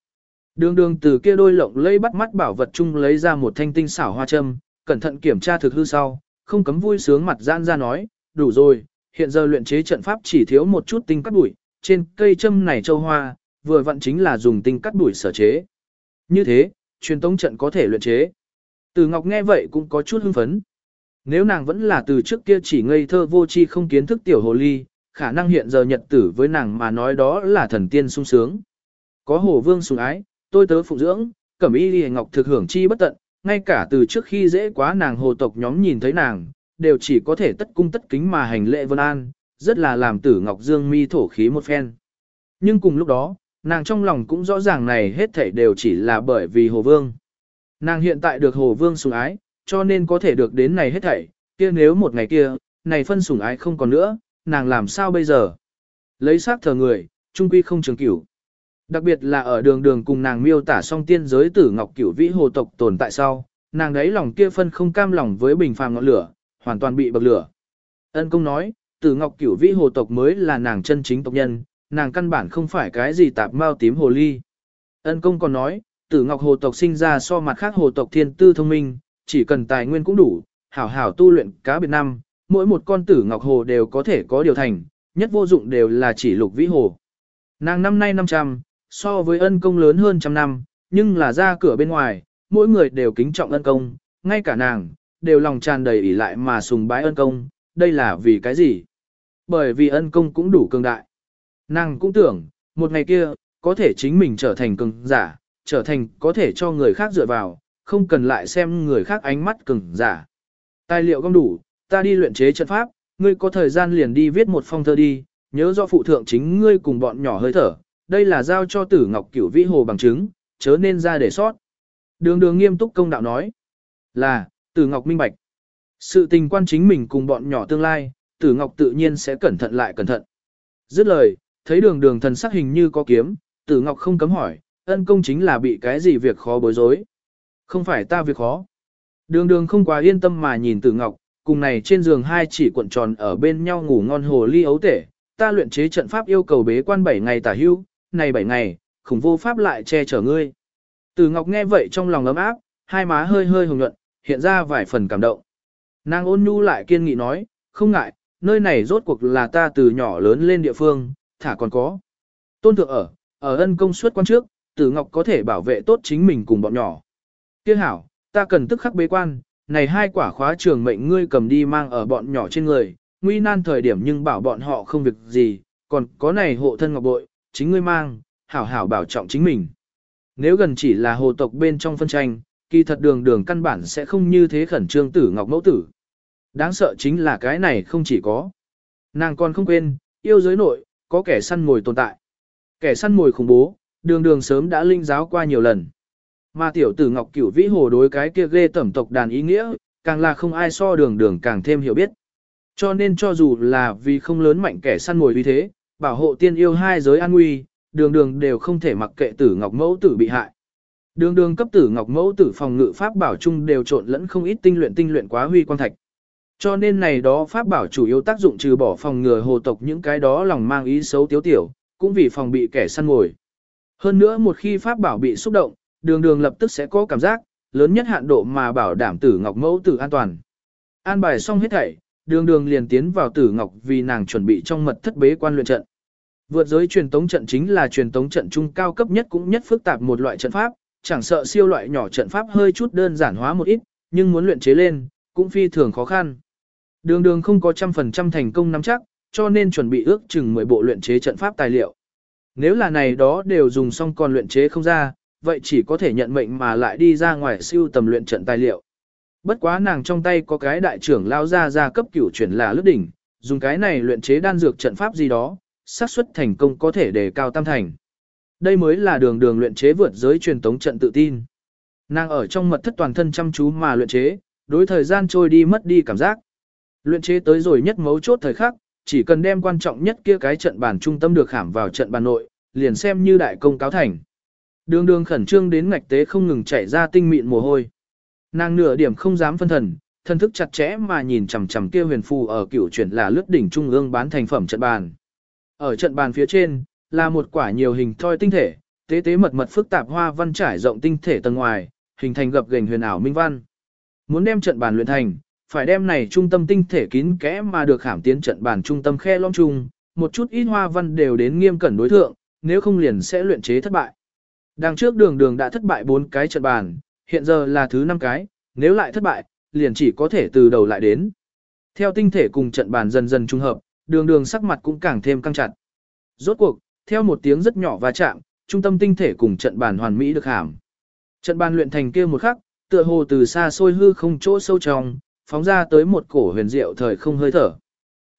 Đường đường từ kia đôi lộng lấy bắt mắt bảo vật chung lấy ra một thanh tinh xảo hoa châm, cẩn thận kiểm tra thực hư sau, không cấm vui sướng mặt gian ra nói, đủ rồi, hiện giờ luyện chế trận pháp chỉ thiếu một chút tinh cắt bụi, trên cây châm này châu hoa, vừa vặn chính là dùng tinh cắt bụi sở chế. Như thế, truyền tống trận có thể luyện chế. Từ Ngọc nghe vậy cũng có chút hưng phấn. Nếu nàng vẫn là từ trước kia chỉ ngây thơ vô tri không kiến thức tiểu hồ ly, khả năng hiện giờ nhật tử với nàng mà nói đó là thần tiên sung sướng. Có hồ vương sủng ái, tôi tớ phụng dưỡng, cẩm y lìa ngọc thực hưởng chi bất tận, ngay cả từ trước khi dễ quá nàng hồ tộc nhóm nhìn thấy nàng, đều chỉ có thể tất cung tất kính mà hành lễ vân an, rất là làm tử ngọc dương mi thổ khí một phen. Nhưng cùng lúc đó, nàng trong lòng cũng rõ ràng này hết thảy đều chỉ là bởi vì hồ vương. Nàng hiện tại được hồ vương sủng ái, cho nên có thể được đến này hết thảy, kia nếu một ngày kia, này phân sủng ái không còn nữa, nàng làm sao bây giờ? Lấy xác thờ người, trung quy không trường cửu. Đặc biệt là ở đường đường cùng nàng miêu tả song tiên giới tử ngọc cửu vĩ hồ tộc tồn tại sau, nàng đấy lòng kia phân không cam lòng với bình phàm ngọn lửa, hoàn toàn bị bậc lửa. Ân công nói, tử ngọc cửu vĩ hồ tộc mới là nàng chân chính tộc nhân, nàng căn bản không phải cái gì tạp mao tím hồ ly. Ân công còn nói, tử ngọc hồ tộc sinh ra so mặt khác hồ tộc thiên tư thông minh, chỉ cần tài nguyên cũng đủ, hảo hảo tu luyện cá biệt năm, mỗi một con tử ngọc hồ đều có thể có điều thành, nhất vô dụng đều là chỉ lục vĩ hồ. Nàng năm nay 500, so với ân công lớn hơn trăm năm, nhưng là ra cửa bên ngoài, mỗi người đều kính trọng ân công, ngay cả nàng, đều lòng tràn đầy ỷ lại mà sùng bái ân công, đây là vì cái gì? Bởi vì ân công cũng đủ cường đại. Nàng cũng tưởng, một ngày kia, có thể chính mình trở thành cường giả, trở thành có thể cho người khác dựa vào, không cần lại xem người khác ánh mắt cường giả. Tài liệu gom đủ, ta đi luyện chế trận pháp, ngươi có thời gian liền đi viết một phong thơ đi, nhớ do phụ thượng chính ngươi cùng bọn nhỏ hơi thở, đây là giao cho tử ngọc cửu vĩ hồ bằng chứng, chớ nên ra để sót. Đường đường nghiêm túc công đạo nói, là, tử ngọc minh bạch. Sự tình quan chính mình cùng bọn nhỏ tương lai, tử ngọc tự nhiên sẽ cẩn thận lại cẩn thận. Dứt lời, thấy đường đường thần sắc hình như có kiếm, tử ngọc không cấm hỏi, ân công chính là bị cái gì việc khó bối rối. Không phải ta việc khó. Đường đường không quá yên tâm mà nhìn tử ngọc, cùng này trên giường hai chỉ cuộn tròn ở bên nhau ngủ ngon hồ ly ấu tể, ta luyện chế trận pháp yêu cầu bế quan 7 ngày tả hưu, này 7 ngày, khủng vô pháp lại che chở ngươi. Tử Ngọc nghe vậy trong lòng ấm áp, hai má hơi hơi hồng nhuận, hiện ra vài phần cảm động. Nàng ôn nhu lại kiên nghị nói, không ngại, nơi này rốt cuộc là ta từ nhỏ lớn lên địa phương, thả còn có. Tôn thượng ở, ở ân công suất quan trước, Tử Ngọc có thể bảo vệ tốt chính mình cùng bọn nhỏ. Tiếc hảo, ta cần tức khắc bế quan, này hai quả khóa trường mệnh ngươi cầm đi mang ở bọn nhỏ trên người, nguy nan thời điểm nhưng bảo bọn họ không việc gì, còn có này hộ thân ngọc bội, chính ngươi mang, hảo hảo bảo trọng chính mình. Nếu gần chỉ là hồ tộc bên trong phân tranh, kỳ thật đường đường căn bản sẽ không như thế khẩn trương tử ngọc mẫu tử. Đáng sợ chính là cái này không chỉ có. Nàng còn không quên, yêu giới nội, có kẻ săn mồi tồn tại. Kẻ săn mồi khủng bố, đường đường sớm đã linh giáo qua nhiều lần. Mà tiểu tử Ngọc Cửu Vĩ Hồ đối cái kia ghê tẩm tộc đàn ý nghĩa, càng là không ai so đường đường càng thêm hiểu biết. Cho nên cho dù là vì không lớn mạnh kẻ săn mồi vì thế, bảo hộ tiên yêu hai giới an nguy, đường đường đều không thể mặc kệ tử Ngọc Mẫu tử bị hại. Đường đường cấp tử Ngọc Mẫu tử phòng ngự pháp bảo chung đều trộn lẫn không ít tinh luyện tinh luyện quá huy quan thạch. Cho nên này đó pháp bảo chủ yếu tác dụng trừ bỏ phòng ngừa hồ tộc những cái đó lòng mang ý xấu tiếu tiểu, cũng vì phòng bị kẻ săn mồi. Hơn nữa một khi pháp bảo bị xúc động, đường đường lập tức sẽ có cảm giác, lớn nhất hạn độ mà bảo đảm tử ngọc mẫu tử an toàn. An bài xong hết thảy, đường đường liền tiến vào tử ngọc vì nàng chuẩn bị trong mật thất bế quan luyện trận. Vượt giới truyền tống trận chính là truyền tống trận trung cao cấp nhất cũng nhất phức tạp một loại trận pháp, chẳng sợ siêu loại nhỏ trận pháp hơi chút đơn giản hóa một ít, nhưng muốn luyện chế lên, cũng phi thường khó khăn. Đường đường không có trăm phần trăm thành công nắm chắc, cho nên chuẩn bị ước chừng 10 bộ luyện chế trận pháp tài liệu. Nếu là này đó đều dùng xong còn luyện chế không ra, vậy chỉ có thể nhận mệnh mà lại đi ra ngoài siêu tầm luyện trận tài liệu. Bất quá nàng trong tay có cái đại trưởng lao ra ra cấp cửu chuyển là lướt đỉnh, dùng cái này luyện chế đan dược trận pháp gì đó, xác suất thành công có thể đề cao tam thành. Đây mới là đường đường luyện chế vượt giới truyền tống trận tự tin. Nàng ở trong mật thất toàn thân chăm chú mà luyện chế, đối thời gian trôi đi mất đi cảm giác. Luyện chế tới rồi nhất mấu chốt thời khắc, chỉ cần đem quan trọng nhất kia cái trận bản trung tâm được khảm vào trận bàn nội, liền xem như đại công cáo thành. Đường đường khẩn trương đến ngạch tế không ngừng chảy ra tinh mịn mồ hôi. Nàng nửa điểm không dám phân thần, thân thức chặt chẽ mà nhìn chằm chằm kia huyền phù ở cựu chuyển là lướt đỉnh trung ương bán thành phẩm trận bàn. Ở trận bàn phía trên, là một quả nhiều hình thoi tinh thể, tế tế mật mật phức tạp hoa văn trải rộng tinh thể tầng ngoài, hình thành gập gành huyền ảo minh văn. Muốn đem trận bàn luyện thành, phải đem này trung tâm tinh thể kín kẽ mà được khảm tiến trận bàn trung tâm khe long trung, một chút ít hoa văn đều đến nghiêm cẩn đối thượng, nếu không liền sẽ luyện chế thất bại. Đằng trước đường đường đã thất bại bốn cái trận bàn, hiện giờ là thứ năm cái, nếu lại thất bại, liền chỉ có thể từ đầu lại đến. Theo tinh thể cùng trận bàn dần dần trung hợp, đường đường sắc mặt cũng càng thêm căng chặt. Rốt cuộc, theo một tiếng rất nhỏ va chạm, trung tâm tinh thể cùng trận bàn hoàn mỹ được hàm. Trận bàn luyện thành kia một khắc, tựa hồ từ xa xôi hư không chỗ sâu trong, phóng ra tới một cổ huyền diệu thời không hơi thở.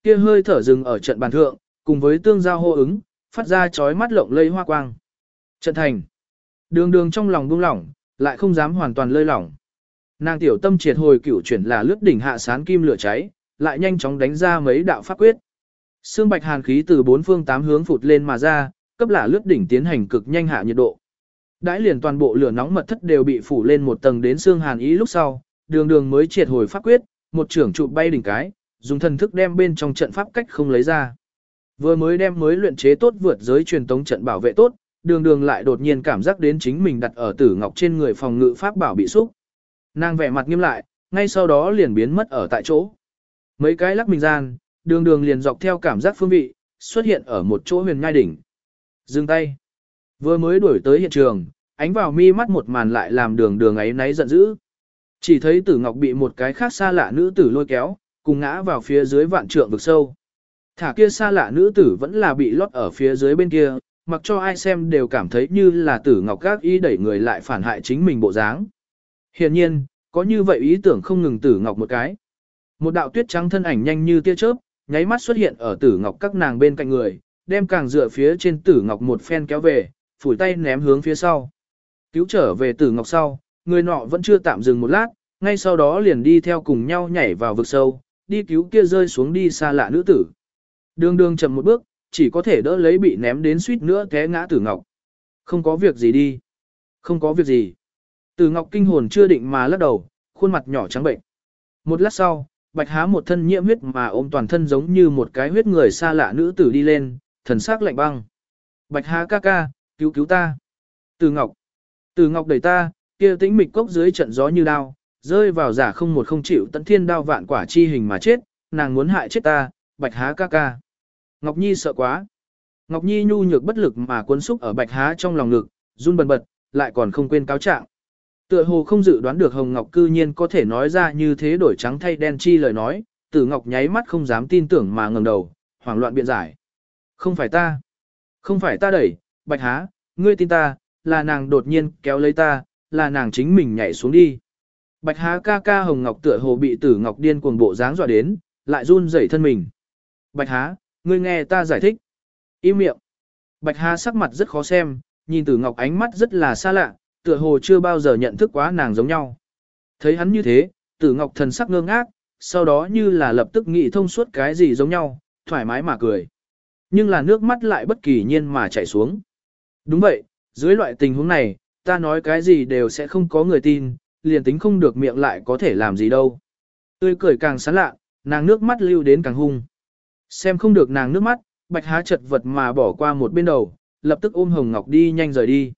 Kia hơi thở dừng ở trận bàn thượng, cùng với tương giao hô ứng, phát ra chói mắt lộng lây hoa quang. Trận thành. Đường đường trong lòng buông lỏng, lại không dám hoàn toàn lơi lỏng. Nàng tiểu tâm triệt hồi cửu chuyển là lướt đỉnh hạ sán kim lửa cháy, lại nhanh chóng đánh ra mấy đạo pháp quyết. Sương bạch hàn khí từ bốn phương tám hướng phụt lên mà ra, cấp là lướt đỉnh tiến hành cực nhanh hạ nhiệt độ. Đãi liền toàn bộ lửa nóng mật thất đều bị phủ lên một tầng đến xương hàn ý lúc sau, đường đường mới triệt hồi pháp quyết, một trưởng trụ bay đỉnh cái, dùng thần thức đem bên trong trận pháp cách không lấy ra. Vừa mới đem mới luyện chế tốt vượt giới truyền tống trận bảo vệ tốt, đường đường lại đột nhiên cảm giác đến chính mình đặt ở tử ngọc trên người phòng ngự pháp bảo bị xúc. Nàng vẻ mặt nghiêm lại, ngay sau đó liền biến mất ở tại chỗ. Mấy cái lắc mình gian, đường đường liền dọc theo cảm giác phương vị, xuất hiện ở một chỗ huyền ngai đỉnh. Dừng tay. Vừa mới đuổi tới hiện trường, ánh vào mi mắt một màn lại làm đường đường ấy náy giận dữ. Chỉ thấy tử ngọc bị một cái khác xa lạ nữ tử lôi kéo, cùng ngã vào phía dưới vạn trượng vực sâu. Thả kia xa lạ nữ tử vẫn là bị lót ở phía dưới bên kia, mặc cho ai xem đều cảm thấy như là tử ngọc các ý đẩy người lại phản hại chính mình bộ dáng. Hiện nhiên, có như vậy ý tưởng không ngừng tử ngọc một cái. Một đạo tuyết trắng thân ảnh nhanh như tia chớp, nháy mắt xuất hiện ở tử ngọc các nàng bên cạnh người, đem càng dựa phía trên tử ngọc một phen kéo về, phủi tay ném hướng phía sau. Cứu trở về tử ngọc sau, người nọ vẫn chưa tạm dừng một lát, ngay sau đó liền đi theo cùng nhau nhảy vào vực sâu, đi cứu kia rơi xuống đi xa lạ nữ tử. Đường đường chậm một bước, chỉ có thể đỡ lấy bị ném đến suýt nữa té ngã tử ngọc. Không có việc gì đi. Không có việc gì. Tử ngọc kinh hồn chưa định mà lắc đầu, khuôn mặt nhỏ trắng bệnh. Một lát sau, bạch há một thân nhiễm huyết mà ôm toàn thân giống như một cái huyết người xa lạ nữ tử đi lên, thần sắc lạnh băng. Bạch há ca ca, cứu cứu ta. Từ ngọc. Từ ngọc đẩy ta, kia tĩnh mịch cốc dưới trận gió như đao, rơi vào giả không một không chịu tận thiên đao vạn quả chi hình mà chết, nàng muốn hại chết ta, bạch há ca ca. Ngọc Nhi sợ quá. Ngọc Nhi nhu nhược bất lực mà cuốn xúc ở bạch há trong lòng ngực, run bần bật, lại còn không quên cáo trạng. Tựa hồ không dự đoán được Hồng Ngọc cư nhiên có thể nói ra như thế đổi trắng thay đen chi lời nói, tử Ngọc nháy mắt không dám tin tưởng mà ngẩng đầu, hoảng loạn biện giải. Không phải ta. Không phải ta đẩy, bạch há, ngươi tin ta, là nàng đột nhiên kéo lấy ta, là nàng chính mình nhảy xuống đi. Bạch há ca ca Hồng Ngọc tựa hồ bị tử Ngọc điên cuồng bộ dáng dọa đến, lại run rẩy thân mình. Bạch há, ngươi nghe ta giải thích. Im miệng. Bạch há sắc mặt rất khó xem, nhìn tử Ngọc ánh mắt rất là xa lạ, tựa hồ chưa bao giờ nhận thức quá nàng giống nhau. Thấy hắn như thế, tử Ngọc thần sắc ngơ ngác, sau đó như là lập tức nghĩ thông suốt cái gì giống nhau, thoải mái mà cười. Nhưng là nước mắt lại bất kỳ nhiên mà chảy xuống. Đúng vậy, dưới loại tình huống này, ta nói cái gì đều sẽ không có người tin, liền tính không được miệng lại có thể làm gì đâu. Tươi cười càng sán lạ, nàng nước mắt lưu đến càng hung. Xem không được nàng nước mắt, bạch há chật vật mà bỏ qua một bên đầu, lập tức ôm Hồng Ngọc đi nhanh rời đi.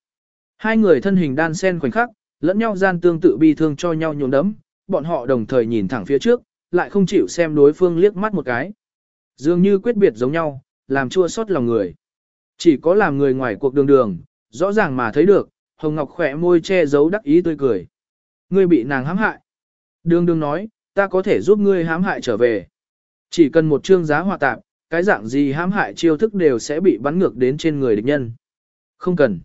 Hai người thân hình đan sen khoảnh khắc, lẫn nhau gian tương tự bi thương cho nhau nhuộm đấm, bọn họ đồng thời nhìn thẳng phía trước, lại không chịu xem đối phương liếc mắt một cái. Dường như quyết biệt giống nhau, làm chua xót lòng người. Chỉ có làm người ngoài cuộc đường đường, rõ ràng mà thấy được, Hồng Ngọc khỏe môi che giấu đắc ý tươi cười. Ngươi bị nàng hãm hại. Đường đường nói, ta có thể giúp ngươi hãm hại trở về. Chỉ cần một chương giá hòa tạp, cái dạng gì hãm hại chiêu thức đều sẽ bị bắn ngược đến trên người địch nhân. Không cần.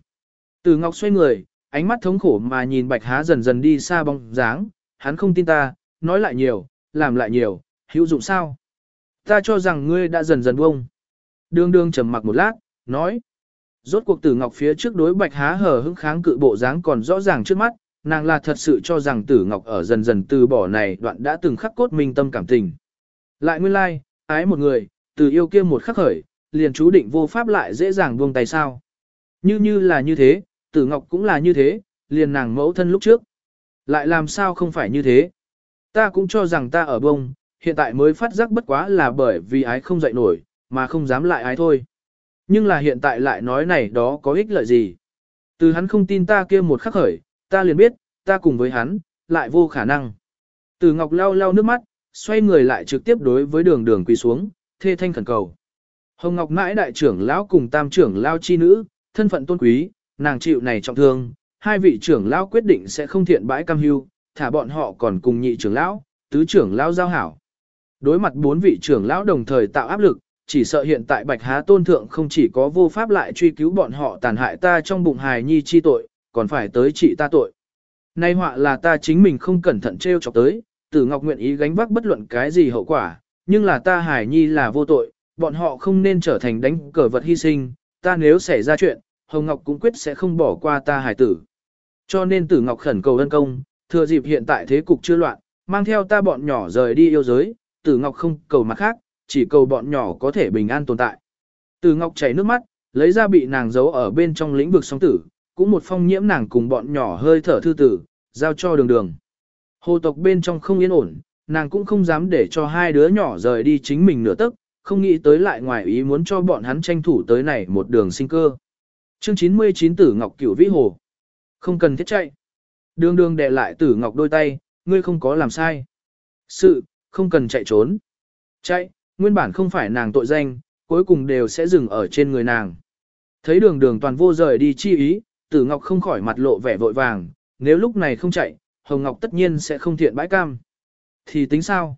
Từ Ngọc xoay người, ánh mắt thống khổ mà nhìn Bạch Há dần dần đi xa bóng dáng, hắn không tin ta, nói lại nhiều, làm lại nhiều, hữu dụng sao? Ta cho rằng ngươi đã dần dần buông. Đường đường trầm mặc một lát, nói. Rốt cuộc Tử Ngọc phía trước đối Bạch Há hờ hững kháng cự bộ dáng còn rõ ràng trước mắt, nàng là thật sự cho rằng Tử Ngọc ở dần dần từ bỏ này đoạn đã từng khắc cốt minh tâm cảm tình. Lại nguyên lai, like, ái một người, từ yêu kia một khắc khởi, liền chú định vô pháp lại dễ dàng buông tay sao. Như như là như thế, tử ngọc cũng là như thế, liền nàng mẫu thân lúc trước. Lại làm sao không phải như thế? Ta cũng cho rằng ta ở bông, hiện tại mới phát giác bất quá là bởi vì ái không dậy nổi, mà không dám lại ái thôi. Nhưng là hiện tại lại nói này đó có ích lợi gì? Từ hắn không tin ta kia một khắc khởi, ta liền biết, ta cùng với hắn, lại vô khả năng. Từ Ngọc lau lau nước mắt, xoay người lại trực tiếp đối với đường đường quỳ xuống, thê thanh khẩn cầu. Hồng Ngọc mãi đại trưởng lão cùng tam trưởng lao chi nữ, thân phận tôn quý, nàng chịu này trọng thương, hai vị trưởng lão quyết định sẽ không thiện bãi cam hưu, thả bọn họ còn cùng nhị trưởng lão, tứ trưởng lão giao hảo. Đối mặt bốn vị trưởng lão đồng thời tạo áp lực, chỉ sợ hiện tại Bạch Há Tôn Thượng không chỉ có vô pháp lại truy cứu bọn họ tàn hại ta trong bụng hài nhi chi tội, còn phải tới trị ta tội. Nay họa là ta chính mình không cẩn thận treo chọc tới, tử ngọc nguyện ý gánh vác bất luận cái gì hậu quả, nhưng là ta hài nhi là vô tội, bọn họ không nên trở thành đánh cờ vật hy sinh, ta nếu xảy ra chuyện, Hồng Ngọc cũng quyết sẽ không bỏ qua ta hải tử. Cho nên tử Ngọc khẩn cầu ân công, thừa dịp hiện tại thế cục chưa loạn, mang theo ta bọn nhỏ rời đi yêu giới, tử Ngọc không cầu mặt khác, chỉ cầu bọn nhỏ có thể bình an tồn tại. Tử Ngọc chảy nước mắt, lấy ra bị nàng giấu ở bên trong lĩnh vực song tử, cũng một phong nhiễm nàng cùng bọn nhỏ hơi thở thư tử, giao cho đường đường. Hồ tộc bên trong không yên ổn, nàng cũng không dám để cho hai đứa nhỏ rời đi chính mình nửa tức, không nghĩ tới lại ngoài ý muốn cho bọn hắn tranh thủ tới này một đường sinh cơ. Chương 99 Tử Ngọc Cửu Vĩ Hồ. Không cần thiết chạy. Đường đường đè lại Tử Ngọc đôi tay, ngươi không có làm sai. Sự, không cần chạy trốn. Chạy, nguyên bản không phải nàng tội danh, cuối cùng đều sẽ dừng ở trên người nàng. Thấy đường đường toàn vô rời đi chi ý, Tử Ngọc không khỏi mặt lộ vẻ vội vàng, nếu lúc này không chạy, Hồng Ngọc tất nhiên sẽ không thiện bãi cam. Thì tính sao?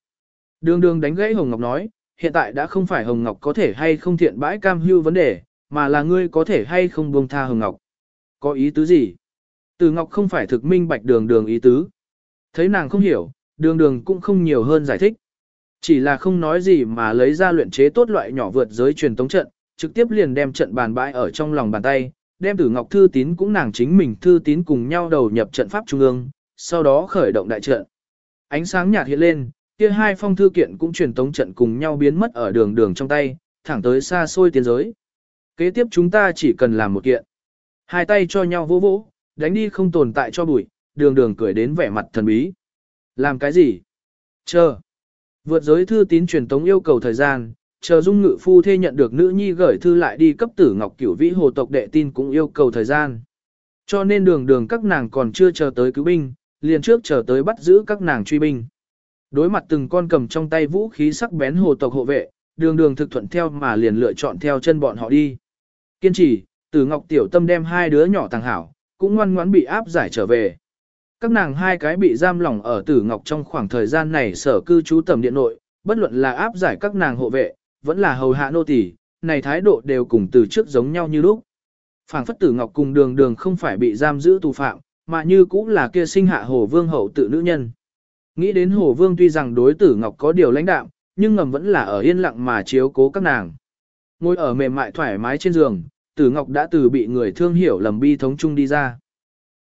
Đường đường đánh gãy Hồng Ngọc nói, hiện tại đã không phải Hồng Ngọc có thể hay không thiện bãi cam hưu vấn đề, mà là ngươi có thể hay không buông tha Hồng Ngọc. Có ý tứ gì? Từ Ngọc không phải thực minh bạch đường đường ý tứ. Thấy nàng không hiểu, đường đường cũng không nhiều hơn giải thích. Chỉ là không nói gì mà lấy ra luyện chế tốt loại nhỏ vượt giới truyền tống trận, trực tiếp liền đem trận bàn bãi ở trong lòng bàn tay, đem tử ngọc thư tín cũng nàng chính mình thư tín cùng nhau đầu nhập trận pháp trung ương, sau đó khởi động đại trận. Ánh sáng nhạt hiện lên, kia hai phong thư kiện cũng truyền tống trận cùng nhau biến mất ở đường đường trong tay, thẳng tới xa xôi tiến giới. Kế tiếp chúng ta chỉ cần làm một kiện. Hai tay cho nhau vỗ vỗ, đánh đi không tồn tại cho bụi, đường đường cười đến vẻ mặt thần bí. Làm cái gì? Chờ. Vượt giới thư tín truyền tống yêu cầu thời gian, chờ dung ngự phu thê nhận được nữ nhi gửi thư lại đi cấp tử ngọc cửu vĩ hồ tộc đệ tin cũng yêu cầu thời gian. Cho nên đường đường các nàng còn chưa chờ tới cứu binh, liền trước chờ tới bắt giữ các nàng truy binh. Đối mặt từng con cầm trong tay vũ khí sắc bén hồ tộc hộ vệ, đường đường thực thuận theo mà liền lựa chọn theo chân bọn họ đi. Kiên trì, tử ngọc tiểu tâm đem hai đứa nhỏ tàng hảo, cũng ngoan ngoãn bị áp giải trở về. Các nàng hai cái bị giam lỏng ở tử ngọc trong khoảng thời gian này sở cư trú tầm điện nội, bất luận là áp giải các nàng hộ vệ, vẫn là hầu hạ nô tỳ, này thái độ đều cùng từ trước giống nhau như lúc. Phảng phất tử ngọc cùng đường đường không phải bị giam giữ tù phạm, mà như cũng là kia sinh hạ hồ vương hậu tự nữ nhân. Nghĩ đến hồ vương tuy rằng đối tử ngọc có điều lãnh đạm, nhưng ngầm vẫn là ở yên lặng mà chiếu cố các nàng. Ngồi ở mềm mại thoải mái trên giường, tử ngọc đã từ bị người thương hiểu lầm bi thống chung đi ra.